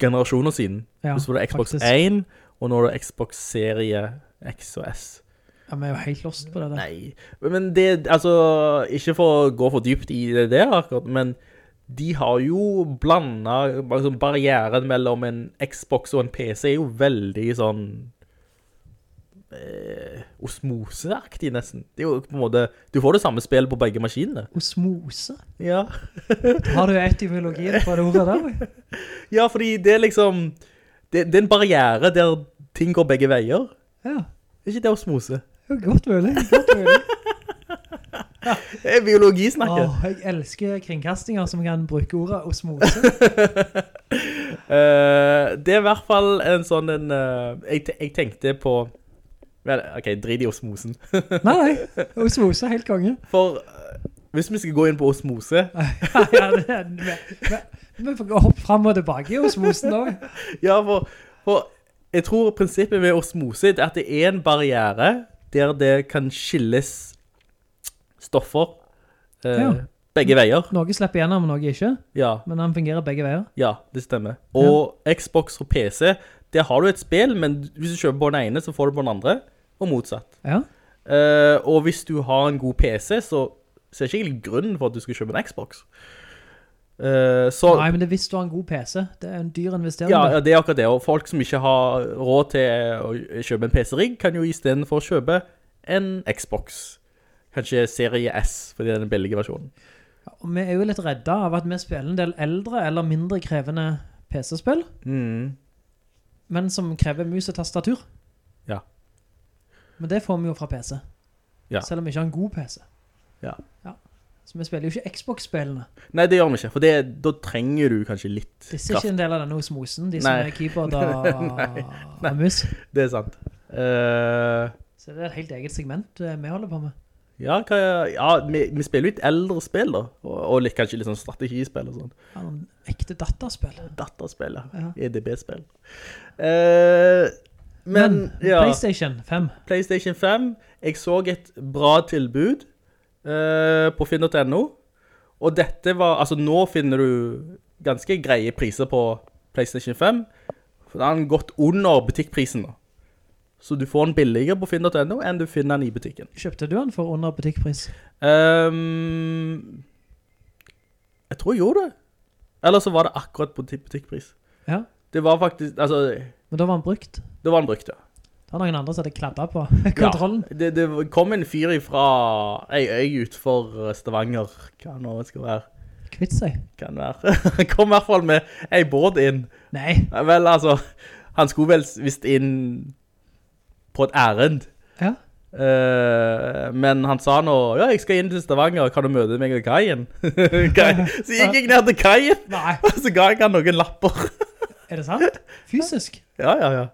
generasjoner siden. Ja, Så var det Xbox faktisk. 1, og nå er det Xbox serie X og S. Ja, vi er jo helt lost på det der. Nei, men det, altså, ikke for å gå for dypt i det der akkurat, men de har jo blandet, altså barrieren mellom en Xbox og en PC er jo veldig sånn eh, osmoseaktig nesten. Det er jo på en måte, du får det samme spillet på begge maskinene. Osmose. Ja. *laughs* Har du etymologien på det ordet der? *laughs* ja, fordi det er liksom, det, det er en barriere der ting går begge veier. Ja, Er ikke det osmose? er godt mulig, godt mulig. *laughs* Det er biologisnakket. Åh, jeg elsker kringkastinger som kan bruke ordet osmose. Eh, det er i hvert fall en sånn en, eh, jeg, jeg tenkte på Vel, ok, drit i osmosen. *laughs* Nei, nei, osmose er helt konge. For eh, hvis vi skal gå inn på osmose *laughs* ja, det, er- vi, får opp frem og tilbake i osmosen også. *laughs* Ja, for, for jeg tror prinsippet med osmose er at det er en barriere der det kan skilles stoffer eh, Ja. Begge veier. Noe slipper gjennom, noe ikke, Ja, men den fungerer begge veier. ja, det stemmer. Og Xbox og PC, der har du et spill, men hvis du kjøper på den ene, så får du på den andre, og motsatt. Ja, Uh, og hvis du har en god PC, så ser jeg ikke egentlig grunnen for at du skal kjøpe en Xbox. Uh, så, nei, men det er hvis du har en god PC. Det er en dyr investering. ja, ja, det er akkurat det. Og folk som ikke har råd til å kjøpe en PC-rigg, kan jo i stedet for kjøpe en Xbox. Kanskje serie S, fordi det er den billige versjonen. Og vi er jo litt redda av at vi spiller en del eldre eller mindre krevende PC-spill, Mm. men som krever mus og tastatur. Ja. Men det får vi jo fra PC. Ja. Selv om vi ikke har en god PC. Ja. Så vi spiller jo ikke Xbox-spillene. Nei, det gjør vi ikke, for det, da trenger du kanskje litt kraft. Disse er ikke en del av denne osmosen, de som Nei. er keyboard og, *laughs* og mus. Det er sant. Uh... Så det er et helt eget segment eh, vi holder på med. Ja, hva, ja vi, vi spiller jo litt eldre spill da, og, og litt, kanskje litt sånn strategispill og sånn. Ja, noen ekte dataspill. Datterspill, ja. EDB-spill. Eh, men, Men, ja, PlayStation 5. PlayStation 5, jeg så et bra tilbud eh, på finn.no, og dette var, altså nå finner du ganske greie priser på PlayStation 5, for da har den gått under butikkprisen da. Så du får den billigere på finn.no enn du finner den i butikken. Kjøpte du den for under butikkpris? Um, jeg tror jeg gjorde det. Eller så var det akkurat på butikkpris. Ja, Det var faktisk, altså, men da var den brukt. Da var den brukt, ja. Det var noen andre som hadde kladdet på *laughs* kontrollen. Ja, det, det kom en fyr fra ei øy utenfor Stavanger, hva nå det skal være. Kvitt seg. Kan være. *laughs* Han kom i hvert fall med ei båt inn. Nei, Vel, altså, han skulle vel visst inn på et ærend. ja. Uh, men han sa nå, ja, jeg skal inn til Stavanger, kan du møte meg ved kaien? *laughs* Kai- så gikk jeg ned til kaien, Nei, og så ga jeg han noen lapper. er det sant? Fysisk? ja, ja, ja.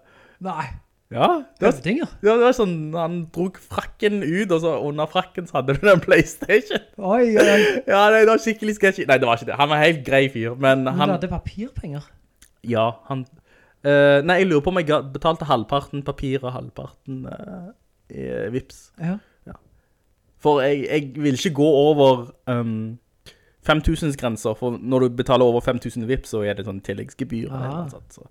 Nei, Ja, det var, ja, det var sånn, han drog frakken ut, og så under frakken så hadde du den Playstation. Oi, oi, oi. *laughs* Ja, det var skikkelig sketchy. Nei, det var ikke det. Han var helt grei fyr, men Men du han... hadde papirpenger. Ja, han... eh, nei, jeg lurer på om jeg betalte halvparten papir og halvparten uh, vips. Ja. For jeg, jeg vil ikke gå over um, 5000 grenser, for når du betaler over 5000 vips, så er det sånn tilleggsgebyr. eller sånt, så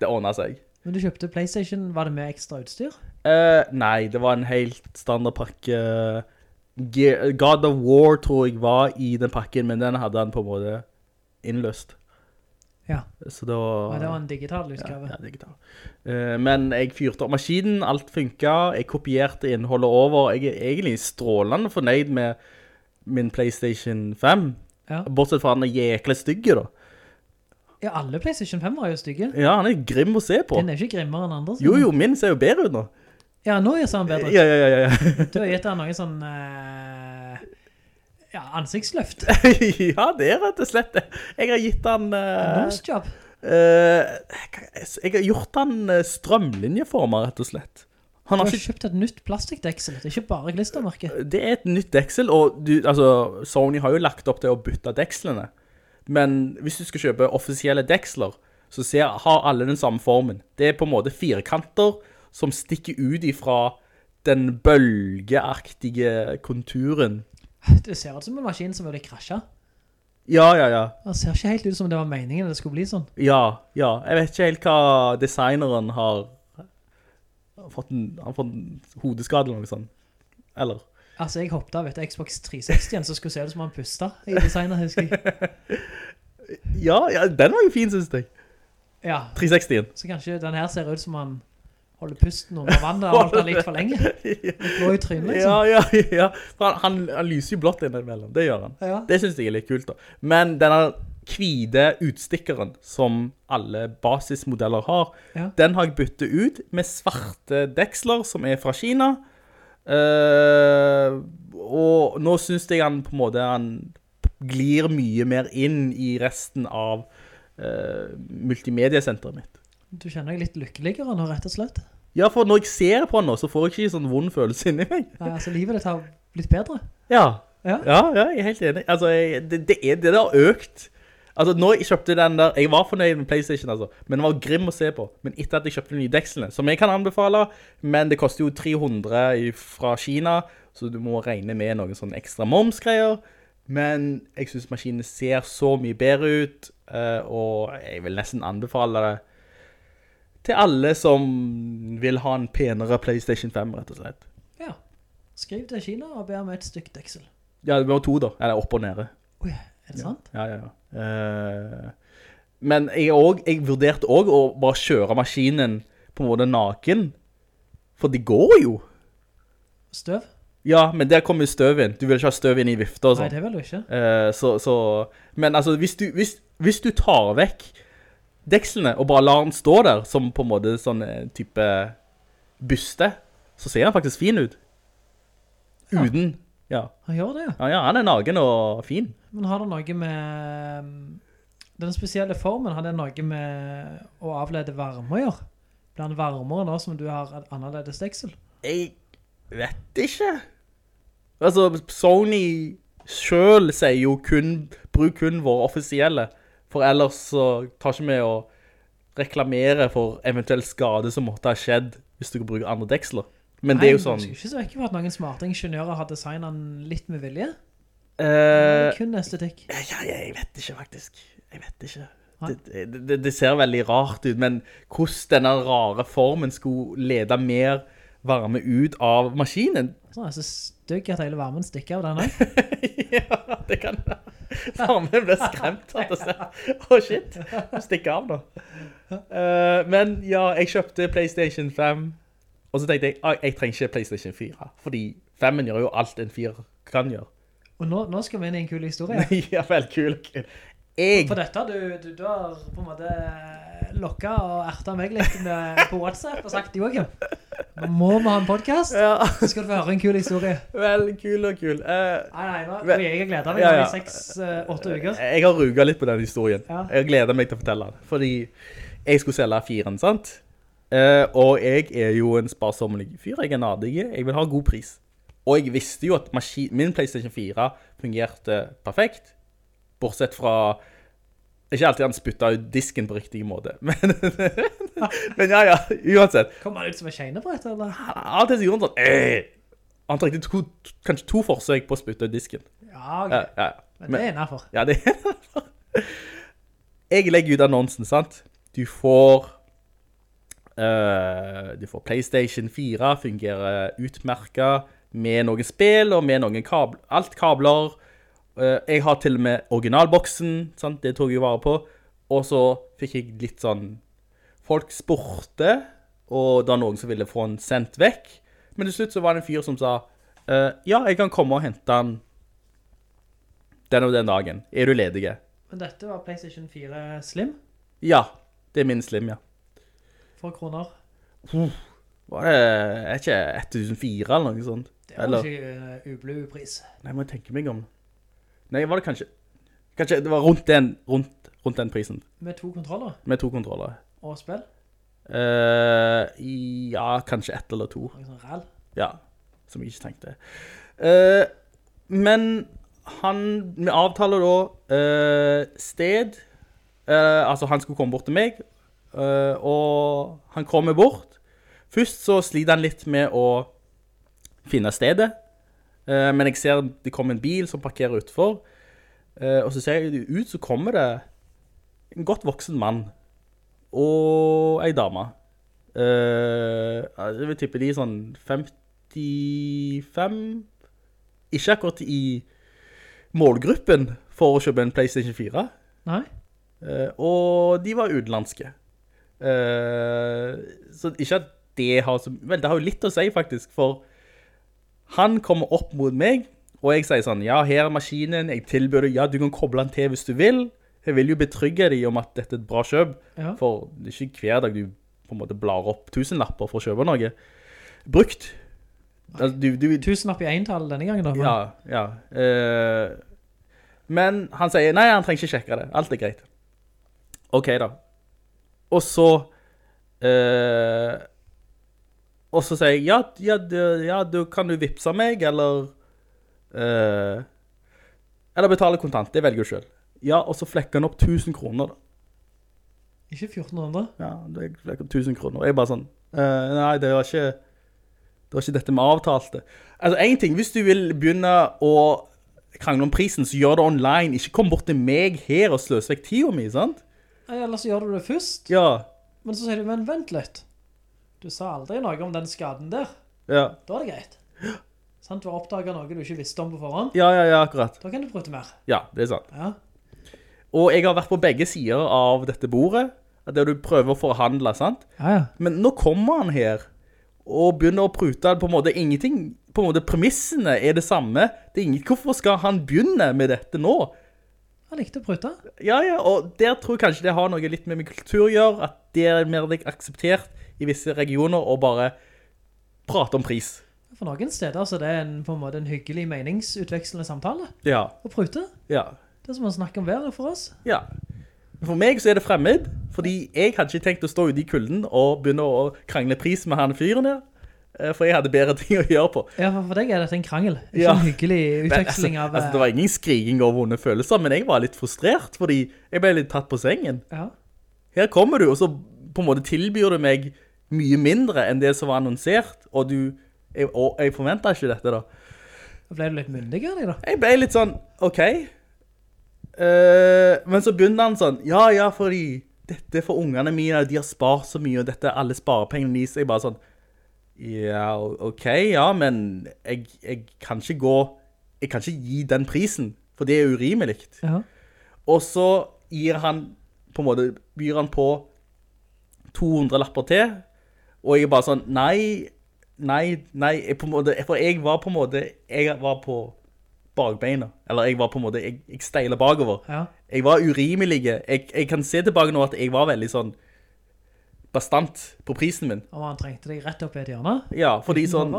det ordner seg. Men du kjøpte Playstation, var det med ekstra utstyr? Uh, nei, det var en helt standard pakke. God of War tror jeg var i den pakken, men den hadde han på en måte innløst. Ja. Så da... Nei, det var en digital utgave. ja, digital. Uh, men jeg fyrte opp maskinen, alt funket, jeg kopierte innholdet over. Jeg er egentlig strålende fornøyd med min PlayStation 5. Ja. Bortsett fra den er jækla stygge da. ja, alle Playstation 5 var jo stygge. Ja, han er grim å se på. Den er ikke grimmere enn andre. Jo, jo, min ser jo bedre ut nå. Ja, nå gjør han bedre. Ja, ja, ja, ja. Du har gitt han noe sånn... eh, ja, ansiktsløft. *laughs* ja, det er rett og slett det. Jeg har gitt han... eh, Nosejob. Uh, jeg har gjort han eh, strømlinjeformer, rett og slett. Han Du har har ikke kjøpt et nytt plastikkdeksel, det er ikke bare glistermerke. Det er et nytt deksel, og du, altså, Sony har jo lagt opp til å bytte dekslene. Men hvis du skal kjøpe offisielle deksler, så ser, har alle den samme formen. Det er på en måte firekanter som stikker ut ifra den bølgeaktige konturen. Det ser ut som en maskin som ville krasja. Ja, ja, ja. Det ser ikke helt ut som det var meningen det skulle bli sånn. Ja, ja. Jeg vet ikke helt hva designeren har fått en, han har fått en hodeskade eller noe sånt. Eller? Altså, jeg hoppet av etter Xbox 360 så skulle se det som han pustet i designet, husker jeg. *laughs* Ja, ja, den var jo fin, synes jeg. Ja, 360-en. så kanskje den her ser ut som han holder pusten under vannet og holdt den litt for lenge. Blå i trynet, Ja, liksom. ja, ja. For han, han, han lyser jo blått innimellom, det gjør han. Ja. Det synes jeg er litt kult da. Men denne kvide utstikkeren som alle basismodeller har, Ja. den har jeg byttet ut med svarte deksler som er fra Kina. Uh, og nå synes jeg han på en måte han glir mye mer inn i resten av uh, multimediesenteret mitt. Du kjenner deg litt lykkeligere nå, rett og slett. Ja, for når jeg ser på han nå, så får jeg ikke sånn vond følelse inni meg. Nei, altså, livet ditt har blitt bedre. Ja, Ja. ja, ja jeg er helt enig. Altså, jeg, det, det, er, det har økt. Altså, når jeg kjøpte den der, jeg var fornøyd med Playstation, altså, men den var grim å se på. Men etter at jeg kjøpte de nye dekselene, som jeg kan anbefale, men det koster jo 300 fra Kina, så du må regne med noen sånne ekstra momsgreier. Men jeg synes maskinen ser så mye bedre ut, eh, og jeg vil nesten anbefale det til alle som vil ha en penere Playstation 5, rett og slett. Ja. Skriv til Kina og be om et stykke deksel. Ja, det var to da, eller opp og nede. Oi, er det sant? Ja, ja, ja. Uh, men jeg, også, jeg vurderte også å bare kjøre maskinen på en måte naken, for det går jo. Støv? Ja, men der kommer jo støv inn. Du vil ikke ha støv inn i vifter og Nei, sånn. det vil du ikke. Uh, så, så, men altså, hvis du, hvis, hvis du tar vekk dekslene og bare lar den stå der, som på en måte sånn eh, type byste, så ser den faktisk fin ut. Uden. Ja. Han gjør det, ja. Ja, han er nagen og fin. Men har det noe med um, den spesielle formen, har det noe med å avlede varme å gjøre? Blir han varmere nå som du har et annerledes deksel? Jeg vet ikke. Altså, Sony selv sier jo kun, bruk kun våre offisielle, for ellers så tar ikke vi å reklamere for eventuell skade som måtte ha skjedd hvis du bruker andre deksler. Men det er jo sånn... Nei, skal ikke så vekk at noen smarte ingeniører har designet den litt med vilje. Uh, Det kun estetikk. ja, jeg vet ikke faktisk. Jeg vet ikke. Det, det, det ser veldig rart ut, men hvordan denne rare formen skulle lede mer varme ut av maskinen, Sånn, er så stygg at hele varmen stikker av den også. *laughs* ja, det kan Farmen ble skremt ser. Åh, shit. Stikker av nå. Eh, men ja, jeg kjøpte Playstation 5, og så tenkte jeg, ah, jeg trenger ikke Playstation 4, fordi 5-en gjør jo alt en 4 kan gjøre. Og nå, nå skal vi inn i en kul historie. *laughs* ja, vel, kul, kul. Jeg, For dette, du, du, du har på en måte lokket og ertet meg litt med, på WhatsApp og sagt, Joachim, må vi ha en podcast, ja, så skal du få høre en kul historie. vel, kul og kul. Uh, Nei, nei, nå, Vel- jeg har gledet meg Ja, ja. i seks, eh, åtte uker. Jeg har ruget litt på den historien. Ja. Jeg gleder meg til å fortelle den. Fordi jeg skulle selge firen, sant? Uh, og jeg er jo en sparsommelig fyr. Jeg er nadig. Jeg vil ha god pris. Og jeg visste jo at maskin, min PlayStation 4 fungerte perfekt. Bortsett fra Ikke alltid han spytta ut disken på riktig måte. *laughs* Men, men ja, ja, uansett. Kommer han ut som en kjeinebrett, eller? Så gjorde han sånn eh. Han trengte to, kanskje to forsøk på å spytte ut disken. Ja, okay. Ja, ja. Men det er innenfor. Ja, det Jeg legger ut annonsen, sant? Du får uh, Du får PlayStation 4 Fungerer utmerket Med noen spill og med noen kabler Alt kabler Jeg har til og med originalboksen sant? Det tok jeg vare på Og så fikk jeg litt sånn Folk spurte Og det var noen som ville få den sendt vekk Men til slutt så var det en fyr som sa eh, Ja, jeg kan komme og hente den Den og den dagen Er du ledige? Men dette var PlayStation 4 Slim Ja, det er min slim, ja. for kroner. Var det, er ikke 1004 eller noe sånt? Det var Eller, ikke uh, ublu-pris. nei, må jeg tenke meg om. Nei, var det kanskje, kanskje det var rundt den, rundt, rundt den prisen, Med to kontroller med to kontroller. og spill. Uh, ja, kanskje ett eller to. Og sånn ræl. Ja, som jeg ikke tenkte. Uh, men han, vi avtaler da uh, sted, altså han skulle komme bort til meg, og han kommer bort. Først så sliter han litt med å finne stedet, men jeg ser det kommer en bil som parkerer utenfor. Eh, og så ser jeg ut, så kommer det en godt voksen mann og ei dame. Eh, jeg vil tippe de er sånn 55, ikke akkurat i målgruppen for å kjøpe en PlayStation 4. Nei? Eh, og de var utenlandske. Eh, så ikke at det har så... Vel, det har jo litt å si faktisk, for han kommer opp mot meg, og jeg sier sånn, ja, her er maskinen, jeg tilbyr deg, ja, du kan koble den til hvis du vil. Jeg vil jo betrygge deg om at dette er et bra kjøp, Ja. for det er ikke hver dag du på en måte blar opp tusenlapper for å kjøpe noe. Brukt. Altså, du, du, Tusenlapp i entall denne gangen da. ja, ja. Uh, men han sier, nei, han trenger ikke sjekke det. Alt er greit. Ok da. Og så, eh, og så sier jeg, ja, ja, du, ja du, kan du vippse meg, eller, uh, eller betale kontant, det velger du selv. Ja, og så flekker han opp 1000 kroner da. Ikke 1400. Ja, det flekker opp 1000 kroner. Jeg jeg bare sånn, uh, nei, det var ikke, det var ikke dette vi avtalte. Altså, en ting, hvis du vil begynne å krangle om prisen, så gjør det online. Ikke kom bort til meg her og sløs vekk tida mi, sant? Nei, Eller så gjør du det først. Ja, Men så sier du, men vent litt. Du sa aldri noe om den skaden der. ja, Da er det greit. Sant? Du har oppdaget noe du ikke visste om på forhånd. ja, ja, ja akkurat. Da kan du prøve mer. Ja, det er sant. Ja. Og jeg har vært på begge sider av dette bordet, der du prøver å forhandle, sant? Ja, ja. Men nå kommer han her, og begynner å prute på en måte ingenting, på en måte premissene er det samme. Det er ingen, hvorfor skal han begynne med dette nå? Han likte å prute. Ja, ja, og der tror jeg kanskje det har noe litt med min kultur å gjøre, at det er mer akseptert i visse regioner og bare prate om pris. For noen steder så er det en, på en måte en hyggelig meningsutvekslende samtale. Ja, Og prute. ja, Det er som å snakke om været for oss. ja. For meg så er det fremmed, fordi jeg hadde ikke tenkt å stå ute i kulden og begynne å krangle pris med han fyren her, eh, for jeg hadde bedre *laughs* ting å gjøre på. Ja, for, deg er dette en krangel. Ikke Ja. en hyggelig *laughs* Men, utveksling altså, av... altså, det var ingen skriking og vonde følelser, men jeg var litt frustrert, fordi jeg ble litt tatt på sengen. Ja. Her kommer du, og så på en måte tilbyr du meg mye mindre enn det som var annonsert, og du, jeg, og jeg forventet ikke dette da. Da ble du litt myndig av deg da. Jeg ble litt sånn, ok. Uh, men så begynner han sånn, ja, ja, fordi dette er for ungene mine, de har spart så mye, og dette er alle sparepengene de, så jeg bare sånn, ja, ok, ja, men jeg, jeg kan ikke gå, jeg kan ikke gi den prisen, for det er urimelikt. Ja. Og så gir han, på en måte, byr han på 200 lapper til, og jeg er bare sånn, nei, nei, nei, jeg på måte, for jeg var på en måte, jeg var på bakbeina, eller jeg var på en måte, jeg, jeg steilet bakover. Ja. Jeg var urimelig, jeg, jeg kan se tilbake nå at jeg var veldig sånn bastant på prisen min. Og han trengte deg rett opp i et hjørne. Ja, fordi sånn,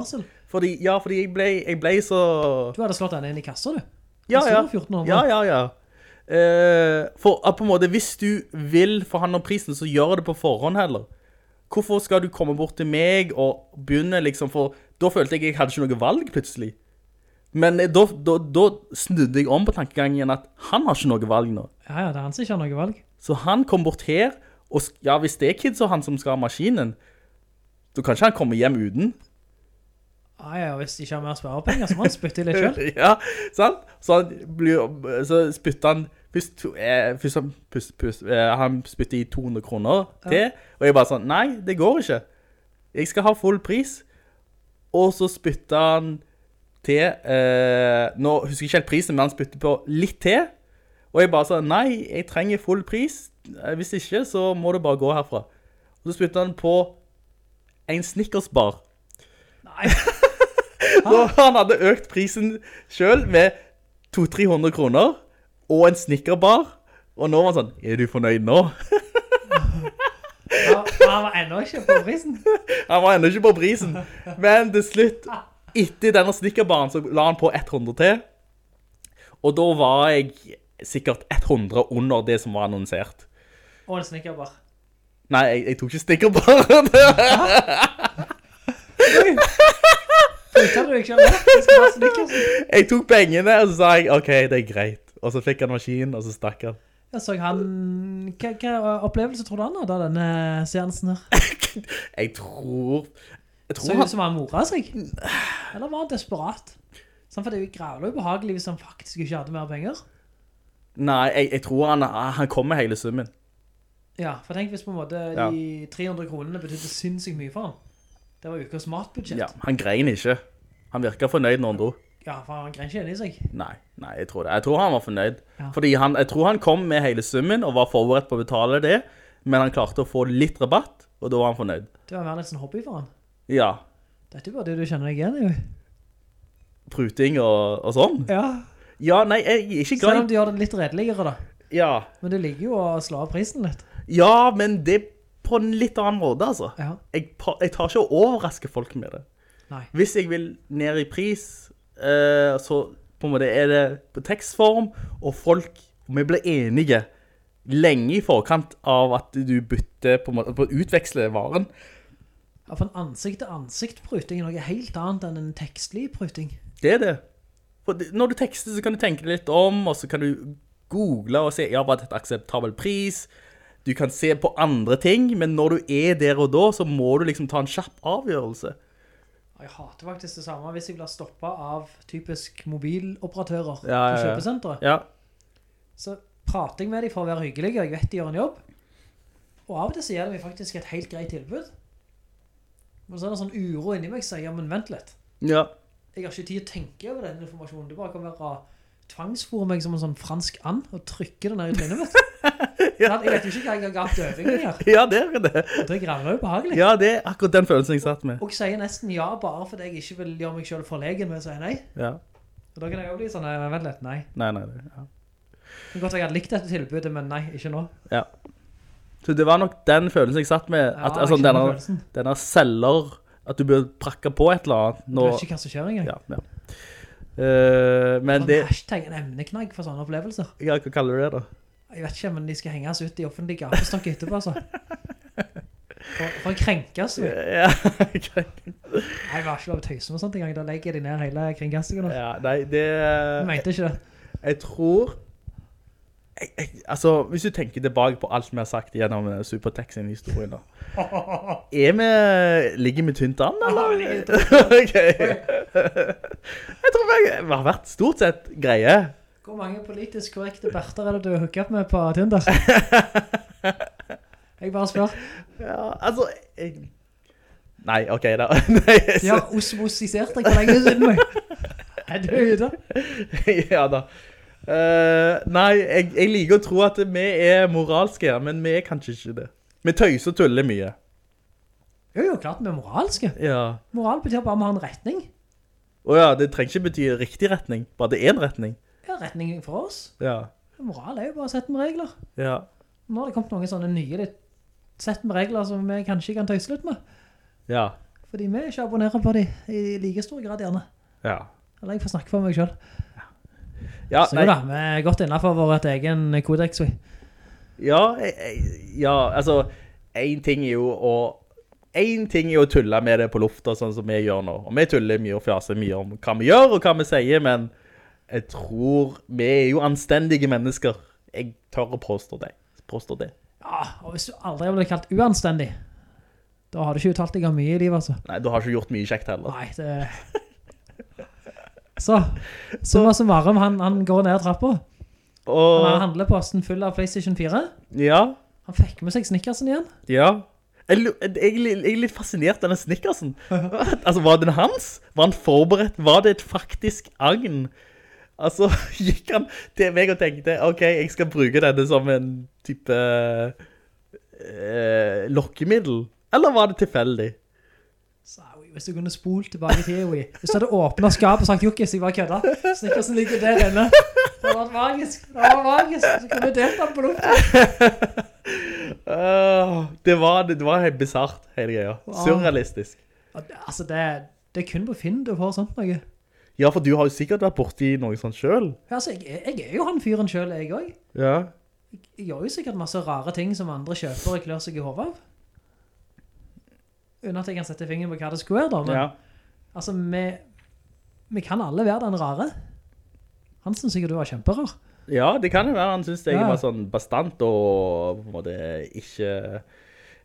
fordi, ja, fordi jeg ble, jeg ble så... Du hadde slått den inn i kassa, du. Ja, ja. sto på 1400. Ja, ja, ja. Uh, for at på en måte, hvis du vil forhandle om prisen, så gjør det på forhånd heller. Hvorfor skal du komme bort til meg og begynne liksom, for da følte jeg jeg hadde ikke noe valg plutselig. Men eh, da, da, da snudde jeg om på tankegangen at han har ikke noe valg nå. Ja, ja, det er han som ikke har noe valg. Så han kom bort her, og ja, hvis det er kids og han som skal ha maskinen, da kan ikke han komme hjem uten. Ja, ja, hvis de ikke har mer sparepenger, så må han spytte i litt selv. *laughs* ja, sant? Så han, blir, så spytter han To- eh, først han, pust, pust, eh, han spytter i 200 kroner til, og jeg bare sånn, nei, det går ikke. Jeg skal ha full pris. Og så spytter han til, eh, nå husker jeg ikke helt prisen, men han spytter på litt til. Og jeg bare sånn, nei, jeg trenger full pris. Eh, Hvis ikke, så må du bare gå herfra. Og så spytter han på en snickersbar. Nei, *laughs* Så han hadde økt prisen selv med 200-300 kroner og en snikkerbar. Og nå var han sånn, er du fornøyd nå? ja, han var enda ikke på prisen. *laughs* Han var enda ikke på prisen. Men til slutt, etter denne snikkerbaren, så la han på 100 til. Og da var jeg sikkert 100 under det som var annonsert. Og en snikkerbar. Nei, jeg, jeg tok ikke snikkerbar. *laughs* Du ikke med? Snickersen. jeg tok pengene, og så sa jeg, ok, det er greit. Og så fikk han maskinen, og så stakk han. Jeg så han... Hva, hva opplevelse tror du han hadde av denne seansen her? *laughs* Jeg tror... Jeg Så tror ut han... som han mora seg? Eller var han desperat? Sånn, for det er jo grævlig ubehagelig hvis han faktisk ikke hadde mer penger. Nei, jeg, jeg tror han, han kom med hele summen. Ja, for tenk hvis på en måte Ja. de 300 kronene betydde sinnssykt mye for han. Det var ukas matbudsjett. Ja, han grein ikke. Han virket fornøyd når han dro. Ja, for han greier ikke enig i seg. Nei, nei, jeg tror det. Jeg tror han var fornøyd. Ja. Fordi han, jeg tror han kom med hele summen og var forberedt på å betale det, men han klarte å få litt rabatt, og da var han fornøyd. Det var mer litt sånn hobby for han. Ja, Dette var det du kjenner deg igjen jo. pruting og, og sånn. Ja. Ja, nei, jeg er ikke Selv om du gjør det litt redeligere da. Ja, Men det ligger jo å slår prisen litt. ja men det på en litt annen måte, altså. Ja. Jeg, jeg tar ikke å overraske folk med det. Nei. Hvis jeg vil ned i pris, eh, så på en måte er det på tekstform, og folk, og vi blir enige lenge i forkant av at du bytter på, en måte, på å utveksle varen. Ja, for en ansikt-til-ansikt-pruting er noe helt annet enn en tekstlig pruting. Det er det. For når du tekster, så kan du tenke litt om, og så kan du google og se, ja, var et akseptabel pris? Du kan se på andre ting, men når du er der og da, så må du liksom ta en kjapp avgjørelse. Ja, Jeg hater faktisk det samme hvis jeg blir stoppet av typisk mobiloperatører Ja, ja, på kjøpesenteret. Ja, Så prater jeg med dem for å være hyggelig, og jeg vet de gjør en jobb. Og av til så gir de meg faktisk et helt greit tilbud. Men så er det sånn uro inni meg som sier, ja, men vent litt. ja. Jeg har ikke tid å tenke over den informasjonen. Det bare kan være tvangsfòre meg som en sånn fransk and og trykke den ned i trynet mitt. *laughs* Jeg vet jo ikke hva jeg har gatt øvingen her. Ja, det er det. Og det er jo ubehagelig. Ja, det er akkurat den følelsen jeg satt med. Og sier nesten ja bare fordi jeg ikke vil gjøre meg selv forlegen med å si nei. Ja. Og da kan jeg jo bli sånn, nei, vent litt, nei. Nei, nei, det, Ja. Det kan godt jeg hadde likt dette tilbudet, men nei, ikke nå. ja. Så det var nok den følelsen jeg satt med, at Ja, altså, denne, følelsen. denne selger, at du bør prakke på et eller annet. Du vet ikke hva som skjer engang. ja, ja. Eh, men Sånn det, hashtag en emneknagg for sånne opplevelser. ja, hva kaller du det da? Jeg vet ikke, men de skal henges ut i offentlig gapestokk etterpå, altså. For, for å krenkes. vi. Ja, *laughs* greit. Nei, var ikke lov å tøyse med sånt en gang. Da legger de ned hele kringkastingen. Ja, nei, det... Du mente ikke det. Jeg tror... Jeg, jeg, altså, hvis du tenker tilbake på alt vi har sagt gjennom Supertech Supertex sin historie nå. *laughs* Er vi... Ligger vi tynt an, eller? *laughs* okay. jeg tror vi, har vært stort sett greie. Hvor mange politisk korrekte berter er det du har hooket opp med på Tinder? *laughs* Jeg bare spør. Ja, altså... Jeg... Nei, ok da. Nei, De har osmosisert deg for lenge siden, meg. Er du ute? ja da. Eh, nei, jeg, jeg liker å tro at vi er moralske her, men vi er kanskje ikke det. Vi tøyser og tuller mye. Jo, jo, klart vi er moralske. Ja. Moral betyr bare om vi har en retning. Åja, det trenger ikke bety riktig retning, bare det er en retning. Ja, retning for oss. Ja. Moral er jo bare sett med regler. Ja. Nå har det kommet noen sånne nye litt sett med regler som vi kanskje kan tøyse litt med. Ja. Fordi vi ikke abonnerer på dem i like stor grad gjerne. Ja. Eller jeg får snakke for meg selv. Ja, Så nei. da, vi er godt innenfor vårt egen kodex. Ja, ja, altså, en ting er jo å en ting er å tulle med det på lufta, sånn som vi gjør nå. Og vi tuller mye og fjaser mye om hva vi gjør og hva vi sier, men jeg tror vi er jo anstendige mennesker. Jeg tør å påstå det. Påstå det. Ja, og hvis du aldri ble kalt uanstendig, da har du ikke uttalt deg av mye i livet, altså. Nei, du har ikke gjort mye kjekt heller. Nei, det... Så, summa Varum, han, han går ned trappa. Han har handleposten full av PlayStation 4. ja, Han fikk med seg snickersen igjen. ja. Jeg, jeg, jeg, jeg er litt fascinert av den snickersen. *laughs* Altså, var den hans? Var han forberedt? Var det et faktisk agn? Altså, *laughs* gikk han til meg og tenkte, ok, jeg skal bruke denne som en type eh, lokkemiddel. Eller var det tilfeldig? Hvis du kunne spolt tilbake til Oi. Hvis du hadde åpnet skapet og sagt, Jokkis, jeg bare kødda. Snickersen ligger der inne. Det var magisk. Det var magisk. Så kunne du delt den på luften. Uh, det var, det var helt bizarrt, hele greia. Surrealistisk. Ja, Altså, det, det er kun på Finn du får sånt noe. Ja, for du har jo sikkert vært borti noe sånt selv. Ja, Altså, jeg, jeg er jo han fyren selv, jeg også. Ja. Jeg gjør jo sikkert masse rare ting som andre kjøper og klør seg i hodet av. Uten at jeg kan sette fingeren på hva det skulle være da, men ja. altså, vi, vi kan alle være den rare. Han synes sikkert du var kjemperar. Ja, det kan jo være. Han synes jeg Ja. var sånn bastant og på en måte ikke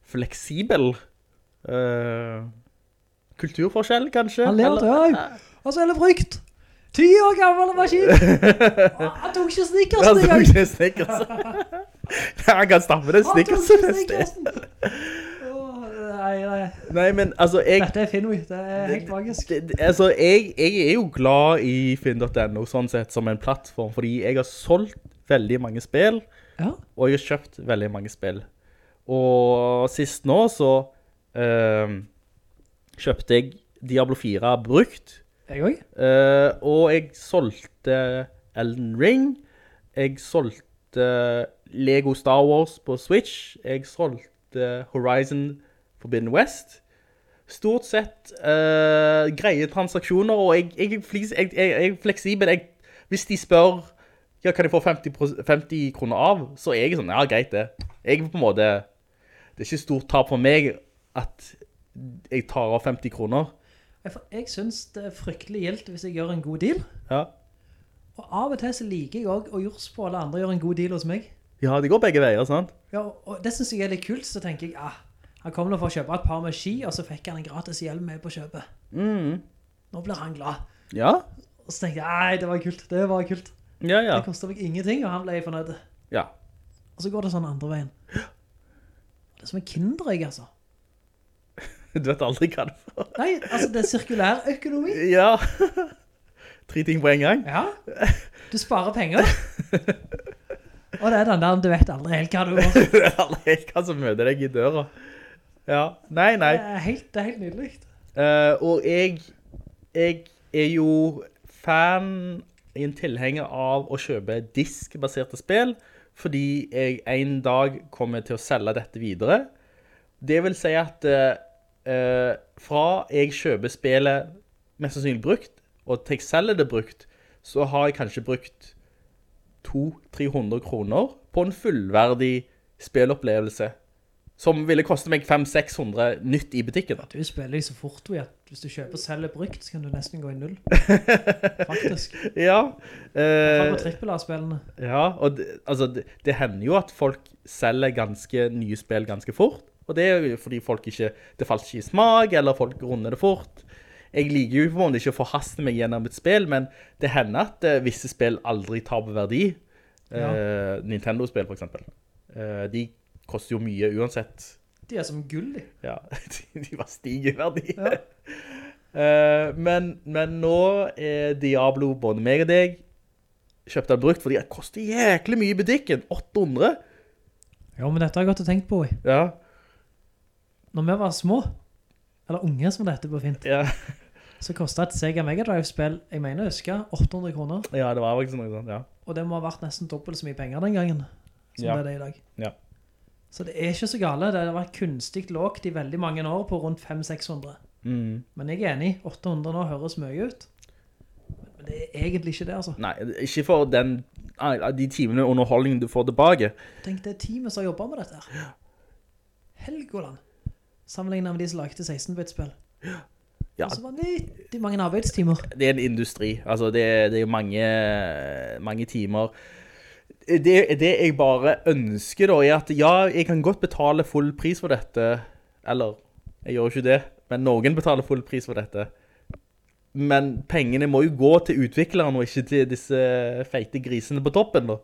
fleksibel. Uh, kulturforskjell, kanskje? Han lærte, ja, altså, eller frykt. Ti år gammel maskin! *laughs* Han tok ikke snickersen Han tok ikke Snickers. *laughs* Han kan stamme den Han tok Snickersen *laughs* ikke neste. snickersen! Å, Nei, nei. Nei, men altså, jeg... Dette er Finway, det er helt magisk. Det- det- Altså, jeg, jeg er jo glad i Finn.no sånn sett som en plattform, fordi jeg har solgt veldig mange spill, Ja, og jeg har kjøpt veldig mange spill. Og sist nå så øh, kjøpte jeg Diablo 4 brukt, jeg også. Øh, og jeg solgte Elden Ring, jeg solgte Lego Star Wars på Switch, jeg solgte Horizon Forbidden West, stort sett uh, greie transaksjoner, og jeg, jeg, jeg, jeg, er fleksibel. Jeg, hvis de spør, ja, kan jeg få 50, 50 kroner av, så er jeg sånn, ja, greit det. Jeg på en måte, det er ikke stort tap for meg at jeg tar av 50 kroner. Jeg, synes det er fryktelig gildt hvis jeg gjør en god deal. Ja, Og av og til så liker jeg også å gjøre på alle andre gjør en god deal hos meg. ja det går begge veier, sant? Ja, og det synes jeg er litt kult, så tenker jeg, ah, han kom nå for å kjøpe et par med ski, og så fikk han en gratis hjelm med på kjøpet. Nå blir han glad. Ja, Og så tenkte jeg, nei, det var kult, det var kult. ja, ja. Det kostet meg ingenting, og han ble fornøyd. Ja, Og så går det sånn andre veien. Det er som en kinderegg, altså. *laughs* du vet aldri hva det får. Nei, altså, det er sirkulær økonomi. Ja, *laughs* tre ting på en gang. Ja, du sparer penger. *laughs* Og det er den der, du vet aldri helt hva du får. Du vet aldri helt hva som møter deg i døra. Ja, nei, nei. Det er helt, det er helt nydelig. Uh, og jeg, jeg er jo fan, en tilhenger av å kjøpe diskbaserte spill, fordi jeg en dag kommer til å selge dette videre. Det vil si at eh, fra jeg kjøper spillet mest sannsynlig brukt, og til jeg selger det brukt, så har jeg kanskje brukt 200-300 kroner på en fullverdig spillopplevelse, som ville koste meg 500-600 nytt i butikken. da. Du spiller ikke så fort, vi, at hvis du kjøper og selger brukt, så kan du nesten gå i null. *laughs* Faktisk. Ja, Fra på eh, trippel A-spillene. ja og det, altså, det, det hender jo at folk selger ganske nye spill ganske fort, og det er jo fordi folk ikke, det falt ikke i smak, eller folk runder det fort. Jeg liker jo på om måte ikke forhaste meg gjennom et spill, men det hender at eh, visse spill aldri tar på verdi. Eh, Nintendo-spill for eksempel. Eh, de koster jo mye uansett. De er som gull, de. Ja, *laughs* de, de var stigeverdige. Ja. *laughs* Eh, men, men nå er Diablo både meg og deg kjøpt den brukt, fordi det koster jæklig mye i butikken. 800. Ja, men dette har jeg godt tenkt på. Ja, Når vi var små, eller unge som det heter på fint, ja. så kostet et Sega Mega Drive-spill, jeg mener jeg husker 800 kroner. ja det var faktisk noe sånt, ja. Og det må ha vært nesten dobbelt så mye penger den gangen, som Ja. det er det i dag. Ja. Så det er ikke så gale. Det har vært kunstigt lågt i veldig mange år på rundt 500-600. Mm. Men jeg er enig. 800 nå høres mye ut. Men det er egentlig ikke det, altså. Nei, ikke for den, de timene underholdningen du får tilbake. Tenk, det er teamet som har jobbet med dette her. Helgoland. Sammenlignet med de som lagde 16-bit-spill. Ja, Og så vanvittig mange arbeidstimer. det er en industri. Altså, det, er- det er mange, mange timer. Det, det jeg bare ønsker da, er at ja, jeg kan godt betale full pris for dette. Eller, jeg gjør jo ikke det, men noen betaler full pris for dette. Men pengene må jo gå til utvikleren, og ikke til disse feite grisene på toppen da.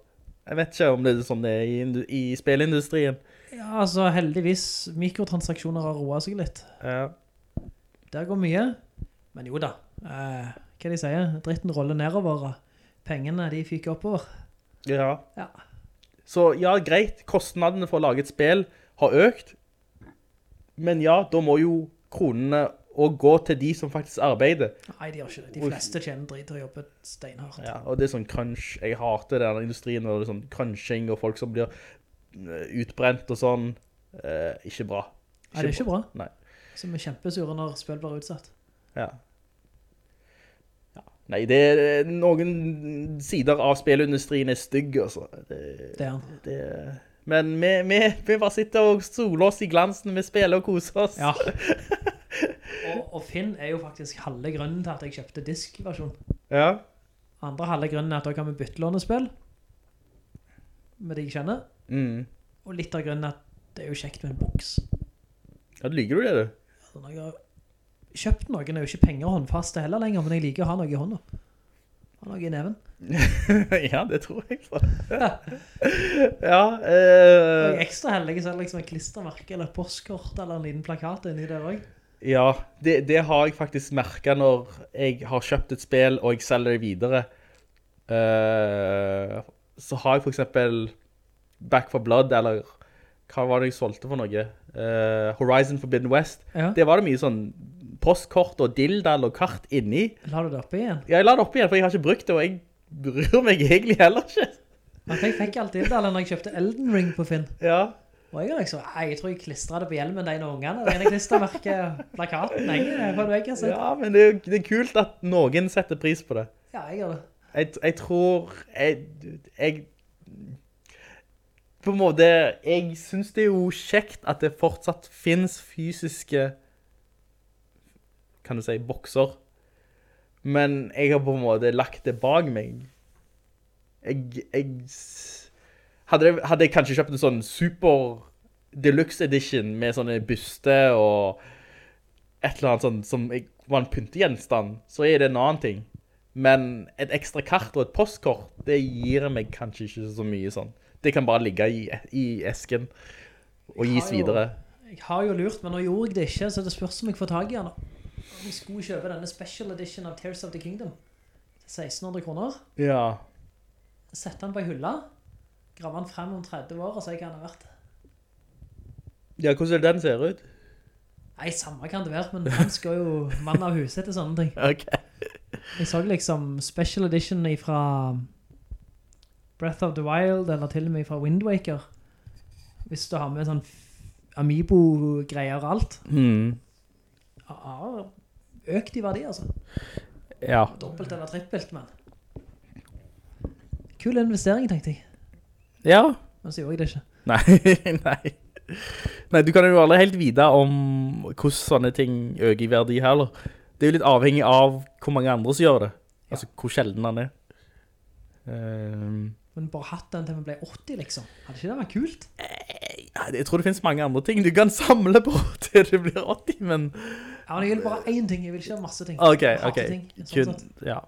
Jeg vet ikke om det er sånn det er i, i spillindustrien. Ja, altså heldigvis mikrotransaksjoner har roet seg litt. Ja. Der går mye. Men jo da, eh, hva de sier, dritten roller nedover, pengene de fyker oppover. Ja. Ja. Så ja, greit, kostnadene for å lage et spill har økt. Men ja, da må jo kronene og gå til de som faktisk arbeider. Nei, de gjør ikke det. De fleste tjener drit og jobber steinhardt. Ja, og det er sånn crunch. Jeg hater den industrien og det er sånn crunching og folk som blir eh, utbrent og sånn. Eh, ikke bra. Nei, det er ikke bra. Nei. Som er kjempesure når spill blir utsatt. Ja. Nei, det er noen sider av spillindustrien er stygge, altså. Det, Det er det, men vi, vi, vi bare sitter og soler oss i glansen, vi spiller og koser oss. Ja. *laughs* og, og Finn er jo faktisk halve grunnen til at jeg kjøpte diskversjon. Ja. Andre halve grunnen er at da kan vi bytte lånespill med de jeg kjenner. Mm. Og litt av grunnen er at det er jo kjekt med en boks. Ja, liker du det, du? Ja, når jeg har kjøpt noen er jo ikke penger håndfaste heller lenger, men jeg liker å ha noe i hånda. Ha noe i neven. *laughs* ja, det tror jeg. *laughs* ja. ja, uh... Og jeg er ekstra heldig, så er det liksom en klistermerke, eller et postkort, eller en liten plakat inni der også. Ja, det, det har jeg faktisk merket når jeg har kjøpt et spill og jeg selger det videre. Uh, så har jeg for eksempel Back for Blood, eller hva var det jeg solgte for noe? Uh, Horizon Forbidden West. Ja. Det var det mye sånn postkort og dildal og kart inni. La du det opp igjen? Ja, jeg la det opp igjen, for jeg har ikke brukt det, og jeg bryr meg egentlig heller ikke. Men jeg fikk alt dildalen når jeg kjøpte Elden Ring på Finn. Ja, Og jeg, liksom, jeg tror jeg klistret det på hjelmen de ungene. Det ene klistermerket, plakaten, jeg er på en har sett. ja men det er, det er kult at noen setter pris på det. Ja, jeg gjør det. Jeg, jeg tror jeg, jeg på en måte jeg synes det er jo kjekt at det fortsatt finnes fysiske kan du si bokser men jeg har på en måte lagt det bak meg jeg, jeg hadde, jeg, hadde jeg kanskje kjøpt en sånn super deluxe edition med sånne byste og et eller annet sånn som jeg, var en pyntegjenstand så er det en annen ting men et ekstra kart og et postkort, det gir meg kanskje ikke så mye sånn. Det kan bare ligge i, i esken og gis jo- videre. Jeg har jo lurt, men nå gjorde jeg det ikke, så det spørs om jeg får tag i den. Jeg skulle kjøpe denne special edition av Tears of the Kingdom til 1600 kroner, Ja. sette den på en hylla, grave den frem om 30 år og se hva den er verdt. ja, hvordan er den ser ut? Nei, samme kan det være, men han skal jo mann av huset til sånne ting. Ok. Jeg så liksom special edition fra Breath of the Wild, eller til og med fra Wind Waker. Hvis du har med sånn Amiibo-greier og alt. Hmm. Ja, økt i verdi, altså. Ja. Doppelt eller trippelt, men. Kul investering, tenkte jeg. Ja. Men så gjorde jeg det ikke. Nei, *laughs* nei. Nei, du kan jo aldri helt vite om hvordan sånne ting øker i verdi heller. Det er jo litt avhengig av hvor mange andre som gjør det. Altså, hvor sjelden han er. Um, Men bare hatt den til vi ble 80, liksom. Hadde ikke det vært kult? Jeg, jeg tror det finnes mange andre ting du kan samle på *laughs* til det blir 80, men... Ja, men jeg vil bare én ting. Jeg vil ikke ha masse ting. Ok, ok. ting, sånn Kun, ja.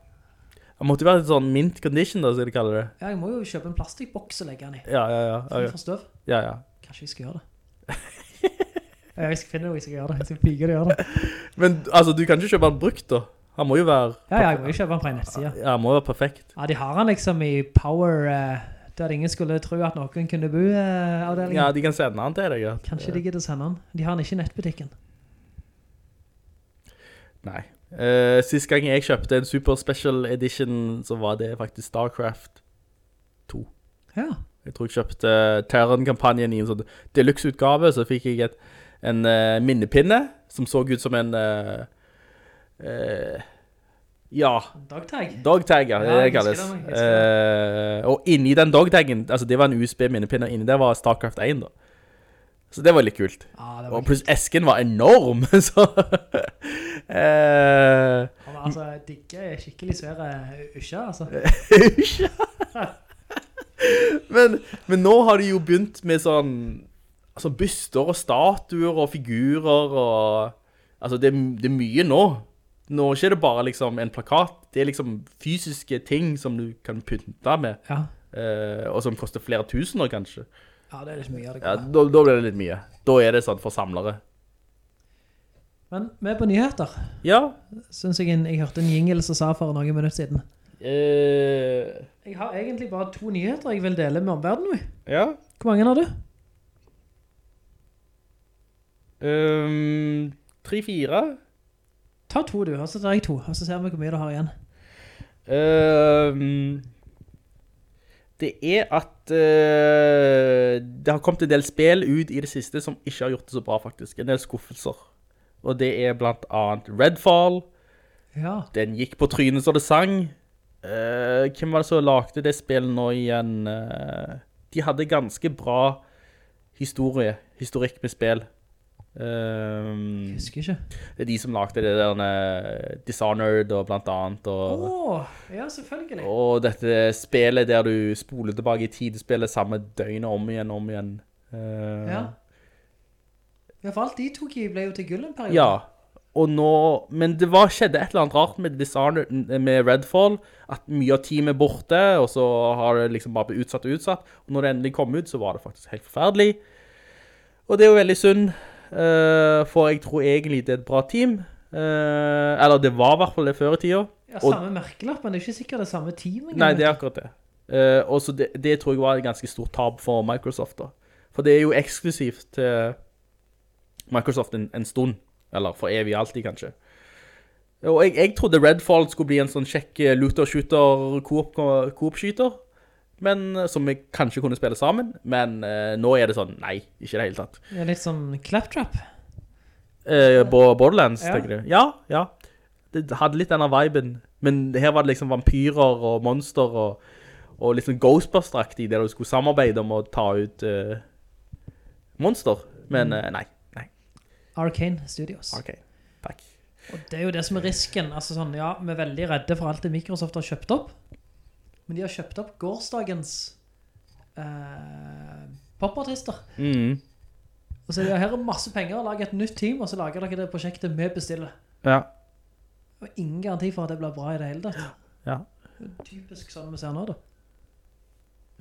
Det måtte jo være et sånn mint condition da, skal de kalle det. Ja, jeg må jo kjøpe en plastikkboks og legge den i. Ja, ja, ja. Okay. for støv. ja, ja. Kanskje jeg skal gjøre det. ja, jeg skal finne noe jeg skal gjøre det. Jeg skal pike det gjøre det. Men altså, du kan ikke kjøpe den brukt da. Han må jo være... Ja, ja, jeg må jo kjøpe den på en nettside. Ja, han må være perfekt. Ja, de har den liksom i Power, Uh, der ingen skulle tro at noen kunne bo uh, avdelingen. Ja, de kan sende han til deg. Ja. Kanskje de gidder sende han. De har han ikke i nettbutikken. Nei. Uh, sist gang jeg kjøpte en Super Special Edition, så var det faktisk StarCraft 2. Ja. Jeg tror jeg kjøpte Terran-kampanjen i en sånn deluxe-utgave, så fikk jeg et, en uh, minnepinne, som så ut som en... Uh, uh, ja, Dogtag. Dogtag, ja, det er det kalles. Det, og inni den dogtaggen, altså det var en USB-minnepinne, inni der var StarCraft 1 da. Så det var litt kult. Ja, det var Og pluss esken var enorm, *laughs* så... eh, Han var altså digge, skikkelig svære usja, altså. *laughs* men, men nå har de jo begynt med sånn altså byster og statuer og figurer og altså det, det er mye nå. Nå er det ikke bare liksom en plakat, det er liksom fysiske ting som du kan pynte med, Ja. eh, og som koster flere tusener kanskje. ja, det er litt mye av det. Ja, da, da blir det litt mye. Da er det sånn for samlere. Men vi er på nyheter. Ja, Synes jeg, en, jeg hørte en jingle som sa for noen minutter siden. eh, Jeg har egentlig bare to nyheter jeg vil dele med omverdenen. vi. ja. Hvor mange har du? Um, 3-4. Ta to du, og så tar jeg to, og så ser vi hvor mye du har igjen. Ehm, det er at uh, det har kommet en del spill ut i det siste som ikke har gjort det så bra faktisk. En del skuffelser. Og det er blant annet Redfall. Ja. Den gikk på trynet så det sang. Uh, hvem var det som lagde det spillet nå igjen? Uh, de hadde ganske bra historie, historikk med spill. Ehm, Jeg husker ikke. det er de som lagde det der eh, Dishonored og blant annet. Og, Åh, ja, selvfølgelig. og dette spillet der du spoler tilbake i tid, spiller samme døgn om igjen, om igjen. Uh, Ja. Ja, for alt de tok i ble jo til gull en periode. Ja. og nå, men det var, skjedde et eller annet rart med Dishonored, med Redfall, at mye av teamet er borte, og så har det liksom bare blitt utsatt og utsatt, og når det endelig kom ut, så var det faktisk helt forferdelig. Og det er jo veldig synd, for jeg tror egentlig det er et bra team, Eh, eller det var i hvert fall det før i tida. Ja, Og- samme merkelapp, men det er ikke sikkert det er samme team. Nei, det er akkurat det. Eh, og så det, det tror jeg var et ganske stort tab for Microsoft da. For det er jo eksklusivt til Microsoft en, en stund. Eller for evig alltid, kanskje. Og jeg, jeg trodde Redfall skulle bli en sånn kjekk eh, looter-shooter, coop- coop-skyter. Men eh, som vi kanskje kunne spille sammen. Men eh, nå er det sånn, nei, ikke det hele tatt. Det er litt sånn claptrap. Eh, Bo- Borderlands, Ja. tenker du? Ja, ja. Det hadde litt denne viben. Men her var det liksom vampyrer og monster og, og liksom Ghostbuster-aktig, der du skulle samarbeide om å ta ut eh, monster. Men eh, nei, nei. Arcane Studios. Arcane, takk. Og det er jo det som er risken. Altså sånn, ja, vi er veldig redde for alt det Microsoft har kjøpt opp. Men de har kjøpt opp gårsdagens eh, popartister. Mm. Og så er det her er masse penger, lager et nytt team, og så lager dere det prosjektet vi bestiller. Ja, Og ingen garanti for at det blir bra i det hele tatt. ja, Det er typisk sånn vi ser nå da.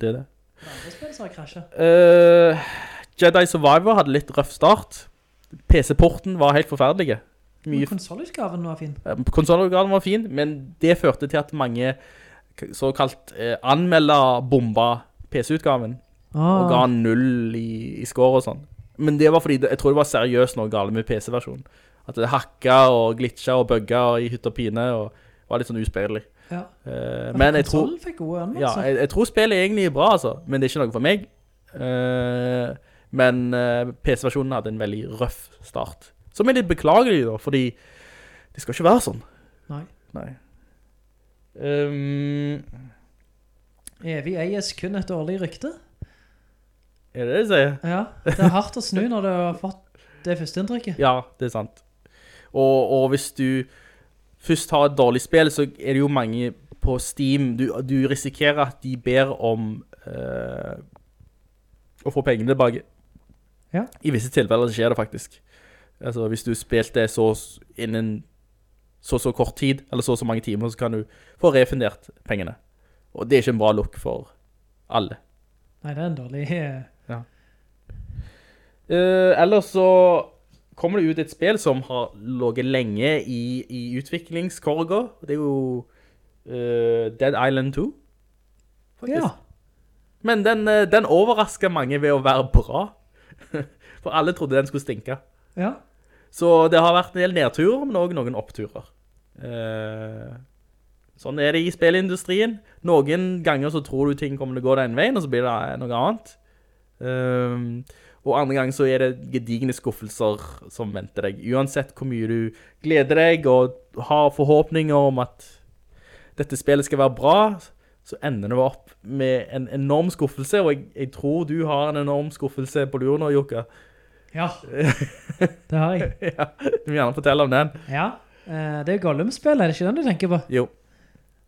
det er det. Det andre spillet som har krasjet. Uh, Jedi Survivor hadde litt røff start. PC-porten var helt forferdelige. Men Mye konsolutgaven var fin. Konsolutgaven var fin, men det førte til at mange såkalt eh, anmelderbomba PC-utgaven, og ga Ah, null i, i score og sånn. Men det var fordi, det, jeg tror det var seriøst noe galt med PC-versjonen. At det hakka og glitcha og bugga i hytt og pine, og var litt sånn uspillelig. ja. Eh, men jeg tror, ja, jeg, jeg tror spillet egentlig er bra, altså. Men det er ikke noe for meg. Eh, men eh, PC-versjonen hadde en veldig røff start. Som er litt beklagelig da, fordi det skal ikke være sånn. Nei. Nei. Ehm, Evig eies kun et dårlig rykte. er det det du sier? Ja, det er hardt å snu når du har fått det første inntrykket. Ja, det er sant. Og, og hvis du først har et dårlig spill, så er det jo mange på Steam. Du, du risikerer at de ber om uh, å få pengene tilbake. Ja. I visse tilfeller skjer det faktisk. Altså, hvis du spilte så innen så så kort tid, eller så så mange timer, så kan du få refundert pengene. Og det er ikke en bra look for alle. Nei, det er en dårlig... Ja. Uh, ellers så kommer det ut et spill som har ligget lenge i, i utviklingskorga. Det er jo uh, Dead Island 2. Faktisk. Ja, Men den, eh, den overrasket mange ved å være bra. *laughs* For alle trodde den skulle stinke. ja. Så det har vært en del nedturer, men også noen oppturer. Eh, sånn er det i spillindustrien. Noen ganger så tror du ting kommer til å gå den veien, og så blir det noe annet. Eh, og andre ganger så er det gedigne skuffelser som venter deg. Uansett hvor mye du gleder deg og har forhåpninger om at dette spillet skal være bra, så ender det opp med en enorm skuffelse, og jeg, jeg tror du har en enorm skuffelse på lur nå, Jokka. Ja, *laughs* det har jeg. ja, du må gjerne fortelle om den. Ja, eh, det er Gollum-spill, er det ikke den du tenker på? Jo.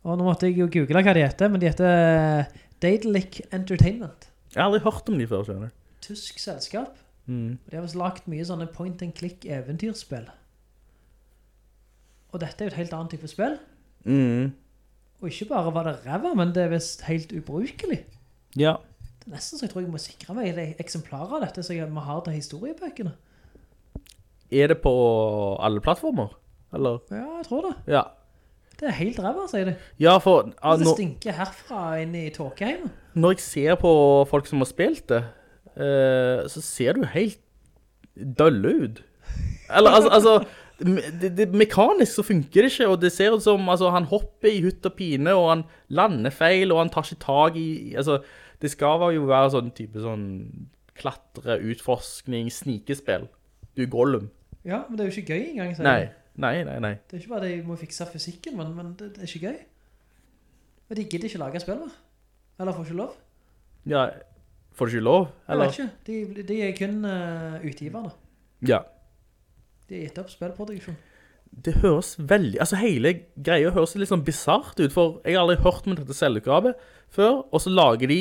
Og nå måtte jeg jo google hva de heter, men de heter eh, Daedalic Entertainment. Jeg har aldri hørt om de før, skjønner du. Tysk selskap. Mm. De har lagt mye sånne point-and-click-eventyrspill. Og dette er jo et helt annet type spill. Mm. Og ikke bare var det revet, men det er vist helt ubrukelig. Ja. Det er nesten så jeg tror jeg må sikre meg et eksemplar av dette, så jeg må ha til historiebøkene. Er det på alle plattformer? Eller? Ja, jeg tror det. Ja. Det er helt ræva, sier du. Ja, for ah, Det stinker herfra inn i tåkeheimen. når jeg ser på folk som har spilt det, eh, så ser du helt dølle ut. Eller, altså, altså det, det, mekanisk så funker det ikke, og det ser ut som, altså, han hopper i hutt og pine, og han lander feil, og han tar ikke tag i, altså, det skal jo være sånn type sånn klatre, utforskning, snikespill. Du er Gollum. Ja, men det er jo ikke gøy engang, sier Nei, nei, nei, nei. Det er ikke bare de må fikse fysikken, men, men det, det er ikke gøy. Men de gidder ikke lage spill da. Eller får ikke lov. Ja, får ikke lov? Jeg Eller? vet ikke. De, de er kun uh, utgiverne. Ja. De er gitt opp spillproduksjon. Det høres veldig, altså hele greia høres litt sånn bizarrt ut, for jeg har aldri hørt om dette selvkrabet før, og så lager de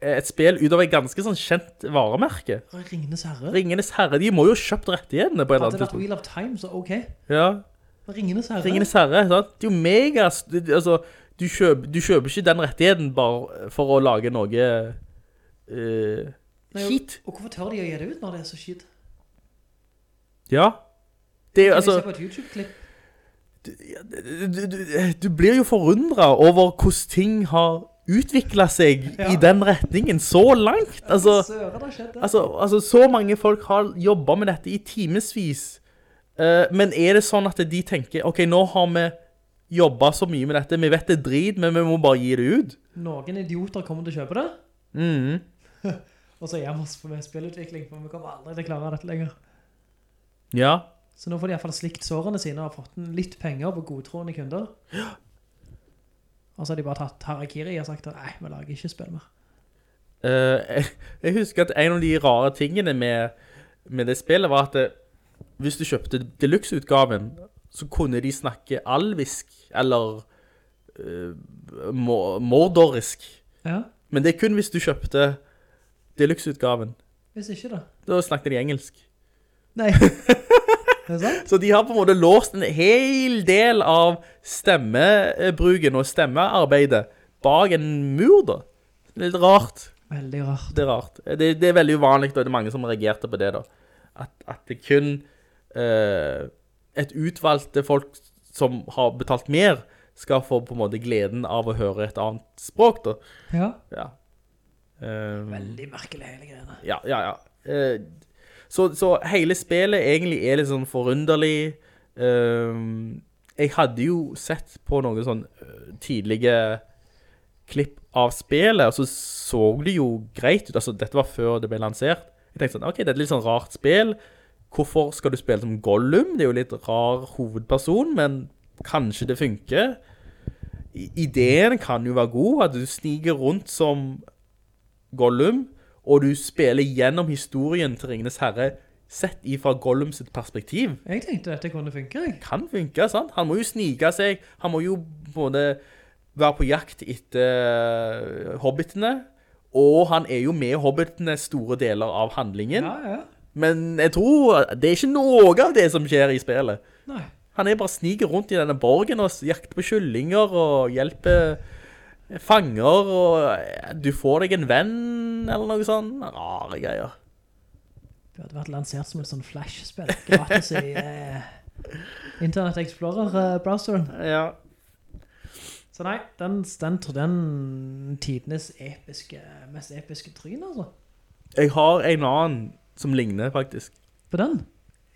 et spill ut av et ganske sånn kjent varemerke. Ringenes herre. Ringenes Herre, de må jo ha kjøpt rettighetene på et eller Hadde annet det vært. Wheel of Time, så ok. Ja, Ringenes herre. Ringenes Herre, sant? Det er jo mega, altså, du kjøper, du kjøper ikke den rettigheten bare for å lage noe uh, Nei, skit. Og hvorfor tør de å gi det ut når det er så shit? Ja. Det er jo, Kan vi altså, se på et YouTube-klipp? du, du, du blir jo forundret over hvordan ting har utviklet seg i den retningen så langt. Altså, altså, altså, så mange folk har jobbet med dette i timesvis. Uh, men er det sånn at de tenker, ok, nå har vi jobbet så mye med dette, vi vet det er drit, men vi må bare gi det ut. Noen idioter kommer til å kjøpe det, Mm. *laughs* og så er vi med spillutvikling, for vi kommer aldri til å klare dette lenger. Ja, Så nå får de i hvert fall slikt sårene sine og har fått litt penger på godtroende kunder. *gasps* Og så har de bare tatt Harakiri og sagt at nei, vi lager ikke spill mer. Uh, jeg, jeg husker at en av de rare tingene med, med det spillet var at det, hvis du kjøpte deluxe-utgaven, så kunne de snakke alvisk, eller uh, mordorisk. Ja, Men det er kun hvis du kjøpte deluxe-utgaven. hvis ikke da. Da snakket de engelsk. Nei. *laughs* Så de har på en måte låst en hel del av stemmebruken og stemmearbeidet bak en mur da. Litt rart. Veldig rart. Det er rart. Det, det er veldig uvanlig, og det er mange som reagerte på det da. At, at det kun eh, et utvalgte folk som har betalt mer, skal få på en måte gleden av å høre et annet språk da. Ja. Ja. Eh, Veldig merkelig hele greiene. ja, ja, ja. Eh, så, så hele spillet egentlig er litt sånn forunderlig. Um, jeg hadde jo sett på noen sånn eh, tidlige klipp av spillet, og så så det jo greit ut. Altså, dette var før det ble lansert. Jeg tenkte sånn, ok, det er et litt sånn rart spill. Hvorfor skal du spille som Gollum? Det er jo litt rar hovedperson, men kanskje det funker. Ideen kan jo være god, at du sniger rundt som Gollum, og du spiller gjennom historien til Ringenes Herre sett ifra Gollum sitt perspektiv. Jeg tenkte dette kunne funke, jeg. Kan funke, sant? Han må jo snike seg, han må jo både være på jakt etter eh, hobbitene, og han er jo med hobbitene store deler av handlingen. Ja, ja. Men jeg tror det er ikke noe av det som skjer i spillet. Nei. Han er bare sniker rundt i denne borgen og jakter på kyllinger og hjelper fanger, og eh, du får deg en venn, eller noe sånt. Rare greier. Det hadde vært lansert som et sånn flash-spill. Gratis i eh, Internet Explorer-browseren. Ja. Så nei, den, den, den tidenes episke, mest episke tryn, altså. Jeg har en annen som ligner, faktisk. På den?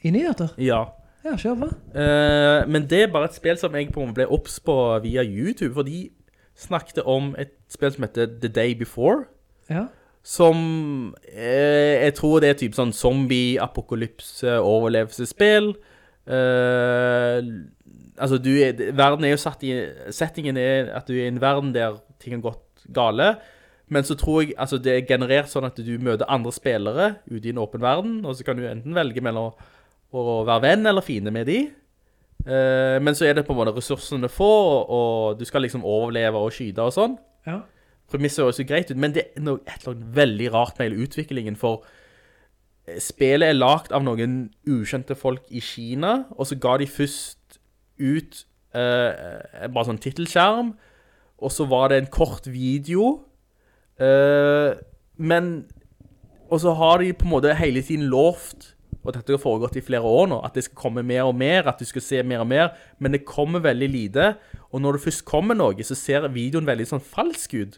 I nyheter? Ja. Ja, kjør på. Uh, men det er bare et spill som jeg på måte ble opps på via YouTube, for de snakket om et spill som heter The Day Before, Ja. som eh, jeg tror det er typ sånn zombie, apokalypse, overlevelsesspill. Eh, altså, du er, verden er jo satt i, settingen er at du er i en verden der ting har gått gale, men så tror jeg, altså det er generert sånn at du møter andre spillere ute i en åpen verden, og så kan du enten velge mellom å være venn eller fiende med de. Eh, men så er det på en måte ressursene du får, og du skal liksom overleve og skyte og sånn. Ja. Premisset høres jo greit ut, men det er noe, et eller annet veldig rart med hele utviklingen, for eh, spillet er lagt av noen ukjente folk i Kina, og så ga de først ut uh, bare sånn titelskjerm, og så var det en kort video, Uh, men, og så har de på en måte hele tiden lovt, og dette har foregått i flere år nå, at det skal komme mer og mer, at du skal se mer og mer, men det kommer veldig lite, og når det først kommer noe, så ser videoen veldig sånn falsk ut.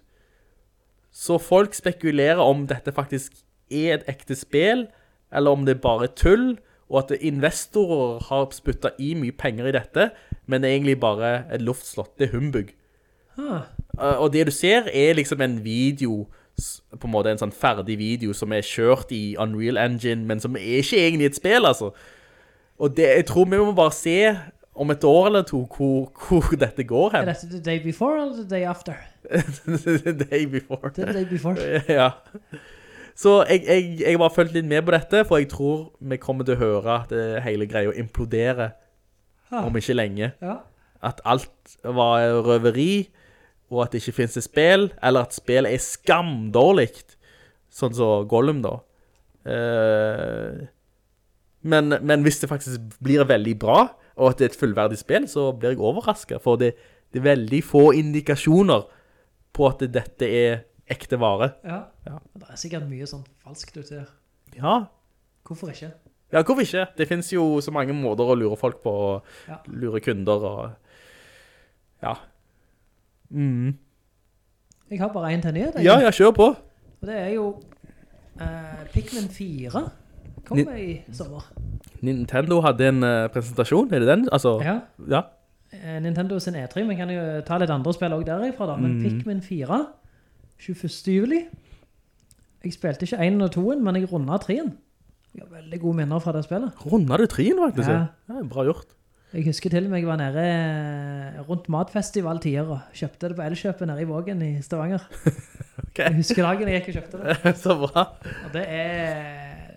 Så folk spekulerer om dette faktisk er et ekte spill, eller om det er bare er tull, og at investorer har spyttet i mye penger i dette, men det er egentlig bare et luftslott, det er humbug. Ah, Uh, og det du ser er liksom en video, på en måte en sånn ferdig video som er kjørt i Unreal Engine, men som er ikke egentlig et spill, altså. Og det, jeg tror vi må bare se om et år eller to hvor, hvor dette går er hen. dette the day before eller the day after? *laughs* The day before. Er the day before. *laughs* Ja. Så jeg, jeg, jeg har bare følt litt med på dette, for jeg tror vi kommer til å høre at det hele greia å implodere Ah. om ikke lenge. Ja. At alt var røveri, og at det ikke finnes et spill, eller at spillet er skamdårlig, sånn som Gollum da. Uh, men, men hvis det faktisk blir veldig bra, og at det er et fullverdig spill, så blir jeg overrasket, for det, det er veldig få indikasjoner på at dette er ekte vare. Ja. Ja. Det er sikkert mye sånn falskt ute her. Ja, Hvorfor ikke? ja hvorfor ikke? Det finnes jo så mange måter å lure folk på, og Ja. lure kunder, og ja. Mm. Jeg har bare en til jeg. Ja, ja, kjør på. Og det er jo uh, Pikmin 4 Kommer i sommer. Nintendo hadde en uh, presentasjon, er det den? Altså, Ja. ja. Eh, Nintendo sin E3, men kan jo ta litt andre spill også derifra da. Men mm. Pikmin 4, 21. juli. Jeg spilte ikke 1 og 2, men jeg rundet 3-en. Jeg har veldig gode minner fra det spillet. Rundet du 3 faktisk? Ja. Ja. bra gjort. Jeg husker til og med jeg var nede eh, rundt matfestival-tider og kjøpte det på Elkjøpet nede i Vågen i Stavanger. *laughs* okay. Jeg husker dagen jeg gikk og kjøpte det. *laughs* så bra. Og det er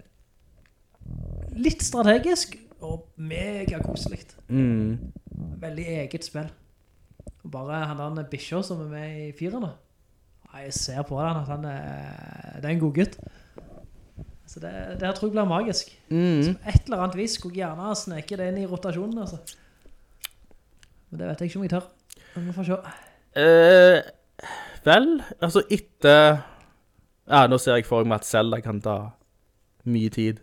litt strategisk og mega koselig. Mm. Veldig eget spill. Og bare han der Bisho som er med i firene. Jeg ser på han at han er, det er en god gutt. Så det, det her tror jeg blir magisk. Mm. På et eller annet vis skulle jeg gjerne sneke det inn i rotasjonen, altså. Men det vet jeg ikke om jeg tør. Men vi får se. Eh, vel, altså etter... Ja, nå ser jeg for meg at Zelda kan ta mye tid.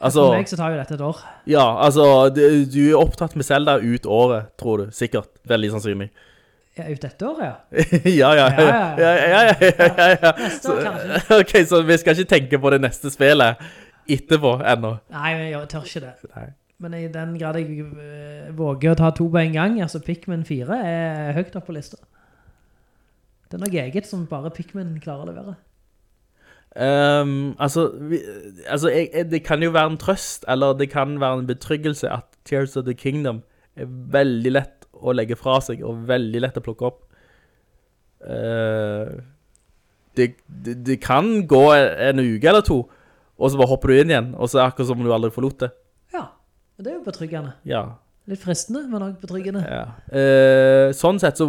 Altså, For meg så tar jo dette et år. ja, altså, du, du er opptatt med Zelda ut året, tror du. Sikkert. Veldig sannsynlig. Ja, ut dette året, ja? ja, ja, ja. Neste år, kanskje. *laughs* Ok, så vi skal ikke tenke på det neste spillet etterpå ennå? Nei, jeg tør ikke det. Nei. Men i den grad jeg eh, våger å ta to på en gang, altså Pikmin 4 er høyt opp på lista. Det er noe eget som bare Pikmin klarer å levere. Um, altså, vi, altså jeg, det kan jo være en trøst, eller det kan være en betryggelse at Tears of the Kingdom er veldig lett å legge fra seg, og veldig lett å plukke opp. Eh, det, det, det kan gå en uke eller to, og så bare hopper du inn igjen, og så er det akkurat som om du aldri forlot det. Ja, og det er jo betryggende. Ja, Litt fristende, men også betryggende. ja. Eh, sånn sett så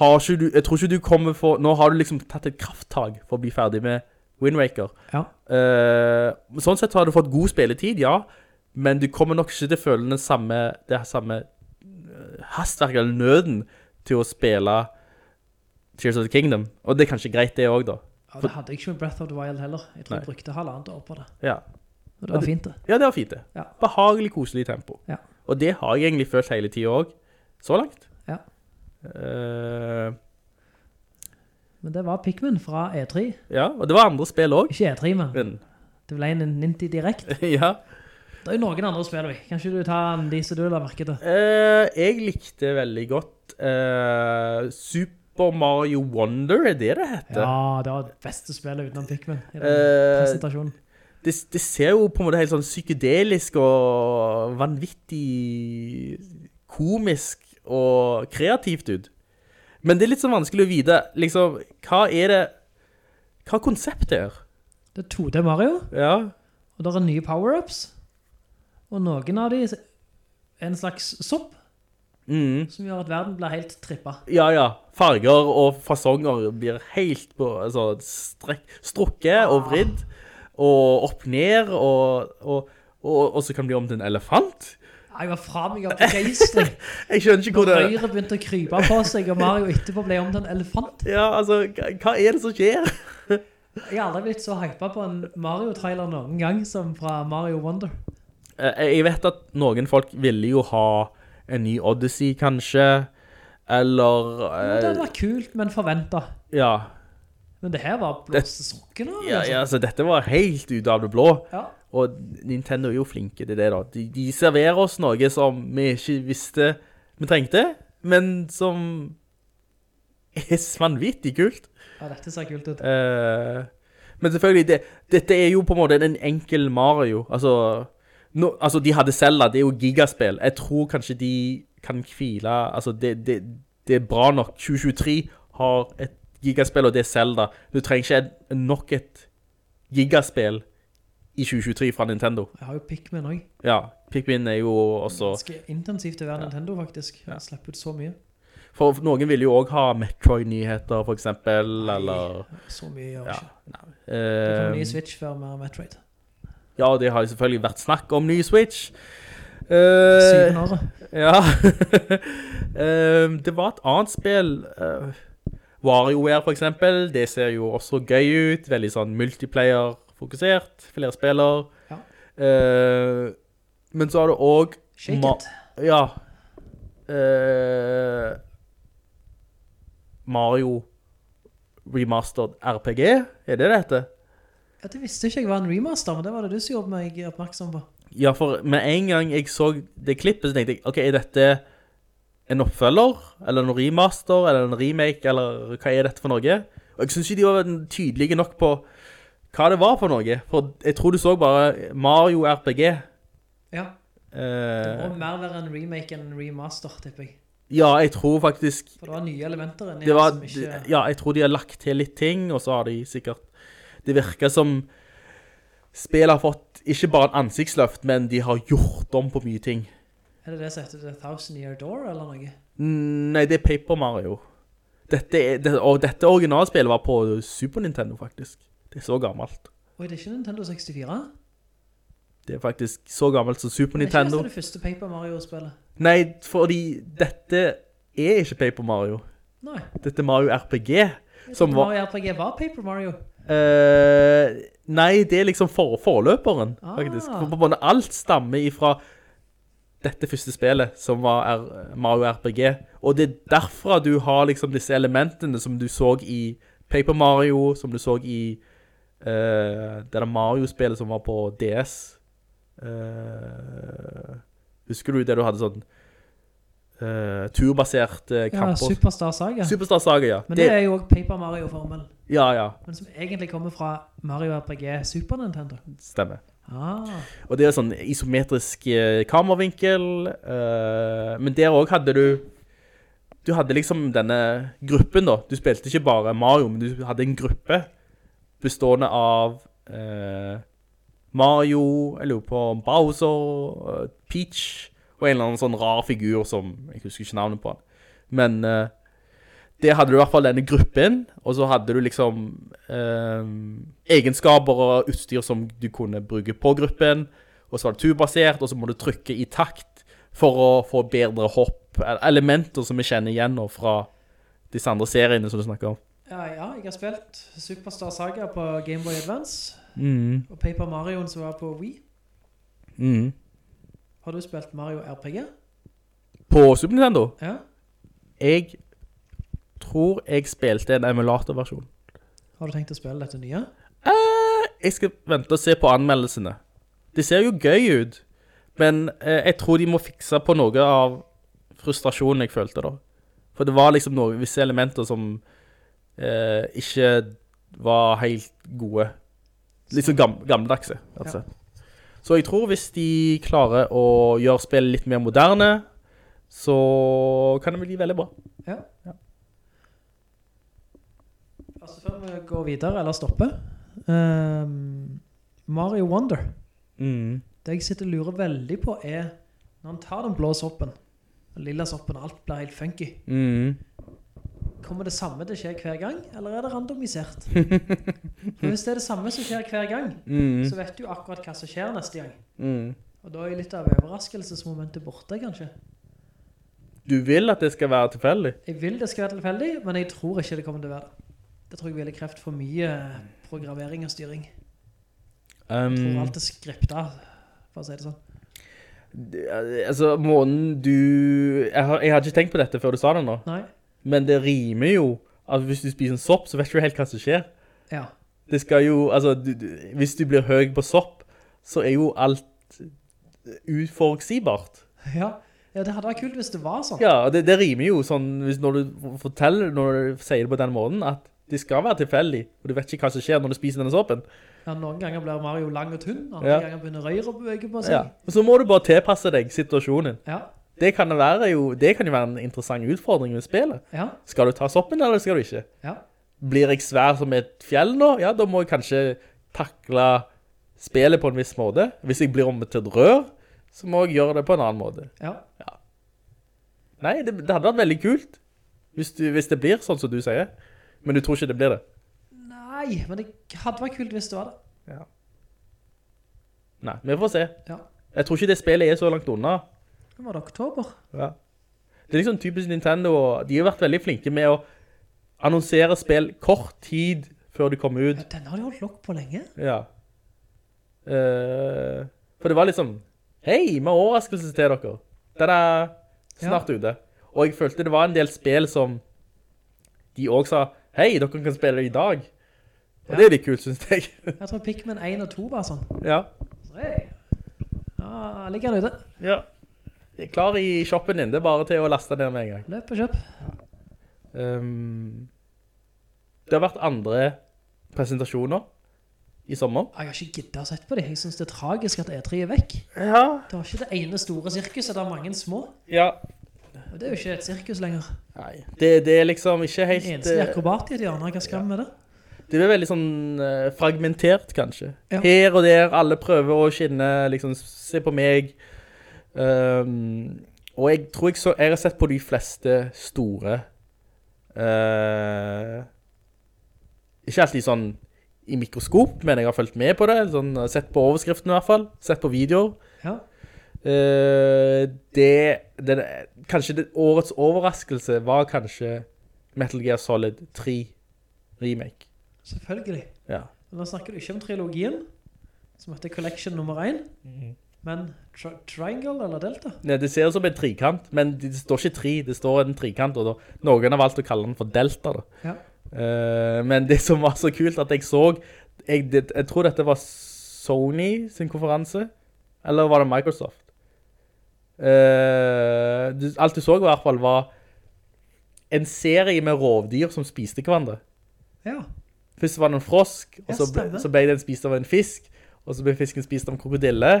har ikke du, jeg tror ikke du kommer for, nå har du liksom tatt et krafttag for å bli ferdig med Wind Waker. Ja. Eh, sånn sett har du fått god spilletid, ja. Men du kommer nok ikke til å føle den samme, det samme eh, hastverk eller nøden til å spille Tears of the Kingdom. Og det er kanskje greit det også da. Ja, det hadde jeg ikke med Breath of the Wild heller. Jeg tror Nei. jeg brukte halvannet år på det. Ja. Og det var fint det. ja, det var fint det. Ja. Behagelig, koselig tempo. Ja. Og det har jeg egentlig følt hele tiden også. Så langt. Ja. Uh... Men det var Pikmin fra E3. ja, og det var andre spill også. Ikke E3, men Men, det ble en Ninti Direkt. *laughs* ja. Det er jo noen andre spill, vi. Kan ikke du ta de som du la merke til? Uh, jeg likte veldig godt uh, Super Mario Wonder, er det det heter? Ja, det var det beste spillet utenom Pikmin i den uh, presentasjonen. Det, det ser jo på en måte helt sånn psykedelisk og vanvittig komisk og kreativt ut. Men det er litt sånn vanskelig å vite, liksom, hva er det, hva konseptet er? Det er 2D Mario, Ja, og det er nye power-ups. Og noen av de er en slags sopp, mm. som gjør at verden blir helt trippa. ja, ja. Farger og fasonger blir helt på, altså, strekk, strukket og vridd, og opp ned, og, og, og, og så kan det bli om til en elefant. Jeg var fra meg av begeistring. *laughs* Jeg skjønner ikke hvor det... Røyre begynte å krype på seg, og Mario etterpå ble om til en elefant. Ja, altså, hva er det som skjer? Jeg har aldri blitt så hypet på en Mario-trailer noen gang som fra Mario Wonder. Eh, Jeg vet at noen folk ville jo ha en ny Odyssey, kanskje, eller... Det hadde var kult, men forventet. ja, Men det her var blåste sokken av. ja, altså. ja, så dette var helt ut av det blå. Ja. Og Nintendo er jo flinke til det da. De, de serverer oss noe som vi ikke visste vi trengte, men som er vanvittig kult. ja, dette ser kult ut. Uh, men selvfølgelig, det, dette er jo på en måte en enkel Mario. Altså, nå, altså de hadde Zelda, det er jo gigaspill. Jeg tror kanskje de kan hvile, altså det, det, det er bra nok. 2023 har et gigaspill, og det er Zelda. Du trenger ikke et, nok et gigaspill i 2023 fra Nintendo. Jeg har jo Pikmin også. Ja, Pikmin er jo også... Ganske intensivt å være Nintendo, faktisk. Jeg slipper ut så mye. For noen vil jo også ha Metroid-nyheter, for eksempel, eller... Så mye gjør Ja, ikke. nei. Det kommer Eh, ny Switch før med Metroid. Ja, det har jo selvfølgelig vært snakk om ny Switch. Uh, Syvende året. *laughs* Ja. uh, det var et annet spill. Uh, WarioWare for eksempel. Det ser jo også gøy ut. Veldig sånn multiplayer-fokusert. Flere spiller. Ja. Uh, men så har det også... Shake Ma- it. Ja. Eh, Mario Remastered RPG. Er det det heter? Ja, det visste ikke jeg var en remaster, men det var det du som gjorde meg oppmerksom på. Ja, for med en gang jeg så det klippet, så tenkte jeg, ok, er dette en oppfølger, eller en remaster, eller en remake, eller hva er dette for noe? Og jeg synes ikke de var tydelige nok på hva det var for noe, for jeg tror du så bare Mario RPG. Ja, det Eh, må mer være en remake enn en remaster, tipper jeg. ja, jeg tror faktisk, For det var nye elementer det var, her som ikke... ja, jeg tror de har lagt til litt ting, og så har de sikkert, det virker som spillet har fått ikke bare en ansiktsløft, men de har gjort om på mye ting. Er det det som heter The Thousand Year Door, eller noe? Mm, Nei, det er Paper Mario. Dette, er, det, og dette originalspillet var på Super Nintendo, faktisk. Det er så gammelt. Oi, det er ikke Nintendo 64? Det er faktisk så gammelt som Super Men det er ikke det første Paper Mario-spillet. Nei, fordi dette er ikke Paper Mario. Nei. Dette er Mario RPG. Som var, Mario RPG var Paper Mario. Eh, nei, det er liksom for, forløperen, Ah. faktisk. For på måte alt stammer ifra dette første spillet, som var R Mario RPG. Og det er derfra du har liksom disse elementene som du så i Paper Mario, som du så i uh, det der Mario-spillet som var på DS. Uh, husker du det du hadde sånn uh, turbasert uh, Ja. Superstar Saga. Superstar Saga, ja. Men det, er jo også Paper Mario-formel. Ja, ja, Men som egentlig kommer fra Mario RPG Super Nintendo. stemmer. Ah, Og det er sånn isometrisk eh, kameravinkel, uh, men der også hadde du, du hadde liksom denne gruppen da, du spilte ikke bare Mario, men du hadde en gruppe bestående av eh, Mario, jeg lurer på Bowser, eh, Peach, og en eller annen sånn rar figur som, jeg husker ikke navnet på han. Men eh, det hadde du i hvert fall denne gruppen, og så hadde du liksom eh, egenskaper og utstyr som du kunne bruke på gruppen, og så var det turbasert, og så må du trykke i takt for å få bedre hopp, elementer som vi kjenner igjen fra disse andre seriene som du snakker om. ja, ja, jeg har spilt Superstar Saga på Game Boy Advance, Mm, og Paper Mario som var på Wii. mm. Har du spilt Mario RPG? På Super Nintendo, Ja. jeg tror jeg spilte en emulatorversjon. Har du tenkt å spille dette nye? Eh, jeg skal vente og se på anmeldelsene. Det ser jo gøy ut, men eh, jeg tror de må fikse på noe av frustrasjonen jeg følte da. For det var liksom noen visse elementer som eh, ikke var helt gode. Litt så gam gammeldagse, og slett. Så jeg tror hvis de klarer å gjøre spillet litt mer moderne, så kan det bli veldig bra. Ja. ja. Altså før vi går videre, eller stopper, um, Mario Wonder. Mm. Det jeg sitter og lurer veldig på er, når han tar den blå soppen, den lilla soppen, alt blir helt funky, Mm. Kommer det samme til å skje hver gang, eller er det randomisert? *laughs* For hvis det er det samme som skjer hver gang, Mm. så vet du akkurat hva som skjer neste gang. Mm. Og da er litt av overraskelsesmomentet borte, kanskje. Du vil at det skal være tilfeldig? Jeg vil det skal være tilfeldig, men jeg tror ikke det kommer til å være det. Det tror jeg ville kreft for mye programmering og styring. Jeg tror Um, alt er skripta, for å si det sånn. altså, månen du... Jeg har, jeg har ikke tenkt på dette før du sa det nå, Nei? Men det rimer jo at hvis du spiser en sopp, så vet du helt hva som skjer. Ja. Det skal jo, altså, du, du, hvis du blir høy på sopp, så er jo alt uforutsigbart. Ja. ja, det hadde vært kult hvis det var sånn. Ja, det, det rimer jo sånn, hvis når du forteller, når du sier det på den måten, at det skal være tilfeldig, og du vet ikke hva som skjer når du spiser denne soppen. Ja, noen ganger blir Mario lang og tunn, andre Ja. ganger begynner røyre å bevege på seg. Ja. Og så må du bare tilpasse deg situasjonen. Ja, Det kan, jo, det kan jo være en interessant utfordring med spillet. ja, Skal du ta soppen, eller skal du ikke? ja. Blir jeg svær som et fjell nå? Ja, da må jeg kanskje takle spillet på en viss måte. Hvis jeg blir om til et rør, så må jeg gjøre det på en annen måte. ja. Nei, det, det hadde vært veldig kult. Hvis, du, hvis det blir sånn som du sier. Men du tror ikke det blir det? Nei, men det hadde vært kult hvis det var det. Nei, vi får se. Ja. Jeg tror ikke det spillet er så langt unna. Det var det oktober. Ja. Det er liksom typisk Nintendo, de har vært veldig flinke med å annonsere spill kort tid før de kommer ut. Ja, denne har de holdt lokk på lenge. Ja. Uh, for det var liksom, hei, vi har overraskelse til dere. Den er snart ute. Og jeg følte det var en del spill som de også sa, hei, dere kan spille det i dag. Og det er litt kult, synes jeg. *laughs* Jeg tror Pikmin 1 og 2 var sånn. ja. Hey. Ja, ligger han ute. ja. Klar i shoppen din, det er bare til å laste ned med en gang. Løp og kjøp. Um, det har vært andre presentasjoner i sommer. Jeg har ikke giddet å sette på det. Jeg synes det er tragisk at E3 er vekk. Ja. Det var ikke det ene store sirkuset, det er mange små. Ja. Og det er jo ikke et sirkus lenger. Nei, det, det er liksom ikke En helt... eneste eh, akrobat i et hjørne, hva ja. med det? Det er veldig sånn eh, fragmentert, kanskje. Ja. Her og der, alle prøver å skinne, liksom, se på meg. Ehm, og jeg tror jeg, så, jeg har sett på de fleste store. uh, ikke alltid sånn i mikroskop, men jeg har følt med på det. Sånn, sett på overskriften i hvert fall. Sett på videoer. Ja. Uh, det, det, kanskje det, årets overraskelse var kanskje Metal Gear Solid 3 remake. Selvfølgelig. Ja. Men nå snakker du ikke om trilogien, som heter Collection nummer 1, men tri Triangle eller Delta? Nei, det ser ut som en trikant, men det står ikke tri, det står en trikant, og da, noen har valgt å kalle den for Delta da. Ja. Uh, men det som var så kult at jeg så, jeg, det, jeg tror dette var Sony sin konferanse, eller var det Microsoft? Uh, du- alt du så i hvert fall var en serie med rovdyr som spiste hverandre. Ja. Først var det en frosk, og så ble, så ble den spist av en fisk, og så ble fisken spist av en krokodille,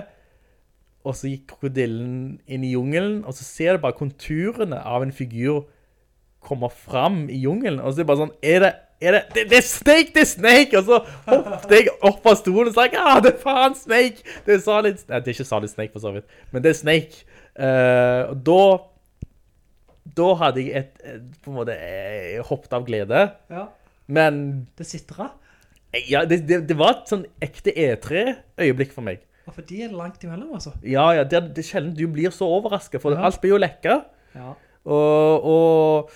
og så gikk krokodillen inn i jungelen, og så ser du bare konturene av en figur komme fram i jungelen, og så er det bare sånn, er det, er det, det, det er Snake, det er Snake, og så hoppet jeg opp av stolen og sa, ah, det er faen Snake, det er Solid, nei, det er ikke Solid Snake for så vidt, men det er Snake. uh, og da, da hadde jeg et, et, på en måte, jeg hoppet av glede, ja. men Det sitter da? ja, det, det, det var et sånn ekte E3-øyeblikk for meg. Og for de er det langt imellom, altså. Ja, ja, det, det er sjelden du blir så overrasket, for Ja. alt blir jo lekka. Ja. Og, og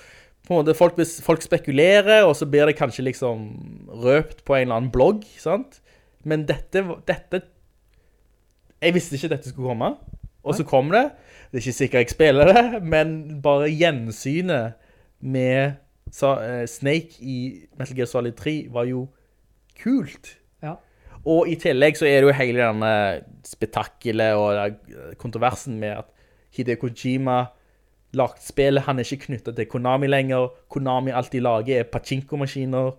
på en måte, folk, folk spekulerer, og så blir det kanskje liksom røpt på en eller annen blogg, sant? Men dette, dette Jeg visste ikke dette skulle komme, og så kom det. Det er ikke sikkert jeg spiller det, *laughs* men bare gjensynet med eh, Snake i Metal Gear Solid 3 var jo kult. Og i tillegg så er det jo hele denne spetakkelet og kontroversen med at Hideo Kojima lagt spillet, han er ikke knyttet til Konami lenger. Konami alltid lager er pachinko-maskiner.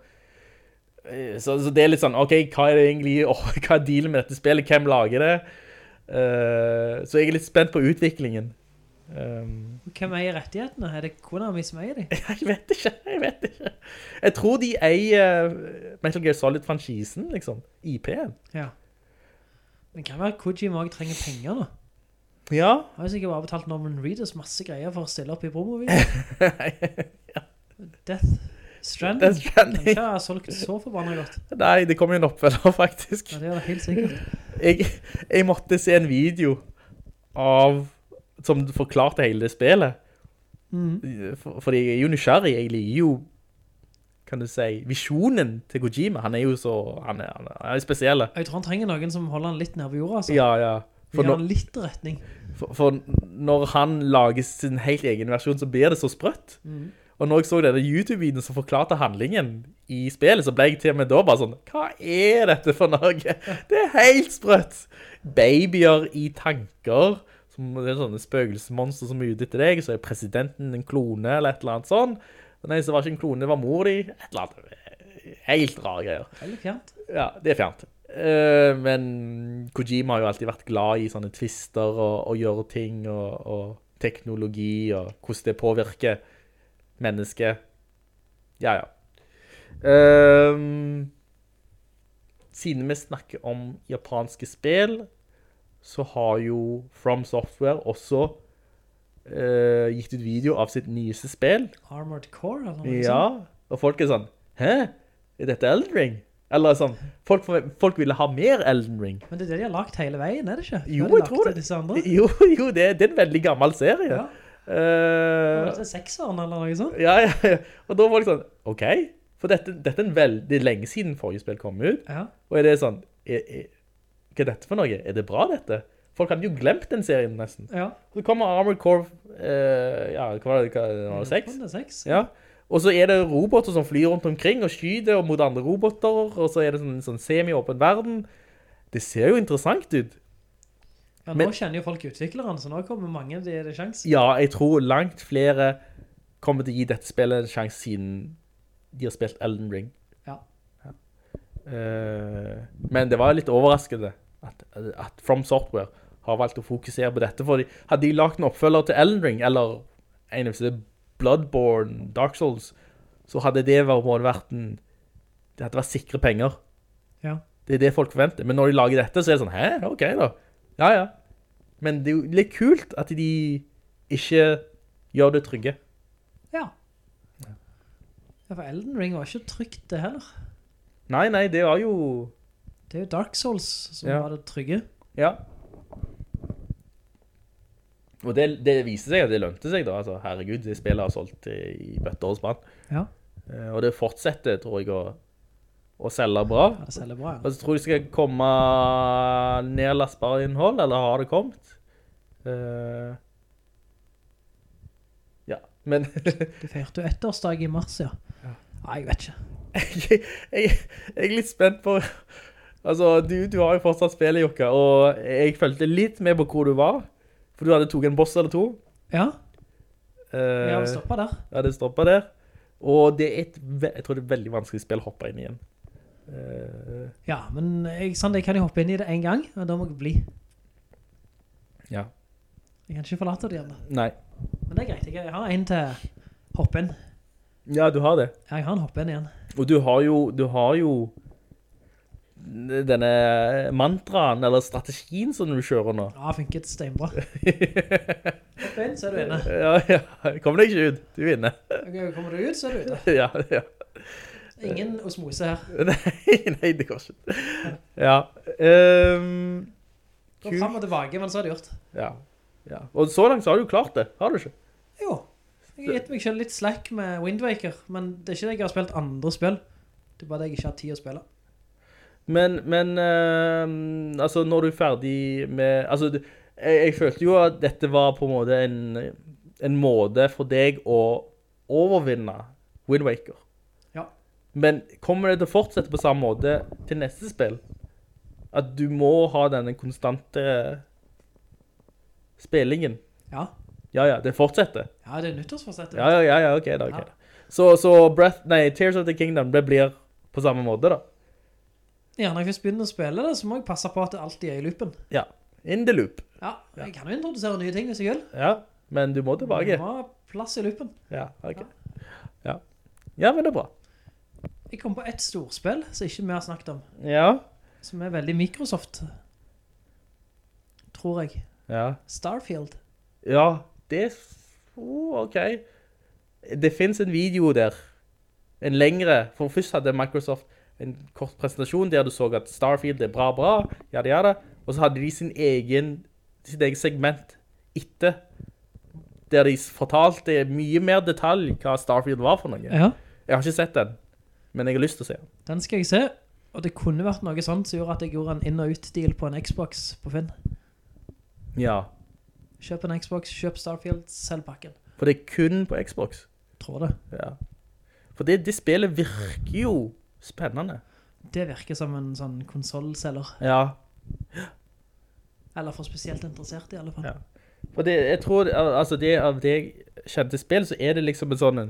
Eh, Så, så det er litt sånn, ok, hva er det egentlig, oh, *laughs* hva er dealen med dette spillet? Hvem lager det? Uh, så jeg er litt spent på utviklingen. Um, Hvem eier rettighetene? Er det Konami som eier de? *laughs* jeg vet ikke, jeg vet ikke. Jeg tror de eier eh, Metal Gear Solid-franchisen, liksom. IP-en. Ja. Men kan være at Kojima også trenger penger nå. Ja. Jeg har sikkert bare betalt Norman Reedus masse greier for å stille opp i promovideoen. *laughs* Death Stranding. Death Stranding. Kanskje jeg har solgt så forbannet godt. Nei, det kommer jo en oppfølger, *laughs* faktisk. Ja, det er det helt sikkert. jeg, jeg måtte se en video av, som forklarte hele det spillet. For, fordi jeg er jo nysgjerrig, jeg liker jo, kan du si, visjonen til Kojima. Han er jo så, han er, han er, spesiell. Jeg tror han trenger noen som holder han litt nede på jorda, altså. Ja, ja. For, når, han litt retning. for, for når han lager sin helt egen versjon, så blir det så sprøtt. Og når jeg så denne YouTube-videoen som forklarte handlingen i spillet, så ble jeg til og med da bare sånn, hva er dette for noe? *laughs* Det er helt sprøtt. Babyer i tanker, som det er sånne spøkelsesmonster som utnytter deg, så er presidenten en klone eller et eller annet sånn. Den så var ikke en klone, det var mor di, et eller annet. Helt rare greier. Veldig fjernt. Ja, det er fjernt. Eh, men Kojima har jo alltid vært glad i sånne twister og, og gjøre ting og, og teknologi og hvordan det påvirker mennesket. Ja, ja. Ehm, siden vi snakker om japanske spill, så har jo From Software også eh, gitt ut video av sitt nyeste spill. Armored Core, eller noe Ja, sånt. og folk er sånn, hæ? Er dette Elden Ring? Eller sånn, folk, folk ville ha mer Elden Ring. Men det er det de har lagt hele veien, er det ikke? Jo, de jeg tror det. Jo, jo, det, det er en veldig gammel serie. Ja. Uh, det sekseren eller noe sånt? ja, ja, ja. Og da var det sånn, ok, for dette, dette er en veldig lenge siden forrige spill kom ut, Ja. og er det sånn, er, er, hva er dette for noe? Er det bra dette? Folk hadde jo glemt den serien nesten. Ja. Så kommer Armored Core, eh, ja, hva var det, hva, var det seks? Det seks. Ja. Og så er det roboter som flyr rundt omkring og skyder mot andre roboter, og så er det sånn, sånn semi-åpen verden. Det ser jo interessant ut. Ja, nå Men- kjenner jo folk utvikleren, så nå kommer mange, det er det sjans. Ja, jeg tror langt flere kommer til å gi dette spillet en sjans siden de har spilt Elden Ring. Ja. Eh, men det var litt overraskende at, at From Software har valgt å fokusere på dette, for hadde de lagt en oppfølger til Elden Ring, eller en av disse Bloodborne, Dark Souls, så hadde det vært, en, det hadde vært sikre penger. Ja. Det er det folk forventer. Men når de lager dette, så er det sånn, hæ, ok da. Ja, ja. Men det er jo litt kult at de ikke gjør det trygge. Ja. Ja, for Elden Ring var ikke trygt det heller. Nei, nei, det var jo... Det er jo Dark Souls som Ja. var det trygge. Ja. Og det, det viser seg at det lønte seg da. Altså, herregud, det spillet har solgt i bøtter og spann. Ja, Eh, Og det fortsetter, tror jeg, å, å selge bra. ja det selger bra. Og så tror jeg det skal komme nedlastbare innhold, eller har det kommet? Uh, ja, men *laughs* Du feirte jo ettårsdag i mars, ja. Nei, jeg vet ikke. jeg, jeg, jeg er litt spent på Altså, du, du har jo fortsatt spillet, Jokka, og jeg følte litt med på hvor du var. For du hadde tog en boss eller to. Ja, Uh, ja, det stoppet der. Ja, det stoppet der. Og det er et, jeg tror det er et veldig vanskelig spill å hoppe inn igjen. Uh, Ja, men jeg, sånn, jeg kan jo hoppe inn i det en gang, og da må jeg bli. ja. Jeg kan ikke forlate det igjen. Nei. Men det er greit, jeg har en til hoppe inn. Ja, du har det. Ja, jeg har en hoppe inn igjen. Og du har jo, du har jo denne mantraen, eller strategien som du kjører nå. Ja, funket steinbra. *laughs* Hopp inn, så er du inne. Ja, ja. Kommer deg ikke ut. Du vinner. Okay, Kommer du ut, så er du ute. *laughs* Ja, ja. Ingen osmose her. *laughs* Nei, nei, det går ikke. Ja. ehm, Gå frem og tilbake, men så har du gjort. ja. ja. Og så langt så har du klart det, har du ikke? Jo, jeg har gitt meg selv litt slack med Wind Waker, men det er ikke det jeg har spilt andre spill. Det er bare det jeg ikke har tid å spille. Men, men uh, altså, når du er ferdig med Altså, jeg, jeg følte jo at dette var på en måte en, en måte for deg å overvinne Wind Waker. Ja. Men kommer det til å fortsette på samme måte til neste spill? At du må ha denne konstante spillingen? Ja, Ja, ja, det fortsetter. ja det er nyttårsforsettet. Ja, ja, ja, ja, ok da, ok Ja. Så, så Breath, nei, Tears of the Kingdom, det blir på samme måte da? Ja, når jeg først begynner å spille det, så må jeg passe på at det alltid er i loopen. Ja, in the loop. Ja, jeg kan jo introdusere nye ting hvis jeg vil. Ja, men du må tilbake. Du må ha plass i loopen. Ja, ok. Ja. Ja, men det er bra. Jeg kom på et storspill som ikke vi har snakket om, Ja. som er veldig Microsoft, tror jeg. Ja. Starfield. Ja, det... Oh, ok. Det finnes en video der. En lengre. For først hadde Microsoft en kort presentasjon der du så at Starfield er bra, bra. Ja, det er det. Og så hadde de sin egen, sitt eget segment etter. Der de fortalte mye mer detalj hva Starfield var for noe. Ja, Jeg har ikke sett den, men jeg har lyst til å se den. den skal jeg se. Og det kunne vært noe sånt som gjorde at jeg gjorde en inn- og ut-deal på en Xbox på Finn. Ja, Kjøp en Xbox, kjøp Starfield, selg pakken. for det er kun på Xbox. Tror det. Ja. For det, det spillet virker jo spennende. Det virker som en sånn konsolselger. Ja, Eller for spesielt interessert i alle fall. Ja. For det, jeg tror, altså det av det jeg kjente spill, så er det liksom en sånn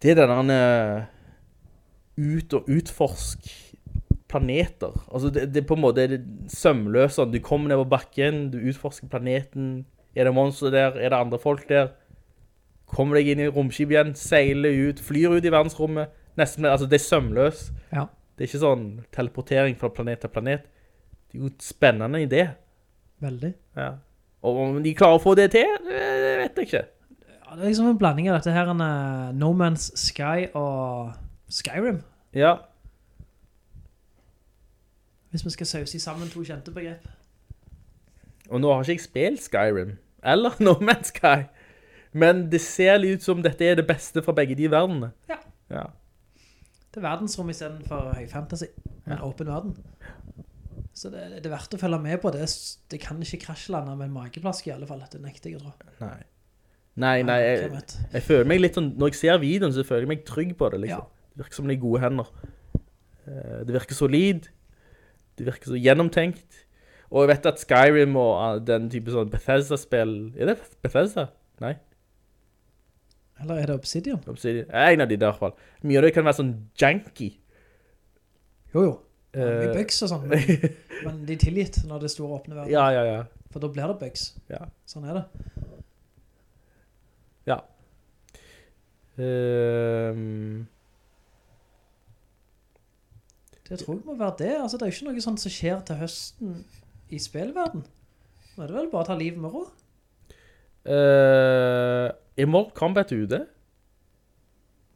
Det er denne ut og utforsk planeter. Altså det, det er på en måte det sømløse. sånn, Du kommer ned på bakken, du utforsker planeten. Er det monster der? Er det andre folk der? Kommer deg inn i romskip igjen, seiler ut, flyr ut i verdensrommet. Nesten, altså det er sømløs. Ja. Det er ikke sånn teleportering fra planet til planet. Det er jo et spennende idé. Veldig. Ja. Og om de klarer å få det til, det vet jeg ikke. Ja, det er liksom en blanding av dette her, en, eh, No Man's Sky og Skyrim. Ja, Hvis vi skal sause i sammen to kjente begrep. og nå har ikke jeg spilt Skyrim, eller *laughs* No Man's Sky, men det ser litt ut som dette er det beste fra begge de verdenene. Ja. Ja. Det er verdensrom i stedet for høy fantasy. En åpen verden. Så det, det er verdt å følge med på. Det, det kan ikke krasjelande med en mageplask i alle fall. Det nekter jeg å tro. Nei. Nei, nei, jeg, jeg føler meg litt sånn, når jeg ser videoen, så føler jeg meg trygg på det, liksom. Ja. Det virker som det er gode hender. Eh, Det virker solid, det virker så gjennomtenkt, og jeg vet at Skyrim og den type sånn Bethesda-spill, er det Bethesda? Nei, Eller er det Obsidian? Obsidian. Eh, En av de der, i hvert fall. Mye av det kan være sånn janky. Jo, jo. det er mye bugs og sånn, men, *laughs* men de er tilgitt når det er store åpne verden. Ja, ja, ja. For da blir det bugs. Ja. Sånn er det. ja. Um... Det tror jeg må være det. Altså, det er jo ikke noe sånt som skjer til høsten i spillverden. Nå er det vel bare å ta liv med ro. Eh, er Mortal Kombat ute?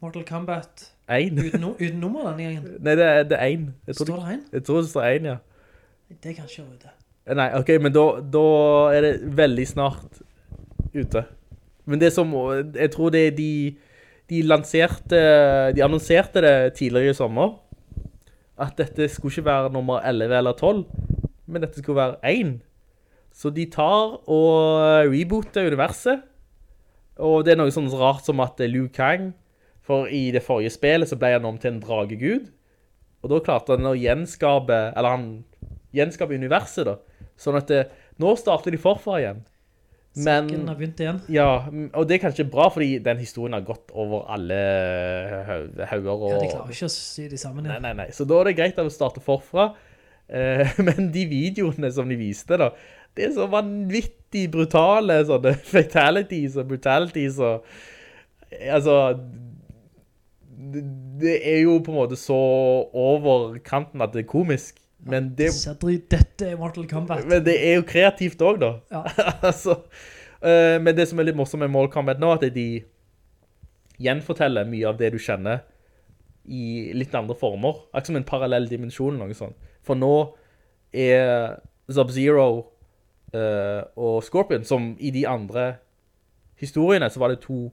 Mortal Kombat Ein. uten, no- uten nummer denne gangen. *laughs* Nei, det er, det er en. Står det, det en? jeg tror det står en, ja. Det kan ikke være ute. Nei, ok, men da, da er det veldig snart ute. Men det som, jeg tror det er de, de lanserte, de annonserte det tidligere i sommer, at dette skulle ikke være nummer 11 eller 12, men dette skulle være 1. Så de tar og rebooter universet, og det er noe sånn rart som at Liu Kang, for i det forrige spillet så ble han om til en dragegud, og da klarte han å gjenskape, eller han gjenskape universet da, sånn at det, nå starter de forfra igjen. Men, Sirkelen har begynt igjen. ja, og det er kanskje bra, fordi den historien har gått over alle hauger og... Ja, de klarer ikke å sy de sammen igjen. igjen. nei, nei. nei. Så da er det greit å starte forfra. Eh, *laughs* men de videoene som de viste da, det er så vanvittig brutale sånne *laughs* fatalities og brutalities og altså det, det er jo på en måte så over kanten at det er komisk. Men det, dette er Mortal Kombat. men det er jo kreativt også da. Ja. *laughs* altså, eh, men det som er litt morsomt med Mortal Kombat nå, at de gjenforteller mye av det du kjenner i litt andre former. Akkurat som en parallell dimensjon eller noe sånt. For nå er Sub-Zero eh, og Scorpion, som i de andre historiene, så var det to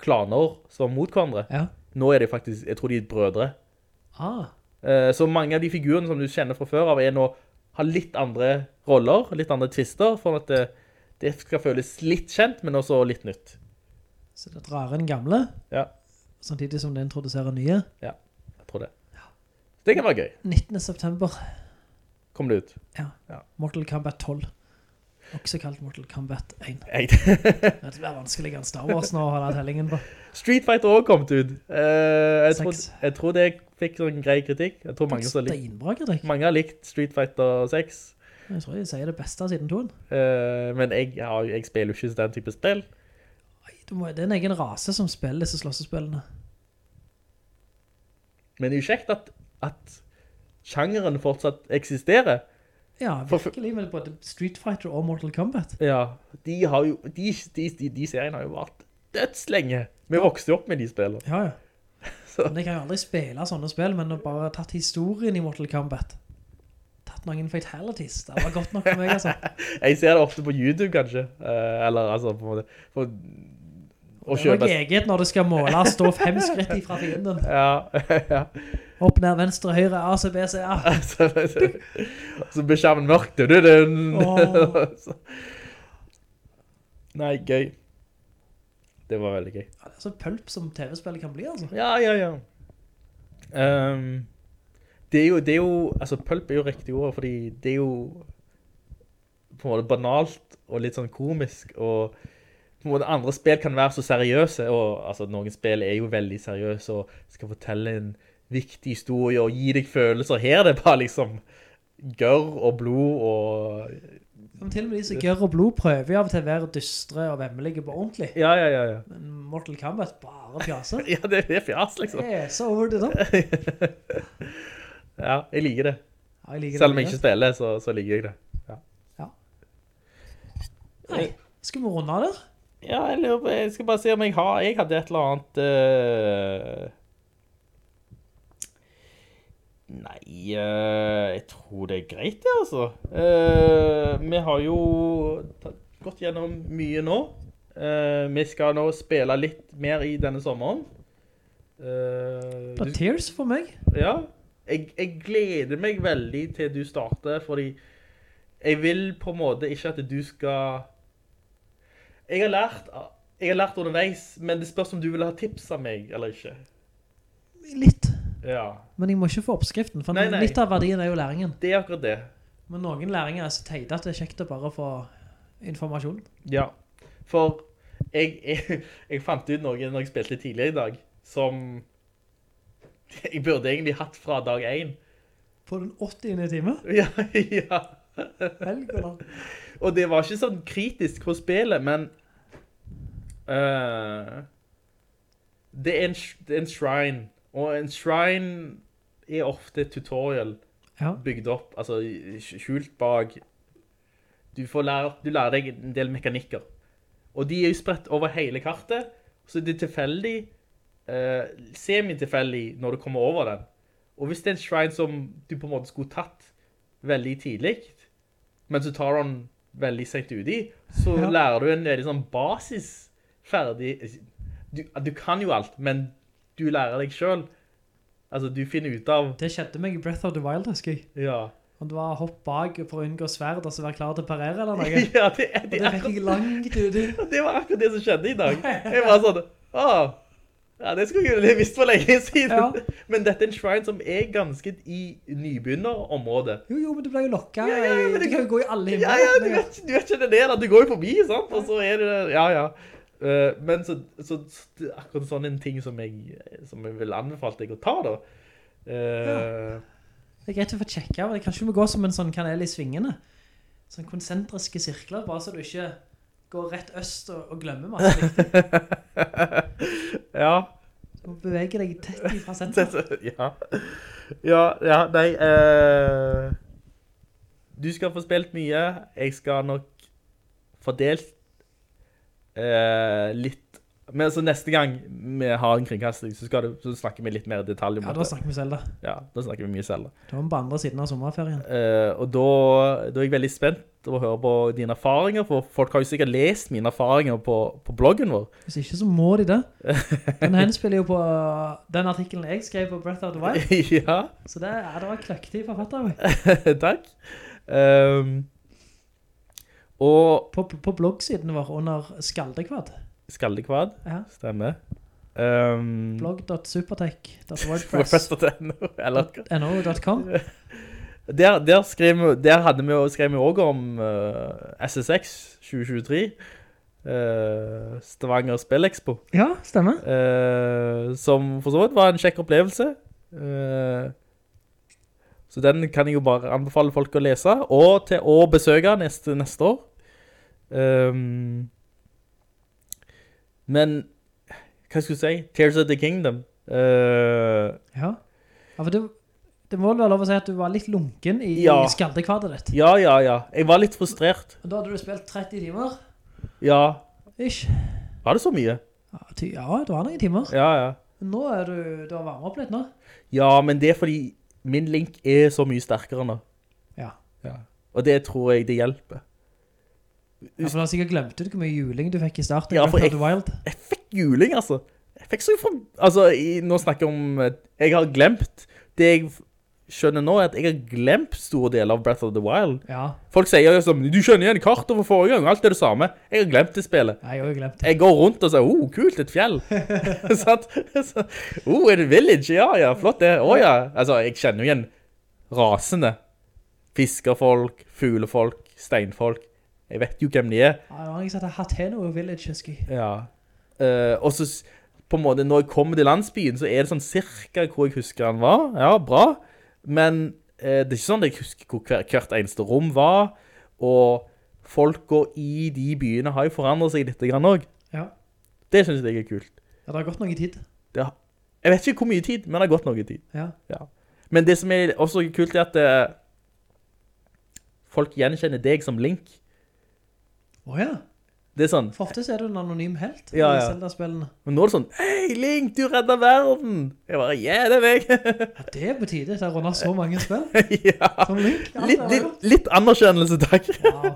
klaner som var mot hverandre. Ja. Nå er de faktisk, jeg tror de er brødre. Ah, Uh, Så mange av de figurene som du kjenner fra før av er nå har litt andre roller, litt andre twister, for at det, det skal føles litt kjent, men også litt nytt. så det drar inn gamle, Ja, samtidig som det introduserer nye. ja, jeg tror det. Det kan være gøy. 19. september, Kom det ut. ja. Ja. Mortal Kombat 12. Også kalt Mortal Kombat 1. Det blir vanskeligere enn Star Wars nå, har den tellingen på. Street Fighter også kom ut. Uh, jeg, tror, jeg tror det fikk sånn grei kritikk. Jeg tror mange, har likt, mange har likt Street Fighter 6. Jeg tror jeg sier det beste siden 2. Uh, men jeg, ja, jeg spiller jo ikke den type spill. Må, det er en egen rase som spiller disse slåssespillene. Men det er jo kjekt at, at sjangeren fortsatt eksisterer. Ja, virkelig, med både Street Fighter og Mortal Kombat. Ja, de har jo, de, de, de, seriene har jo vært dødslenge. Vi vokste jo opp med de spillene. Ja, ja. *laughs* Så- Men jeg kan jo aldri spille sånne spill, men bare tatt historien i Mortal Kombat. Tatt noen fatalities. Det var godt nok for meg, altså. *laughs* Jeg ser det ofte på YouTube, kanskje. Eh, eller, altså, på en måte, for å Det er noe eget når det skal måle, stå fem skritt ifra fienden. *laughs* Ja, ja. Opp, ned, venstre, høyre, A, C, B, C, A. *laughs* Så, beskjermen blir skjermen mørk. Du, du, du. *laughs* Nei, gøy. Det var veldig gøy. Ja, Det er så pølp som TV-spillet kan bli, altså. Ja, ja, ja. Um, det er jo, det er jo, altså pølp er jo riktig ord, fordi det er jo på en måte banalt og litt sånn komisk, og måte andre spill kan være så seriøse, og altså noen spill er jo veldig seriøse, og skal fortelle en viktig historie, og gi deg følelser. Her er det bare liksom gørr og blod, og Men til og med de som gjør og blod prøver av og til å være dystre og vemmelige på ordentlig. ja, ja, ja, ja. Men Mortal Kombat bare fjase. *laughs* Ja, det, er fjas, liksom. Det er så over det da. *laughs* Ja, jeg liker det. Ja, jeg liker Selv om jeg ikke spiller, så, så liker jeg det. Ja. Nei, skal vi runde av der? Ja, jeg lurer på, jeg skal bare se om jeg har, jeg hadde et eller annet... eh, Nei, eh, jeg tror det er greit det, altså. Eh, vi har jo gått gjennom mye nå. Vi skal nå spille litt mer i denne sommeren. Du- tears for meg. ja, jeg, jeg gleder meg veldig til du starter, fordi jeg vil på en måte ikke at du skal... Jeg har lært, jeg har lært underveis, men det spørs om du vil ha tips av meg, eller ikke. Litt. Ja, Men jeg må ikke få oppskriften, for Nei, nei. litt av verdien er jo læringen. det er akkurat det. Men noen læringer er så teite at det er kjekt å bare få informasjon. Ja, for jeg, jeg, jeg fant ut noe når jeg spilte tidligere i dag, som jeg burde egentlig hatt fra dag 1. På den 80. time? *laughs* Ja, ja. Eller? Og det var ikke sånn kritisk på spillet, men eh, det, er en, det er en shrine, og en shrine er ofte et tutorial Ja. bygd opp, altså skjult bak. Du, får lære, du lærer deg en del mekanikker. Og de er jo spredt over hele kartet, så det er tilfeldig, uh, semi-tilfeldig når du kommer over den. Og hvis det er en shrine som du på en måte skulle tatt veldig tidlig, men så tar du den veldig sent ut i, så Ja. lærer du en veldig sånn basis ferdig. Du, du kan jo alt, men du lærer deg selv. Altså, du finner ut av... Det skjedde meg i Breath of the Wild, husker jeg. Ja. Om det var hopp bak for å unngå sverd, og så være klar til å parere eller *laughs* noe. ja, det, det, det akkurat, langt du, du. *laughs* det var akkurat det som skjedde i dag. *laughs* Jeg var sånn, åh, ja, det skulle jeg visst for lenge siden. Ja. Men dette er en shrine som er ganske i nybegynnerområdet. Jo, jo, men du ble jo lokket. Ja, ja, men du kan jo gå i alle Ja, ja, du vet, du vet ikke det der, du går jo forbi, sant? Og så er det, ja, ja. Eh, men så, så, akkurat sånn en ting som jeg, som jeg vil anbefale deg å ta da. Ja. Det er greit å få tjekke av. Det kanskje vi går som en sånn kanel i svingene. Sånn konsentriske sirkler, bare så du ikke går rett øst og, og glemmer masse viktig. *laughs* ja, Du må bevege deg tett fra senteret. ja. Ja, ja, nei, eh, du skal få spilt mye. Jeg skal nok fordelt eh, litt. Men så neste gang vi har en kringkasting, så, skal du, så snakker vi litt mer i detalj om Ja, da snakker vi selv da. Ja, da snakker vi mye selv. Da er vi på andre siden av sommerferien. Eh, og da, da er jeg veldig spent å høre på dine erfaringer, for folk har jo sikkert lest mine erfaringer på, på bloggen vår. Hvis ikke så må de det. *laughs* Den henspiller jo på den artikkelen jeg skrev på Breath of the Wild. *laughs* ja, Så det, ja, det var kløktig forfatter. *laughs* takk. Ehm, og På, på bloggsiden vår under Skaldekvad. Skaldekvad, Ja. stemmer. Um, blogg.supertech.wordpress.no *laughs* eller *laughs* der, der, skrev der hadde vi, skrev vi også om uh, SSX 2023, Uh, Stavanger Spillexpo, Ja, stemmer. Uh, som for så vidt var en kjekk opplevelse. Uh, så den kan jeg jo bare anbefale folk å lese, og til å besøke neste, neste år. Um, men, hva skal jeg si? Tears of the Kingdom. Uh, Ja. ja for det, det må vel være lov å si at du var litt lunken i Ja. skaldekvadet ditt. ja, ja, ja. Jeg var litt frustrert. Og da hadde du spilt 30 timer. Ja, Ish. var det så mye? Ja det var noen timer. Ja, ja. Nå er du, du har varmet opp litt nå. Ja, men det er fordi min link er så mye sterkere nå. Ja. Ja. Og det tror jeg det hjelper. Ja for da sikkert glemt du hvor mye juling du fikk i starten. Ja, for jeg- of the Wild. Jeg fikk juling, altså. Jeg fikk så for... Altså, i, nå snakker jeg om... eh, Jeg har glemt... Det jeg skjønner nå er at jeg har glemt store deler av Breath of the Wild. Ja, Folk sier jo sånn, du skjønner igjen kartet fra forrige gang, alt er det samme. Jeg har glemt det spillet. jeg har glemt det. Jeg går rundt og sier, oh, kult, et fjell. sånn, *laughs* Så, oh, det village? Ja, ja, flott det. Å ja. Altså, jeg kjenner jo igjen rasene. Fiskerfolk, fuglefolk, steinfolk. Jeg vet jo hvem de er. Ja, har ikke at Hateno Village, husker jeg. Ja. Uh, og så, på en måte, når jeg kommer til landsbyen, så er det sånn cirka hvor jeg husker han var. Ja, bra. Men eh, det er ikke sånn at jeg husker hvor hver, hvert eneste rom var. Og folka i de byene har jo forandret seg litt grann også. Ja. Det synes jeg er kult. ja, det har gått noe tid. Har, jeg vet ikke hvor mye tid, men det har gått noe tid. Ja. Ja. Men det som er også kult er at eh, folk gjenkjenner deg som Link. Åja. Det er sånn, For ofte så er du en anonym helt Ja, i ja. Zelda-spillene. men nå er det sånn, hei Link, du redder verden! Jeg bare, ja, det er meg! *laughs* Ja, det er på tide til å runde så mange spill. *laughs* ja. Som Link. Ja, Litt, litt, litt anerkjennelse, takk. Wow. uh,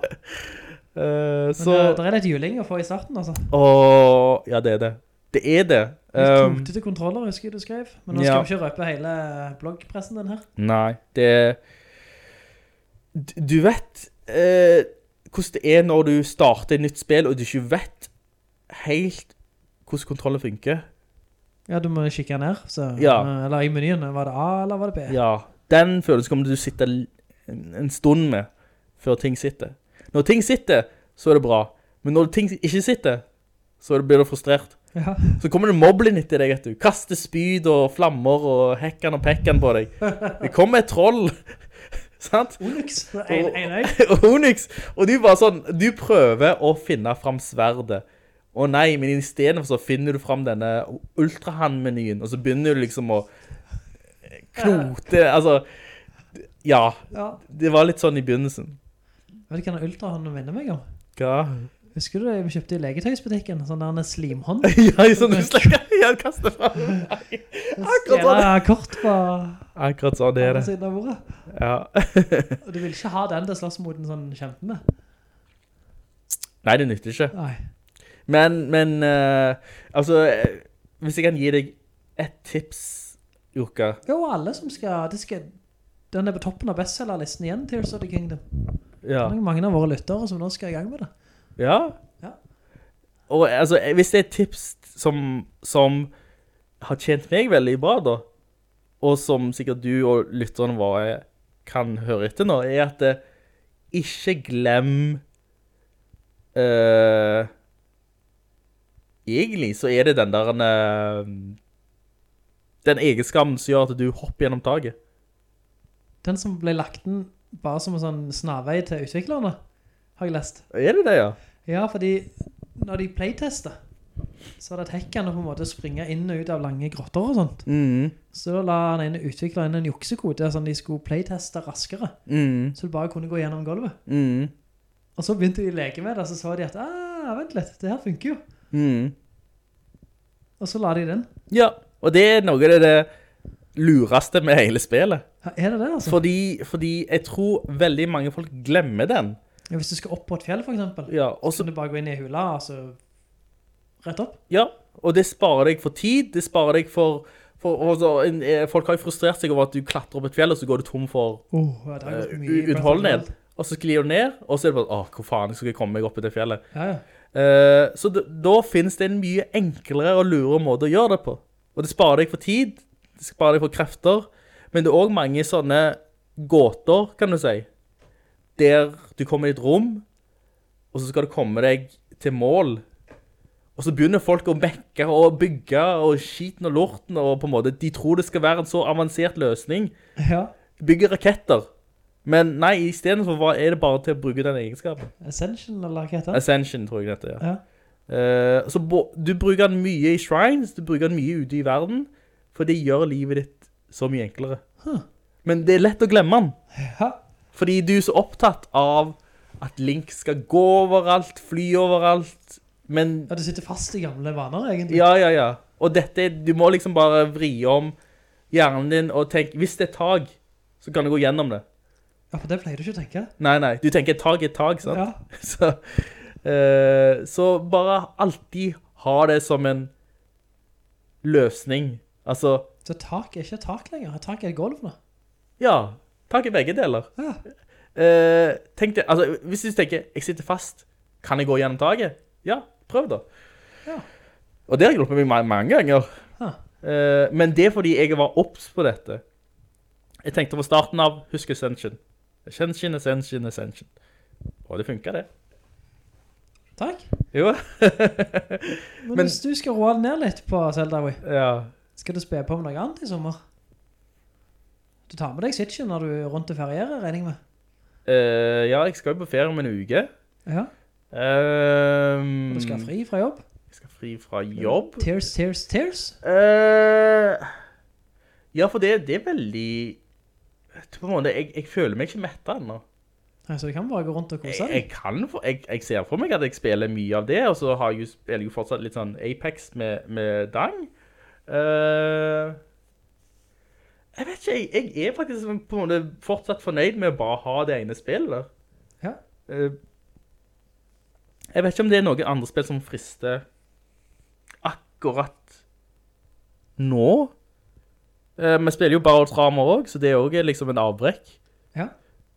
*laughs* Men så, det, det er litt juling å få i starten, altså. åh, ja, det er det. Det er det. Litt Um, knotete kontroller, husker jeg du skrev. Men nå skal vi ikke røpe hele bloggpressen den her. Nei, det Du- Du vet eh, hvordan det er når du starter et nytt spill, og du ikke vet helt hvordan kontrollen funker. Ja, du må kikke ned. Så, Ja. Eller i menyen, var det A eller var det B? Ja, den følelsen kommer du sitte en, stund med før ting sitter. Når ting sitter, så er det bra. Men når ting ikke sitter, så blir du frustrert. Ja. Så kommer det moblin etter deg, vet du. Kaster spyd og flammer og hekken og pekken på deg. *laughs* Det kommer et troll. Sant? Onyx, en, en øy. Onyx. *laughs* Og du bare sånn, du prøver å finne fram sverdet. Å nei, men i stedet så finner du fram denne ultrahand-menyen, og så begynner du liksom å knote, altså, ja, det var litt sånn i begynnelsen. Vet du hva den ultrahånden minner meg om? Hva? Husker du det vi kjøpte i legetøysbutikken? Sånn der en slimhånd. *laughs* ja, i *laughs* sånn slekker, ja, kaster fra. Akkurat sånn. Stjela kort på Akkurat sånn det er det. siden av bordet. Ja. Og du vil ikke ha den til slåss mot en sånn kjempe med. Nei, det nytter ikke. Nei. Men, men, uh, altså, eh, hvis jeg kan gi deg et tips, Jokka. Jo, alle som skal, de skal den er på toppen av bestsellerlisten igjen, Tears of the Kingdom. Ja. Det er mange av våre lyttere som nå skal i gang med det. Ja. Ja. Og altså, hvis det er et tips som, som har tjent meg veldig bra da, og som sikkert du og lytterne våre kan høre etter nå, er at det, ikke glem uh, egentlig så er det den der uh, den egenskapen som gjør at du hopper gjennom taget. Den som ble lagt den bare som en sånn snarvei til utviklerne, har jeg lest. Er det det, ja? Ja, fordi når de playtester, så hadde det tekkene på en måte springet inn og ut av lange grotter og sånt. Mm, Så la han inn utvikler inn en juksekode, sånn de skulle playteste raskere, mm, så du bare kunne gå gjennom gulvet. mm, Og så begynte de å leke med det, så så de at, ah, vent litt, det her funker jo. mm. Og så la de den. Ja, og det er noe av det lureste med hele spillet. Er det det, altså? Fordi, fordi jeg tror veldig mange folk glemmer den. Ja, hvis du skal opp på et fjell, for eksempel, Ja, også, så så, kan du bare gå inn i hula, og så rett opp. ja, og det sparer deg for tid, det sparer deg for, for også, en- eh, folk har jo frustrert seg over at du klatrer opp et fjell, og så går du tom for Oh, ja, uh, utholdenhet. Og så sklir du ned, og så er det bare, åh, hvor faen skal jeg komme meg opp i det fjellet? Ja, ja. Uh, så da finnes det en mye enklere og lurere måte å gjøre det på. Og det sparer deg for tid, det sparer deg for krefter, men det er også mange sånne gåter, kan du si, der du kommer i et rom, og så skal du komme deg til mål, og så begynner folk å mekke og bygge og skiten og lorten, og på en måte, de tror det skal være en så avansert løsning. Ja, Bygge raketter. Men nei, i stedet for hva er det bare til å bruke den egenskapen. Ascension, eller raketter? Ascension, tror jeg dette, ja. Ja. Uh, så du bruker den mye i shrines, du bruker den mye ute i verden, for det gjør livet ditt så mye enklere. Men det er lett å glemme den, Ja. Fordi du er så opptatt av at Link skal gå overalt, fly overalt, men ja, du sitter fast i gamle vaner, egentlig. ja, ja, ja. Og dette, du må liksom bare vri om hjernen din og tenke, hvis det er tag, så kan du gå gjennom det. Ja, for det pleier du ikke å tenke. Nei, nei, du tenker tag er tag, sant? Ja. *laughs* Så, uh, så bare alltid ha det som en løsning. Altså, Så tak er ikke tak lenger. Tak er gulv nå. ja, tak i begge deler. Ja. Uh, tenk det, altså, hvis du tenker, jeg sitter fast, kan jeg gå gjennom taget? Ja, prøv da. Ja. Og det har jeg hjulpet meg mange ganger. Ja. Uh, men det er fordi jeg var opps på dette. Jeg tenkte fra starten av, husk Ascension. Ascension, Ascension, Ascension. Og det funket det. Takk. Jo, Men, *laughs* Men- hvis du skal roe ned litt på Zelda, ja. skal du spe på med noe annet i sommer? Du tar med deg Switchen når du er rundt og ferierer, regner jeg med. Uh, ja, jeg skal jo på ferie om en uke. Ja, og du skal fri fra jobb. Jeg skal fri fra jobb. Tears, tears, tears. Uh, ja, for det, det er veldig... På en måte, jeg, jeg føler meg ikke mettet ennå. Nei, Så du kan bare gå rundt og kose deg. jeg, kan, for- jeg, jeg ser for meg at jeg spiller mye av det, og så har jeg jo, spiller jeg jo fortsatt litt sånn Apex med, med Dang. Eh, jeg vet ikke, jeg, jeg er faktisk på en måte fortsatt fornøyd med å bare ha det ene spillet. Ja. Eh, jeg vet ikke om det er noen andre spill som frister akkurat nå. Eh, vi spiller jo Barrel Tramer også, så det er også liksom en avbrekk. Ja.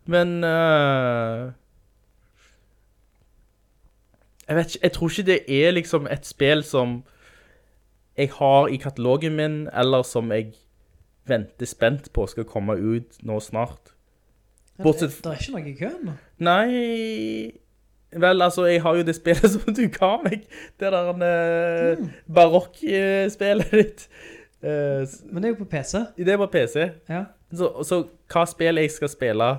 Men Uh, jeg vet ikke, jeg tror ikke det er liksom et spill som jeg har i katalogen min, eller som jeg venter spent på skal komme ut nå snart. Bortsett det, det er ikke noe i køen nå. Nei, vel, altså, jeg har jo det spillet *laughs* som du ga meg, det der uh, barokk-spillet ditt. Eh, Men det er jo på PC. det er på PC. Ja. Så, så hva spill jeg skal spille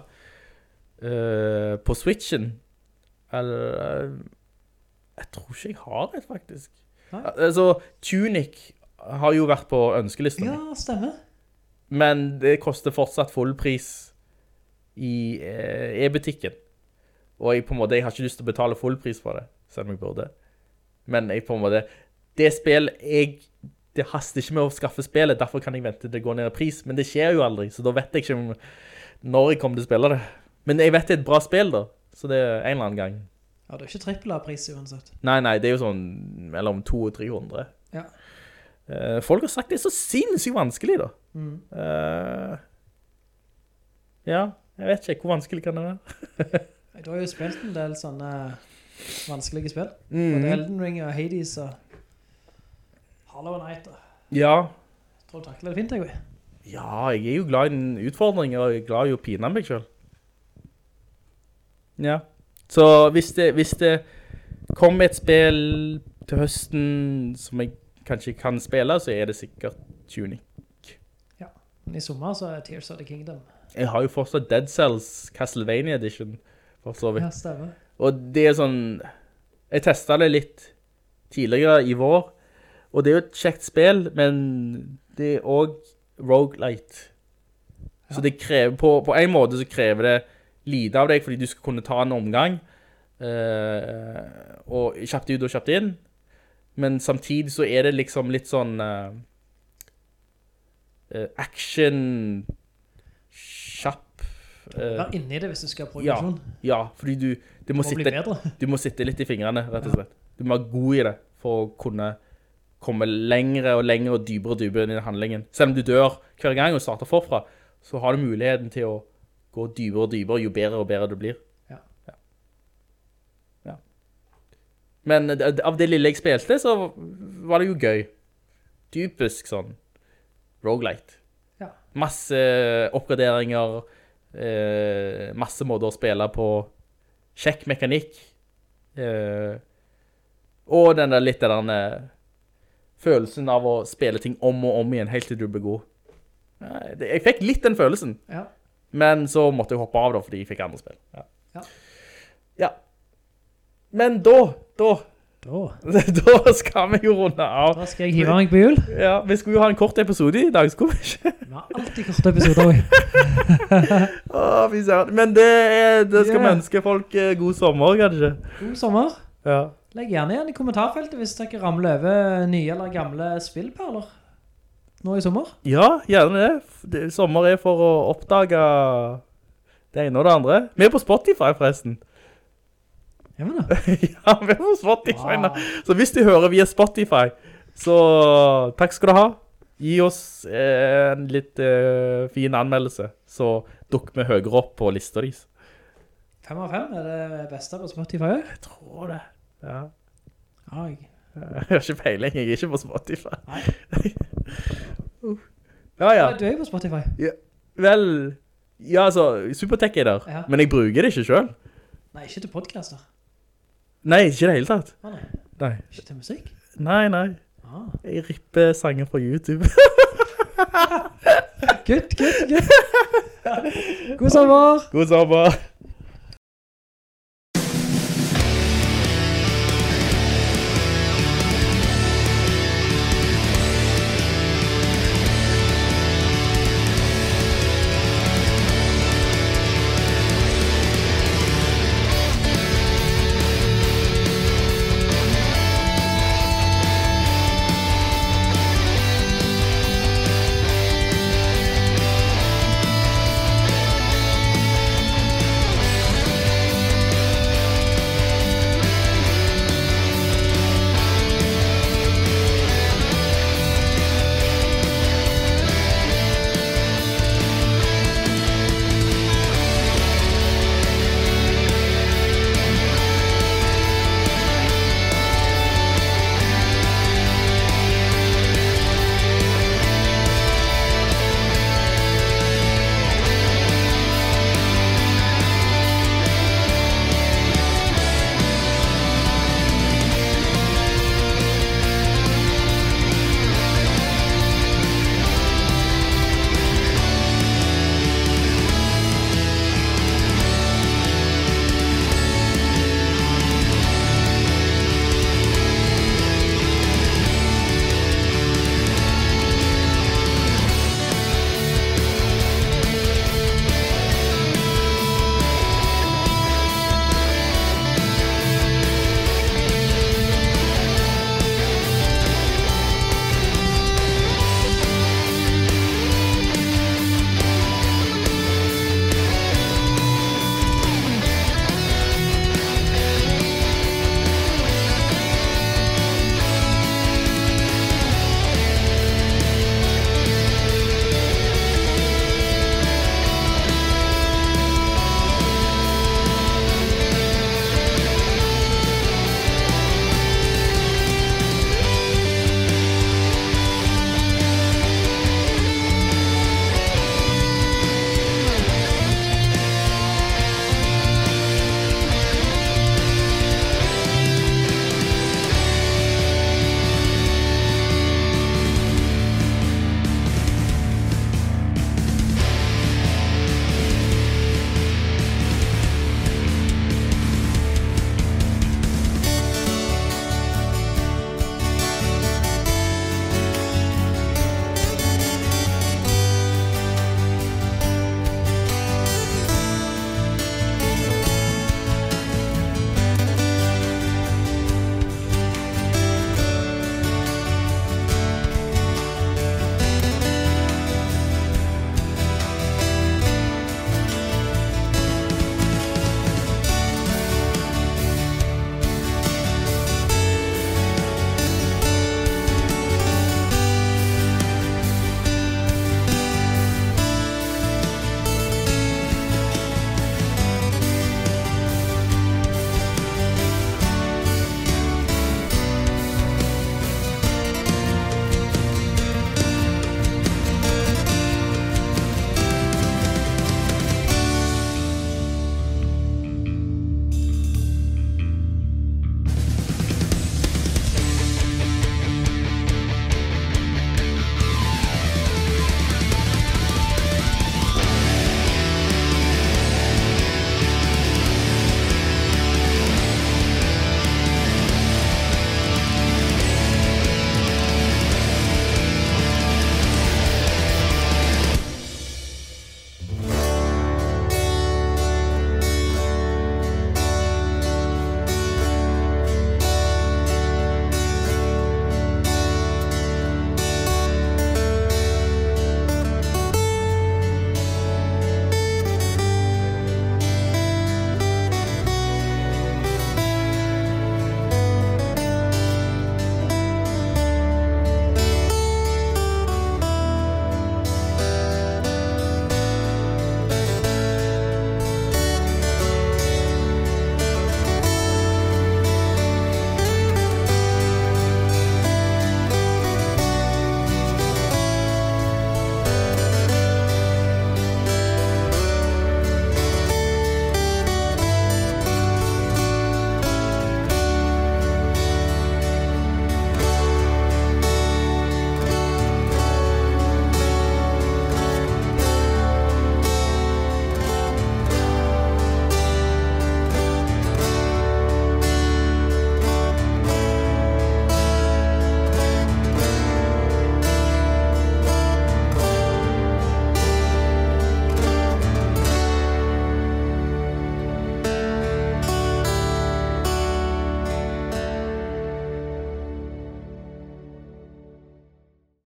uh, på Switchen, eller, jeg tror ikke jeg har et faktisk. Nei. Altså, Tunic har jo vært på ønskelisten, ja, stemmer. Men det koster fortsatt full pris i eh, e-butikken. Og jeg på en måte, jeg har ikke lyst til å betale full pris for det, selv om jeg burde. Men jeg på en måte, det spill, jeg, det haster ikke med å skaffe spillet, derfor kan jeg vente til det går ned i pris, men det skjer jo aldri, så da vet jeg ikke om, når jeg kommer til å spille det. Men jeg vet det er et bra spill da, så det er en eller annen gang. Ja, det er ikke trippel A-pris uansett. Nei, nei, det er jo sånn mellom 200 og 300. Ja. Eh, folk har sagt det er så sinnssykt vanskelig da. Mm. Eh, ja, jeg vet ikke, hvor vanskelig kan det være? *laughs* Du har jo spilt en del sånne vanskelige spill. Mm. Både Elden Ring og Hades og Hollow Knight. Ja, Jeg tror du takler det fint, jeg. ja, jeg er jo glad i en utfordring, og jeg er glad i å pine meg selv. Ja, så hvis det, hvis det kommer et spill til høsten som jeg kanskje kan spille, så er det sikkert Tunic. I sommer så er Tears of the Kingdom. Jeg har jo fortsatt Dead Cells Castlevania Edition, for så vidt. Ja, stemmer. Og det er sånn Jeg testet det litt tidligere i vår, og det er jo et kjekt spill, men det er også roguelite. Så det krever, på, på en måte så krever det lite av deg, fordi du skal kunne ta en omgang, eh, og kjapt ut og kjapt inn. Men samtidig så er det liksom litt sånn eh, action, kjapp, eh, Vær inne i det hvis du skal ha ja, progresjon. ja, fordi du, du, må må sitte, du må sitte litt i fingrene, rett og slett. Du må være god i det for å kunne komme lengre og lengre og dypere og dypere inn i handlingen. Selv om du dør hver gang og starter forfra, så har du muligheten til å gå dypere og dypere jo bedre og bedre det blir. Ja. Ja. Men d- av det lille jeg spilte, så var det jo gøy. Typisk sånn roguelite. Ja. Masse oppgraderinger, eh, masse måter å spille på, kjekk mekanikk, eh, og den der litt den eh, følelsen av å spille ting om og om igjen, helt til du blir god. Jeg fikk litt den følelsen, Ja. men så måtte jeg hoppe av da, fordi jeg fikk andre spill. Ja. Ja. Ja. Men da, da, Da, *laughs* da skal vi jo runde av. da skal jeg hive meg på jul. Ja, vi skulle jo ha en kort episode i dag, skulle vi ikke? Vi har alltid korte episoder. også. *laughs* Men det, er, det skal Yeah. ønske folk eh, god sommer, kanskje. God sommer. Ja. Legg gjerne igjen i kommentarfeltet hvis dere ramler over nye eller gamle spillperler nå i sommer. Ja, gjerne det. det. Sommer er for å oppdage det ene og det andre. Vi er på Spotify forresten. Ja, men da. *laughs* ja, vi er på Spotify nå. Så hvis du hører via Spotify, så takk skal du ha. Gi oss eh, en litt eh, fin anmeldelse, så dukker vi høyere opp på lista deres. 5 av 5 er det beste på Spotify. Jeg tror det. Ja. Oi. jeg. *laughs* Jeg har ikke peiling, jeg er ikke på Spotify. Nei. *laughs* ja, ja. Du er jo på Spotify. ja. Vel, ja, altså, Supertech er der, Ja. men jeg bruker det ikke selv. Nei, ikke til podcaster. Nei, ikke i det hele tatt. Ah, nei, Nei, ikke til musikk. nei, nei. Ah. Jeg ripper sanger på YouTube. Good, good, good. God sommer! God sommer.